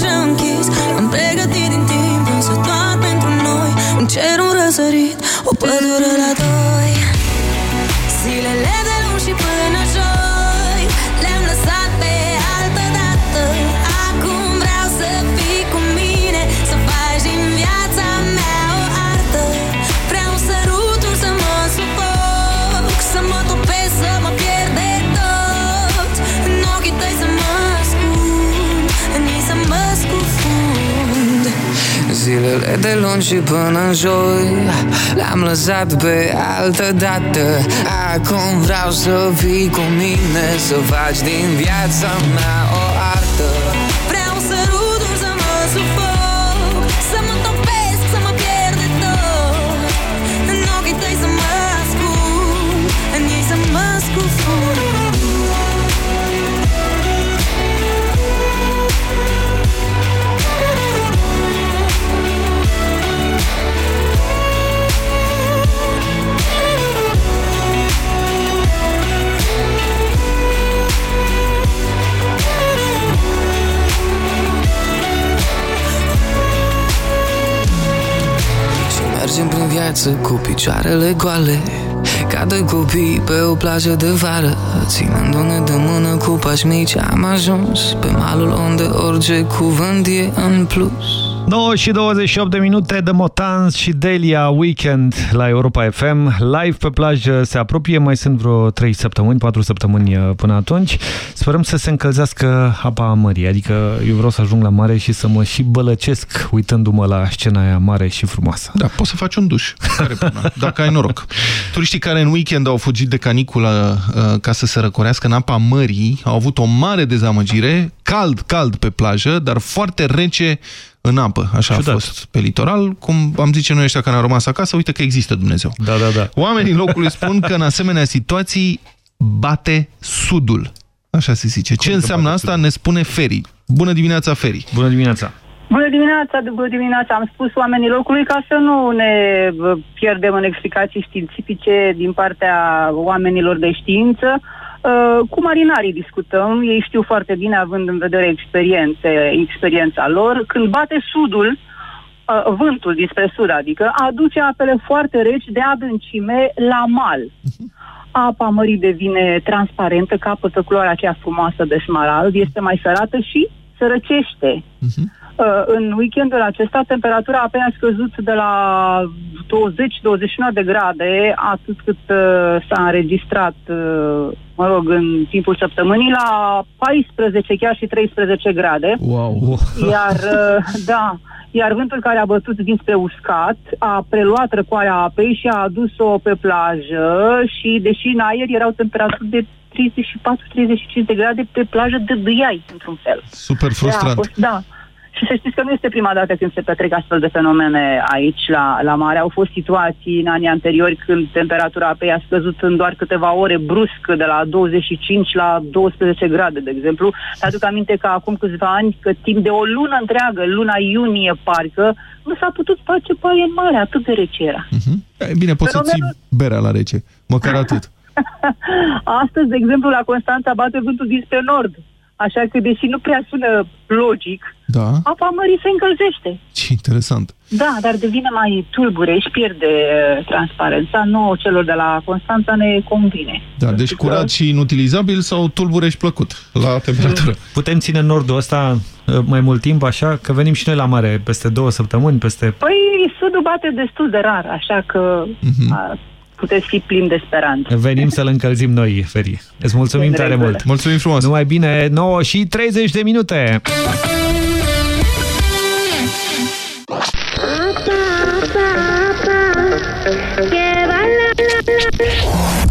noi Un cer, un răsărit, o pădure la doi. Zilele Zilele de luni și până în joi. Le-am lăsat pe altă dată. Acum vreau să fii cu mine Să faci din viața mea mergem prin viață cu picioarele goale. Ca doi copii pe o plajă de vară Ținându-ne de mână cu pași mici Am ajuns pe malul unde orice cuvânt e în plus 9 și 28 de minute de Motans și Delia Weekend la Europa FM. Live pe plajă se apropie, mai sunt vreo 3 săptămâni, 4 săptămâni uh, până atunci. Sperăm să se încălzească apa mării, adică eu vreau să ajung la mare și să mă și bălăcesc uitându-mă la scena aia mare și frumoasă. Da, poți să faci un duș, care până, dacă ai noroc. Turiștii care în weekend au fugit de caniculă uh, ca să se răcorească în apa mării au avut o mare dezamăgire, cald, cald pe plajă, dar foarte rece în apă. Așa Ciudat. a fost pe litoral. Cum am zice noi ăștia care au rămas acasă, uite că există Dumnezeu. Da, da, da. Oamenii locului spun că în asemenea situații bate sudul. Așa se zice. Ce înseamnă asta ne spune Feri. Bună dimineața, Feri. Bună dimineața. Bună dimineața, bună dimineața. Am spus oamenii locului ca să nu ne uh, pierdem în explicații științifice din partea oamenilor de știință. Uh, cu marinarii discutăm, ei știu foarte bine, având în vedere experiențe, experiența lor. Când bate sudul, uh, vântul dinspre sud, adică, aduce apele foarte reci de adâncime la mal. Apa mării devine transparentă, capătă culoarea aceea frumoasă de smarald, este mai sărată și se răcește. Uh, în weekendul acesta temperatura apei a scăzut de la 20-21 de grade, atât cât uh, s-a înregistrat, uh, mă rog, în timpul săptămânii, la 14, chiar și 13 grade. Wow! Iar, uh, da, iar vântul care a bătut dinspre uscat a preluat răcoarea apei și a adus-o pe plajă și, deși în aer erau temperaturi de 34-35 de grade, pe plajă de băiai, într-un fel. Super Da, a frustrant. fost, da. Și să știți că nu este prima dată când se petrec astfel de fenomene aici, la, la mare. Au fost situații în anii anteriori când temperatura apei a scăzut în doar câteva ore brusc, de la 25 la 12 grade, de exemplu. Aduc aminte că acum câțiva ani, că timp de o lună întreagă, luna iunie parcă, nu s-a putut face paie în mare, atât de rece era. E bine, poți să ții Fenomenul- berea la rece. Măcar atât. (laughs) Astăzi, de exemplu, la Constanța bate vântul dinspre nord. Așa că, deși nu prea sună logic, Da? apa mării se încălzește. Ce interesant. Da, dar devine mai tulbure, își pierde uh, transparența. Nouă celor de la Constanța ne convine. Da, deci curat și inutilizabil sau tulbure și plăcut la temperatură. Putem ține nordul ăsta uh, mai mult timp, așa, că venim și noi la mare peste două săptămâni, peste... Păi, sudul bate destul de rar, așa că Mhm. a, puteți fi plin de speranță. Venim să-l încălzim noi, Feri. Îți mulțumim În tare regulă. mult. Mulțumim frumos. Numai bine, 9 și 30 de minute. O îmbrățișare, o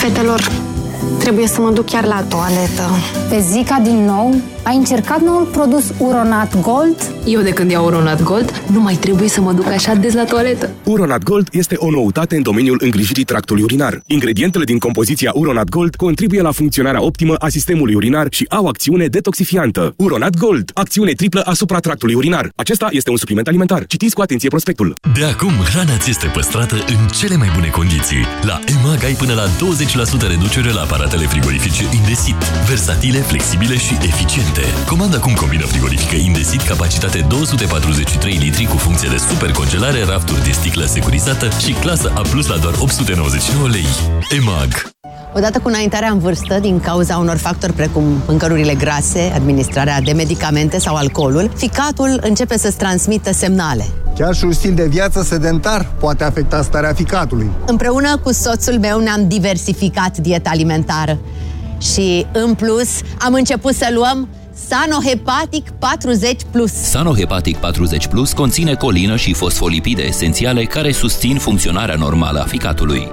Fetelor, trebuie să mă duc chiar la toaletă. Pe Zica din nou? Ai încercat noul produs Uronat Gold? Eu de când iau Uronat Gold, nu mai trebuie să mă duc așa des la toaletă. Uronat Gold este o noutate în domeniul îngrijirii tractului urinar. Ingredientele din compoziția Uronat Gold contribuie la funcționarea optimă a sistemului urinar și au acțiune detoxifiantă. Uronat Gold, acțiune triplă asupra tractului urinar. Acesta este un supliment alimentar. Citiți cu atenție prospectul. De acum, hrana ți este păstrată în cele mai bune condiții. La EMAG ai până la 20% reducere la aparatele frigorifice Indesit. Versatile, flexibile și eficiente. Comanda acum combina frigorifică Indesit, capacitate 243 litri cu funcție de super congelare, rafturi de sticlă securizată și clasă A+, la doar 899 lei. EMAG. Odată cu înaintarea în vârstă, din cauza unor factori precum mâncărurile grase, administrarea de medicamente sau alcoolul, ficatul începe să-ți transmită semnale. Chiar și un stil de viață sedentar poate afecta starea ficatului. Împreună cu soțul meu ne-am diversificat dieta alimentară și, în plus, am început să luăm Sanohepatic 40 Plus. Sanohepatic 40 Plus conține colină și fosfolipide esențiale care susțin funcționarea normală a ficatului.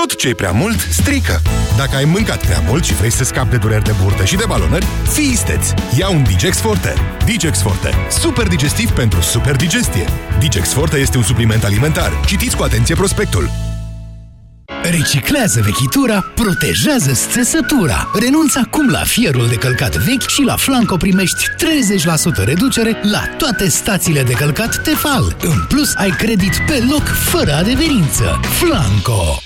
Tot ce e prea mult, strică. Dacă ai mâncat prea mult și vrei să scapi de dureri de burtă și de balonări, fii isteț. Ia un Digex Forte. Digex Forte. Super digestiv pentru super digestie. Digex Forte este un supliment alimentar. Citiți cu atenție prospectul. Reciclează vechitura, protejează țesătura. Renunță acum la fierul de călcat vechi și la Flanco primești 30% reducere la toate stațiile de călcat Tefal. În plus, ai credit pe loc, fără adeverință. Flanco!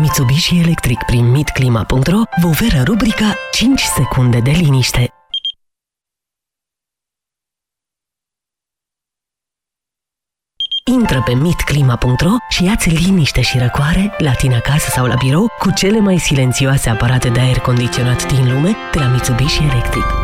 Mitsubishi Electric prin mitclima.ro vă oferă rubrica 5 secunde de liniște. Intră pe mitclima.ro și ia-ți liniște și răcoare la tine acasă sau la birou cu cele mai silențioase aparate de aer condiționat din lume de la Mitsubishi Electric.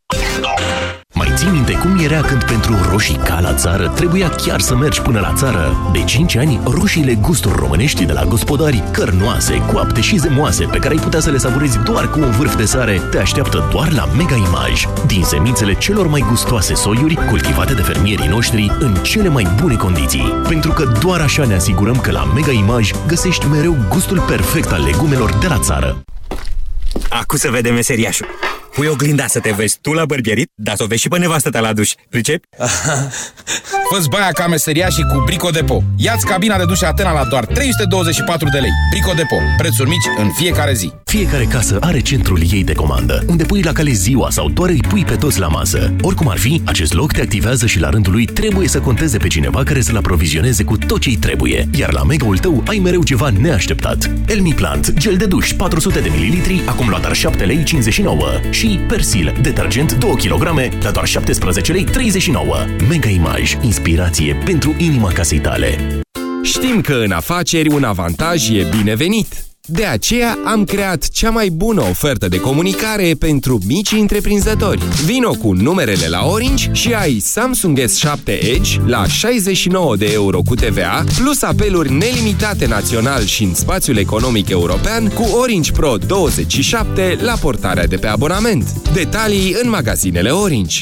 Mai ții minte cum era când pentru roșii ca la țară trebuia chiar să mergi până la țară? De 5 ani, roșiile gusturi românești de la gospodari, cărnoase, coapte și zemoase, pe care ai putea să le savurezi doar cu un vârf de sare, te așteaptă doar la Mega Image. Din semințele celor mai gustoase soiuri, cultivate de fermierii noștri în cele mai bune condiții. Pentru că doar așa ne asigurăm că la Mega Image găsești mereu gustul perfect al legumelor de la țară. Acum să vedem meseriașul. Pui oglinda să te vezi tu la bărbierit, dar să o vezi și pe nevastă ta la duș. Pricepi? (laughs) Fă-ți baia ca meseria și cu Brico Depo. Ia-ți cabina de duș Atena la doar 324 de lei. Brico Depo. Prețuri mici în fiecare zi. Fiecare casă are centrul ei de comandă, unde pui la cale ziua sau doar îi pui pe toți la masă. Oricum ar fi, acest loc te activează și la rândul lui trebuie să conteze pe cineva care să-l aprovizioneze cu tot ce-i trebuie. Iar la mega-ul tău ai mereu ceva neașteptat. Elmi Plant, gel de duș 400 de ml, acum la doar 7 lei 59. Și Persil, detergent 2 kg, la doar 17 lei 39. Mega Image, inspirație pentru inima casei tale. Știm că în afaceri un avantaj e binevenit. De aceea am creat cea mai bună ofertă de comunicare pentru mici întreprinzători. Vino cu numerele la Orange și ai Samsung S7 Edge la 69 de euro cu TVA, plus apeluri nelimitate național și în spațiul economic european cu Orange Pro 27 la portarea de pe abonament. Detalii în magazinele Orange.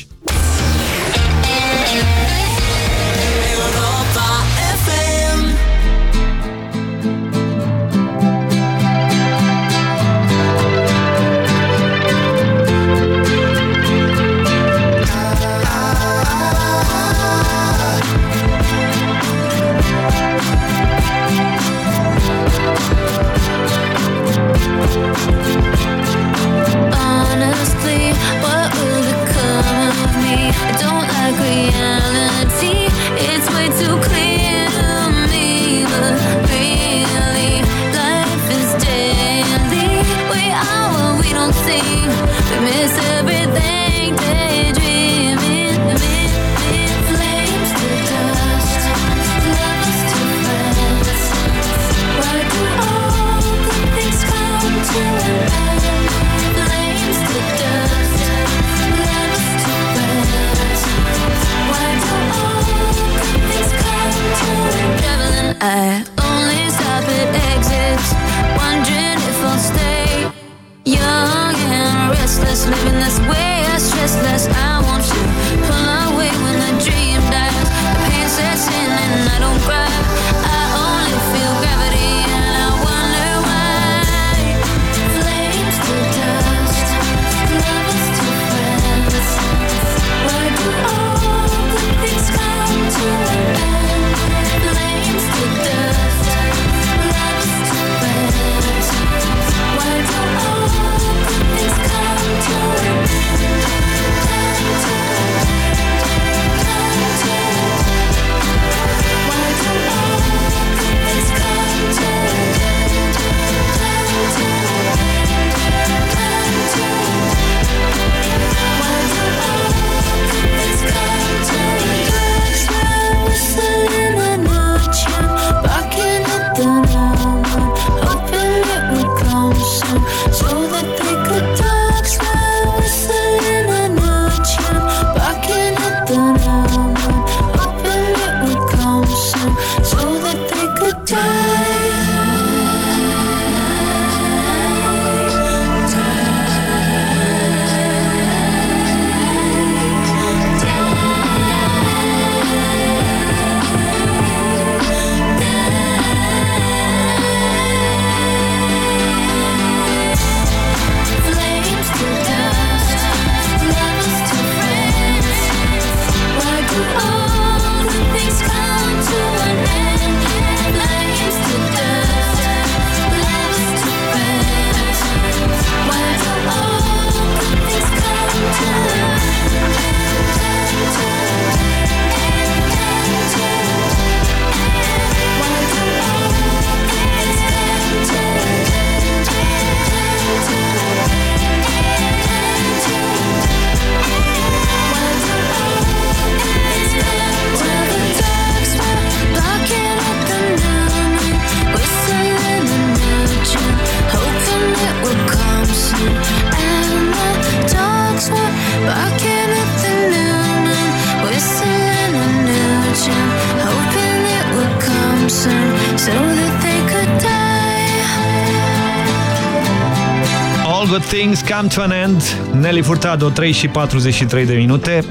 Come to an end. Nelly Furtado, 3 și 43 de minute.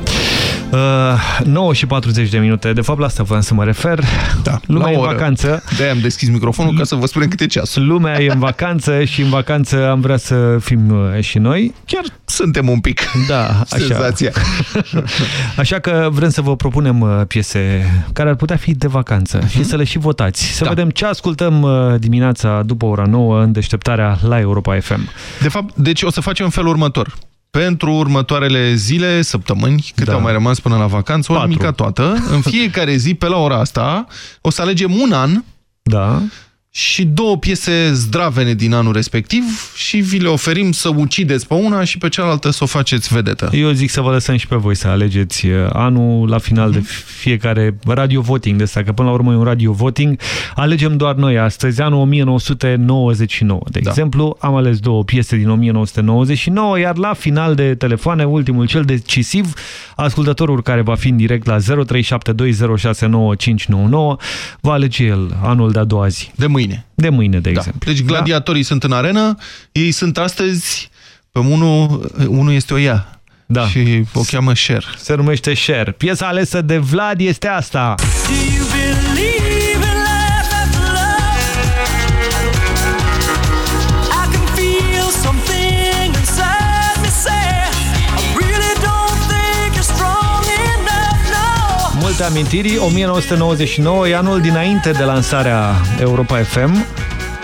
Uh, 9 și 40 de minute. De fapt, la asta voiam să mă refer. Da, Lumea la e în oră. vacanță. De-aia am deschis microfonul ca să vă spunem câte ceasul. Lumea e în vacanță și în vacanță am vrea să fim uh, și noi. Chiar suntem un pic. Da, (laughs) așa. Senzația. (laughs) Așa că vrem să vă propunem uh, piese care ar putea fi de vacanță și să le și votați. Să Da. vedem ce ascultăm uh, dimineața după ora 9 în deșteptarea la Europa FM. De fapt, deci o să facem în felul următor. Pentru următoarele zile, săptămâni, câte Da. au mai rămas până la vacanță, o Patru. mica toată, în fiecare zi, pe la ora asta, o să alegem un an Da. Și două piese zdravene din anul respectiv și vi le oferim să ucideți pe una și pe cealaltă să o faceți vedetă. Eu zic să vă lăsăm și pe voi să alegeți uh, anul la final de fiecare radio voting de asta, că până la urmă e un radio voting. Alegem doar noi astăzi, anul 1999. De da. exemplu, am ales două piese din 1999, iar la final de telefoane, ultimul cel decisiv, ascultătorul care va fi în direct la 0372069599 va alege el anul de-a doua zi. De mâine. De mâine, de Da. exemplu. Deci gladiatorii sunt în arenă, ei sunt astăzi, pe unul, unul este o ea. Da. Și o cheamă Cher. Se numește Cher. Piesa alesă de Vlad este asta. Multe amintiri, 1999 e anul dinainte de lansarea Europa FM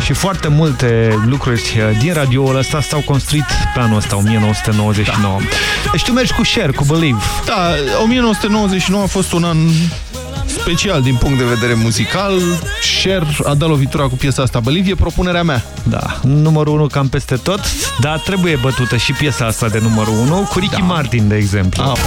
și foarte multe lucruri din radioul ăsta s-au construit pe anul ăsta, 1999. Da. Deci tu mergi cu Cher, cu Believe. Da, 1999 a fost un an special din punct de vedere muzical. Cher a dat lovitura cu piesa asta. Believe e propunerea mea. Da, numărul 1 cam peste tot, dar trebuie bătută și piesa asta de numărul 1 cu Ricky da. Martin, de exemplu. Ah.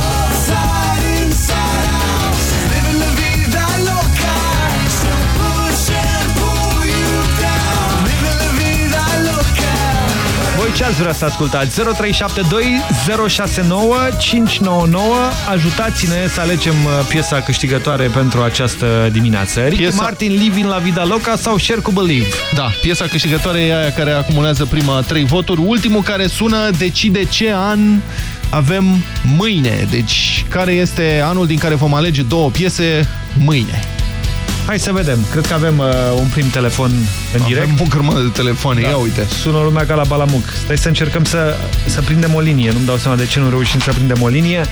Ce ați vrea să ascultați? 0372 069 599 Ajutați-ne să alegem uh, piesa câștigătoare pentru această dimineață. Ricky Piesa- Martin, Living la Vida Loca sau Share cu Believe? Da, piesa câștigătoare e aia care acumulează prima trei voturi. Ultimul care sună decide ce an avem mâine. Deci, care este anul din care vom alege două piese mâine. Hai să vedem. Cred că avem uh, un prim telefon în direct. Avem o grămadă de telefoane, ia uite. Sună lumea ca la Balamuc. Stai să încercăm să, să prindem o linie. Nu-mi dau seama de ce nu reușim să prindem o linie.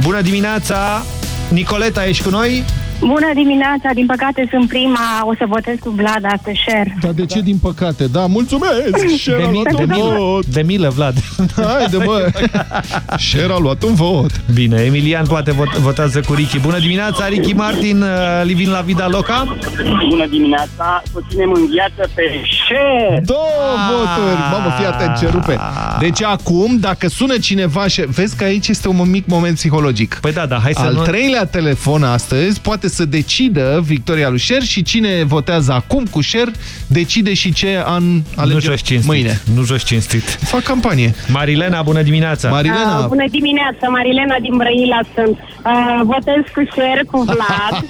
Bună dimineața! Nicoleta, ești cu noi? Bună dimineața, din păcate sunt prima, o să votez cu Vlad astăzi, share. Dar de ce din păcate? Da, mulțumesc! Cher a De, mi- luat de, un milă, vot! de milă, Vlad. Haide, bă! Cher a luat un vot! Bine, Emilian poate vot, votează cu Ricky. Bună dimineața, Ricky Martin, uh, Livin la Vida Loca. Bună dimineața, susținem în viață pe share. Două voturi! Mamă, fii atent ce rupe! Deci acum, dacă sună cineva și... Vezi că aici este un mic moment psihologic. Păi da, da, hai să Al nu- treilea telefon astăzi poate să decidă victoria lui Cher și cine votează acum cu Cher decide și ce an Nu alege joci cinstit. mâine. Nu joci cinstit. Fac campanie. Marilena, bună dimineața. Marilena, Uh, bună dimineața, Marilena din Brăila sunt. Uh, votez cu share cu Vlad. (laughs)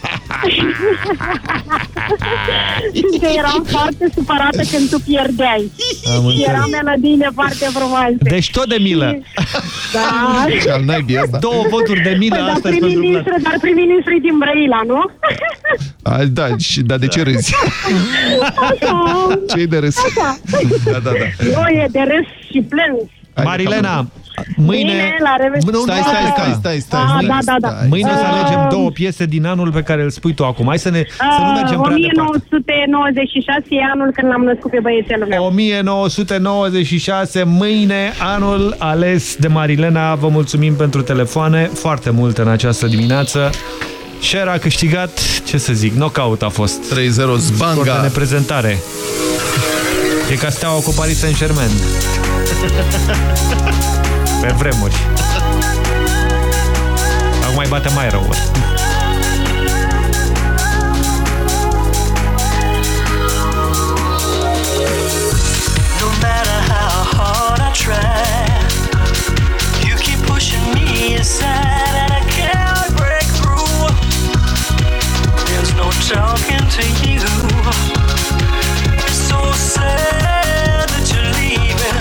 Fiindcă eram foarte supărată când tu pierdeai. Am și înțeles. erau melodiile foarte frumoase. Deci tot de milă. Da. al naibii ăsta. Două voturi de milă Păi, dar astăzi pentru Vlad. prim-ministru, dar prim-ministru din Brăila, nu? A, da, și, dar de ce râzi? Așa. ce de râs? Așa. Da, da, da. Nu e de râs și plâns. Marilena, mâine... Bine, la revedere. Nu, Stai, nu, stai, nu, stai, nu. stai, stai. Ah, stai, da, da, da. stai. Mâine o să Uh, alegem două piese din anul pe care îl spui tu acum. Hai să, ne, să nu Uh, mergem prea departe. 1996 e anul când l-am născut pe băiețelul meu. 1996, mâine, anul ales de Marilena. Vă mulțumim pentru telefoane, foarte multe în această dimineață. Cher a câștigat, ce să zic, knockout a fost. 3-0 Zbanga. Scor de neprezentare. E ca steaua cu Paris Saint-Germain. (laughs) Pe vremuri. Acum mai bate mai rău. No matter how hard I try, you keep pushing me aside, talking to you. It's so sad that you're leaving.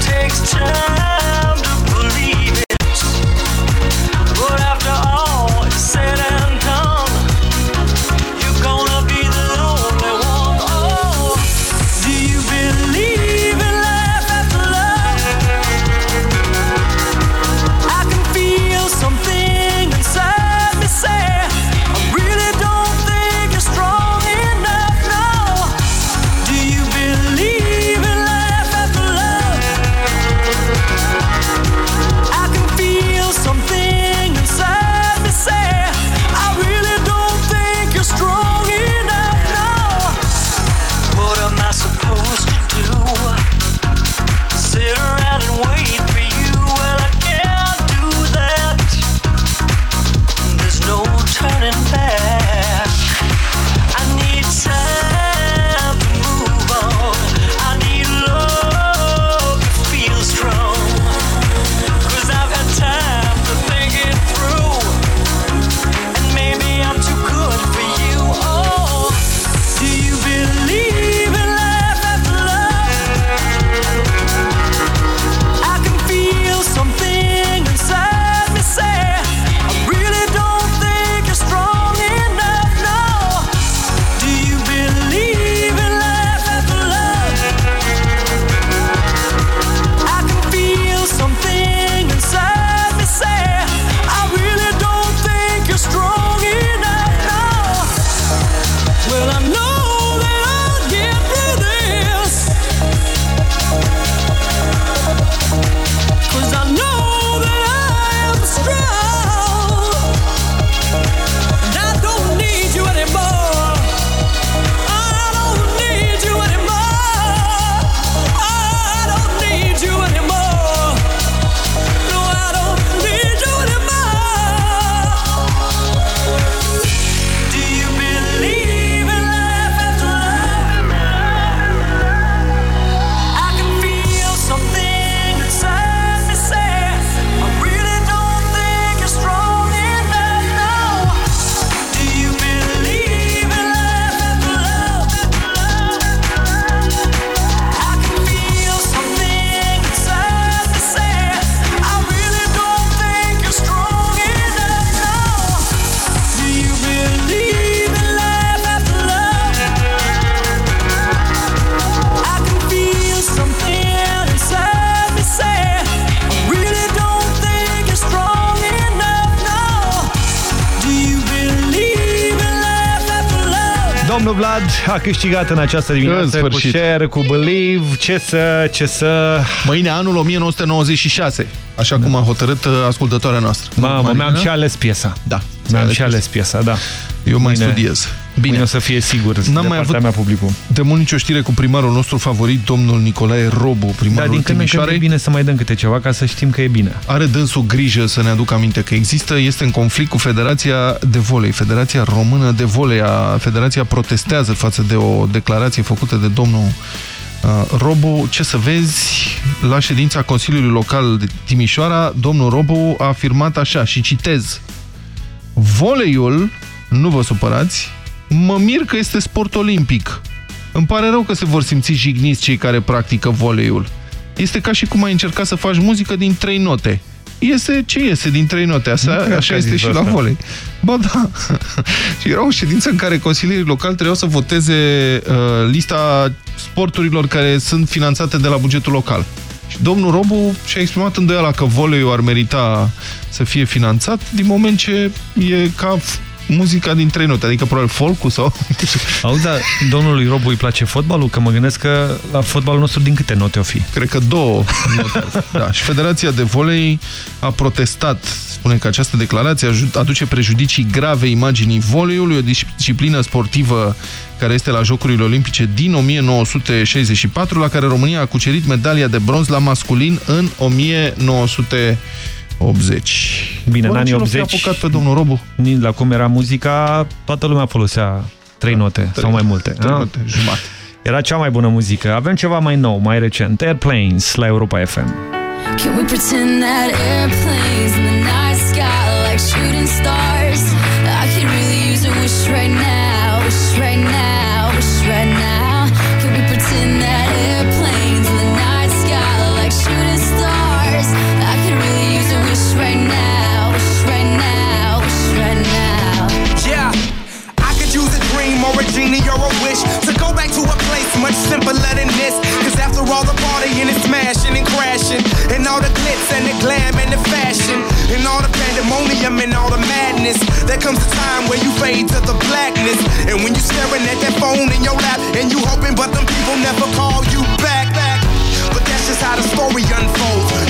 takes time Domnul Vlad a câștigat în această În dimineață cu sfârșit. share, cu believe, ce să, ce să... Mâine anul 1996, așa cum a hotărât uh, ascultătoarea noastră. Mamă, Marina? mi-am și ales piesa. Da. Mi-am și ales piesa, da. Eu mai Mâine- studiez. Bine. Mâine o să fie sigur N-am de mai partea avut mea publicul. de mult nicio știre cu primarul nostru favorit, domnul Nicolae Robu, Dar primarul din când în când Timișoarei. e bine să mai dăm câte ceva ca să știm că e bine. Are dânsul grijă să ne aducă aminte că există, este în conflict cu Federația de Volei, Federația Română de Volei. A, Federația protestează față de o declarație făcută de domnul uh, Robu. Ce să vezi, la ședința Consiliului Local de Timișoara, domnul Robu a afirmat așa, și citez, Voleiul, nu vă supărați, mă mir că este sport olimpic. Îmi pare rău că se vor simți jigniți cei care practică voleiul. Este ca și cum ai încercat să faci muzică din trei note. Iese ce iese din trei note, Nu Asta, cred așa că a este zis și la asta. volei. Ba da. și (laughs) era o ședință în care consilierii locali trebuiau să voteze uh, lista sporturilor care sunt finanțate de la bugetul local. Și domnul Robu și-a exprimat îndoiala că voleiul ar merita să fie finanțat din moment ce e ca f- muzica din trei note, adică probabil folk sau... (laughs) Auzi, dar domnului Robu îi place fotbalul? Că mă gândesc că la fotbalul nostru din câte note o fi? Cred că două note. Da, și Federația de Volei a protestat. Spune că această declarație aju- aduce prejudicii grave imaginii voleiului, o disciplină sportivă care este la Jocurile Olimpice din 1964, la care România a cucerit medalia de bronz la masculin în 1980. Bine, în Bă, anii ce l-o fi 80, apucat pe domnul Robu? la cum era muzica, toată lumea folosea trei note sau mai multe. Trei da? note, jumate. Era cea mai bună muzică. Avem ceva mai nou, mai recent. Airplanes la Europa FM. Can we pretend that airplanes in the night sky are like shooting stars? I could really use a wish right now, wish right now, wish right now. Can we pretend that and all the pandemonium and all the madness, there comes a time where you fade to the blackness. And when you staring at that phone in your lap, and you hoping, but them people never call you back. But that's just how the story unfolds.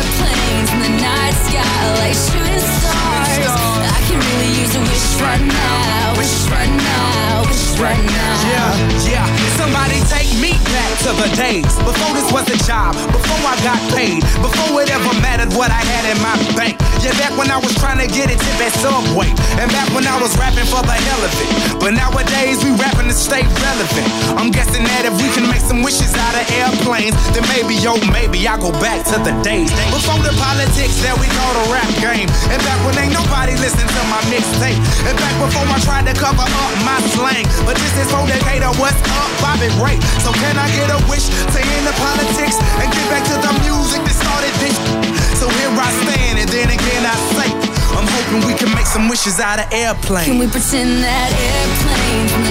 the night sky like shooting stars? I can really use a wish right now, wish right now, wish right now. Yeah, yeah. Somebody take me back to the days before this was a job, before I got paid, before it ever mattered what I had in my bank. Yeah, back when I was trying to get a tip at Subway, and back when I was rapping for the hell of it. But nowadays we rapping to stay relevant. I'm guessing that if we can make some wishes out of airplanes, then maybe, yo, maybe I go back to the days before the politics that we call the rap game, and back when ain't nobody listened to my mixtape, and back before I tried to cover up my slang. But this is for Decatur, what's up, Bobby Ray? So can I get a wish to end the politics and get back to the music that started this? So here I stand, and then again I say, I'm hoping we can make some wishes out of airplanes. Can we pretend that airplanes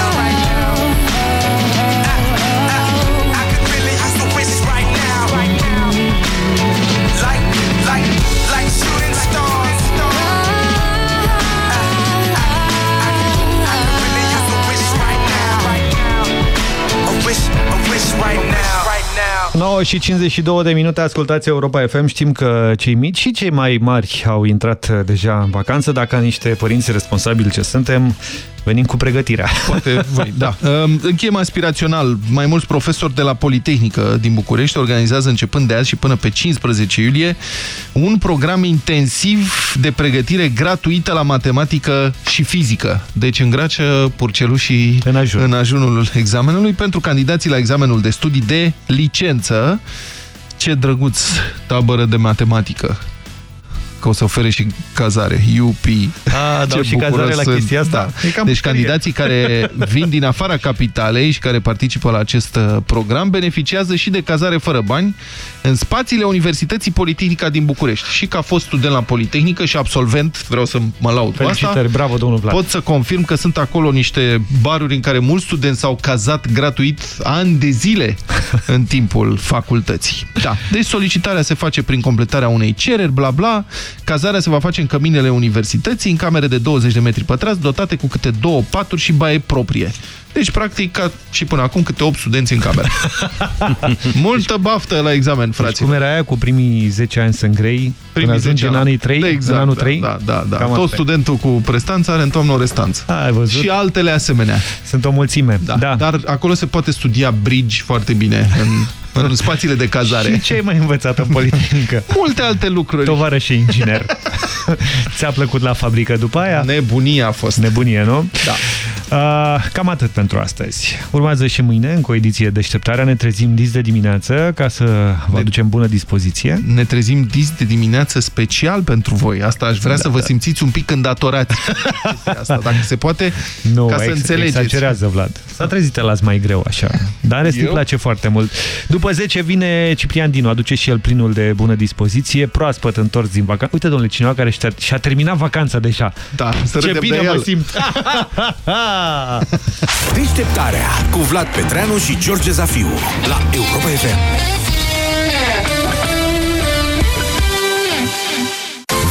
9 și 52 de minute, ascultați Europa FM. Știm că cei mici și cei mai mari au intrat uh, deja în vacanță. Dacă niște părinți responsabili ce suntem, Venim cu pregătirea. Poate voi, da. (laughs) Um, Închem aspirațional. Mai mulți profesori de la Politehnică din București organizează începând de azi și până pe 15 iulie un program intensiv de pregătire gratuită la matematică și fizică. Deci îngrace purcelușii în, ajun. în ajunul examenului pentru candidații la examenul de studii de licență. Ce drăguț tabără de matematică că o să ofere și cazare. UP. A, dau (laughs) Ce și cazare bucuros la sunt. chestia asta. Da. E cam Deci puterie. candidații care (laughs) vin din afara capitalei și care participă la acest uh, program beneficiază și de cazare fără bani în spațiile Universității Politehnica din București. Și ca fost student la Politehnică și absolvent, vreau să mă laud cu asta, Felicitări, bravo, domnul Vlad. pot să confirm că sunt acolo niște baruri în care mulți studenți s-au cazat gratuit ani de zile (laughs) în timpul facultății. Da. Deci solicitarea se face prin completarea unei cereri, bla bla. Cazarea se va face în căminele universității, în camere de 20 de metri pătrați, dotate cu câte două paturi și baie proprie. Deci, practic, ca și până acum, câte 8 studenți în cameră. (laughs) Multă baftă la examen, fraților. Deci cum era aia cu primii 10 ani sunt grei, Primii când ajungi 10 în ani. anii 3, exact, în anul da, 3? Da, da, da. Cam Tot asta e. studentul cu prestanță are în toamnă o restanță. Ai văzut? Și altele asemenea. Sunt o mulțime. Da. da. Dar acolo se poate studia bridge foarte bine în, în spațiile de cazare. Și ce ai mai învățat în Politehnică? Multe alte lucruri. Tovară și inginer. Ți-a plăcut la fabrică după aia? Nebunia a fost. Nebunie, nu? Da. Uh, cam atât pentru astăzi. Urmează și mâine, încă o ediție deșteptarea. Ne trezim dis de dimineață ca să vă aducem bună dispoziție. Ne trezim dis de dimineață special pentru voi. Asta aș vrea Da, să vă da. simțiți un pic îndatorați. Asta, dacă se poate, Nu, ca să ex înțelegeți. exagerează, Vlad. S-a trezit el azi mai greu, așa. Dar în rest îi Eu? place foarte mult. După 10 vine Ciprian Dinu, aduce și el plinul de bună dispoziție, proaspăt întors din vacanță. Uite, domnule, cineva care și-a și-a terminat vacanța deja. Da, să Ce râdem bine de mă el. simt. Deșteptarea cu Vlad Petreanu și George Zafiu la Europa FM.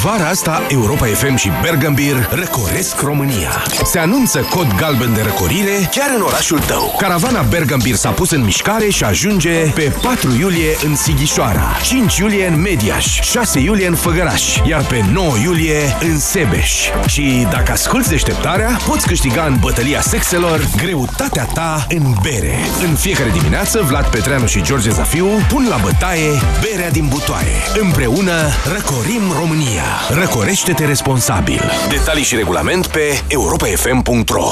Vara asta, Europa FM și Bergambir răcoresc România. Se anunță cod galben de răcorire chiar în orașul tău. Caravana Bergambir s-a pus în mișcare și ajunge pe 4 iulie în Sighișoara, 5 iulie în Mediaș, 6 iulie în Făgăraș, iar pe 9 iulie în Sebeș. Și dacă asculti deșteptarea, poți câștiga în bătălia sexelor greutatea ta în bere. În fiecare dimineață, Vlad Petreanu și George Zafiu pun la bătaie berea din butoaie. Împreună răcorim România. Răcorește-te responsabil. Detalii și regulament pe europafm.ro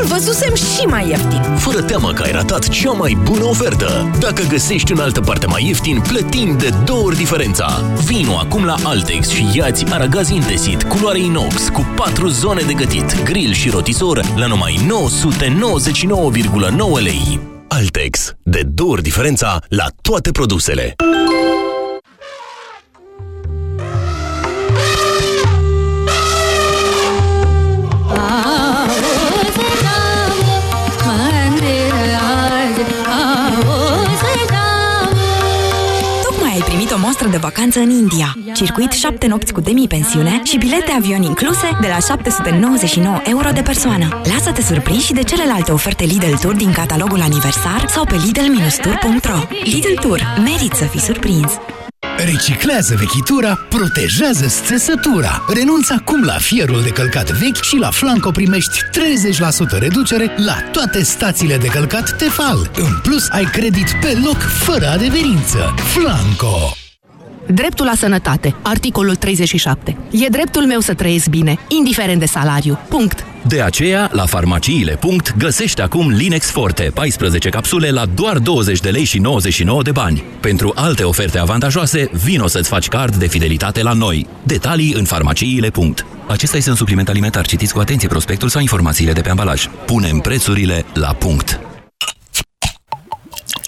Îl văzusem și mai ieftin. Fără teamă că ai ratat cea mai bună ofertă. Dacă găsești în altă parte mai ieftin, plătim de două ori diferența. Vino acum la Altex și iați aragaz Indesit, culoare inox, cu 4 zone de gătit, grill și rotisor la numai 999,9 lei. Altex. De două ori diferența la toate produsele. De vacanță în India. Circuit 7 nopți cu demi-pensiune și bilete avion incluse de la 799 euro de persoană. Lasă-te surprins și de celelalte oferte Lidl Tour din catalogul aniversar sau pe lidl-tour.ro Lidl Tour. Merit să fii surprins! Reciclează vechitura, protejează țesătura. Renunță acum la fierul de călcat vechi și la Flanco primești 30% reducere la toate stațiile de călcat Tefal. În plus, ai credit pe loc, fără adeverință. Flanco! Dreptul la sănătate. Articolul 37. E dreptul meu să trăiesc bine, indiferent de salariu. Punct. De aceea, la farmaciile. găsește acum Linex Forte, 14 capsule la doar 20 de lei și 99 de bani. Pentru alte oferte avantajoase, vino să-ți faci card de fidelitate la noi. Detalii în farmaciile. Acesta este un supliment alimentar. Citiți cu atenție prospectul sau informațiile de pe ambalaj. Punem prețurile la punct.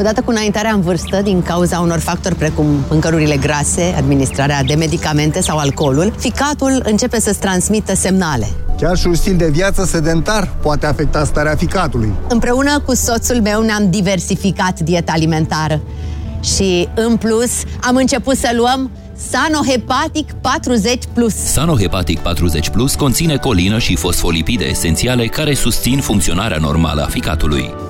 Odată cu înaintarea în vârstă, din cauza unor factori precum mâncărurile grase, administrarea de medicamente sau alcoolul, ficatul începe să-ți transmită semnale. Chiar și un stil de viață sedentar poate afecta starea ficatului. Împreună cu soțul meu ne-am diversificat dieta alimentară și, în plus, am început să luăm Sanohepatic 40+. Plus. Sanohepatic 40 Plus conține colină și fosfolipide esențiale care susțin funcționarea normală a ficatului.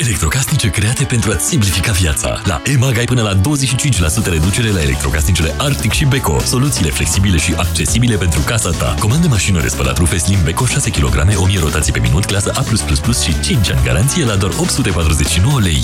Electrocasnice create pentru a-ți simplifica viața. La EMAG ai până la 25% reducere la electrocasnicele Arctic și Beko. Soluțiile flexibile și accesibile pentru casa ta. Comandă mașină de spălat rufe Slim Beko 6 kg, 1000 rotații pe minut, clasă A+++ și 5 ani garanție la doar 849 lei.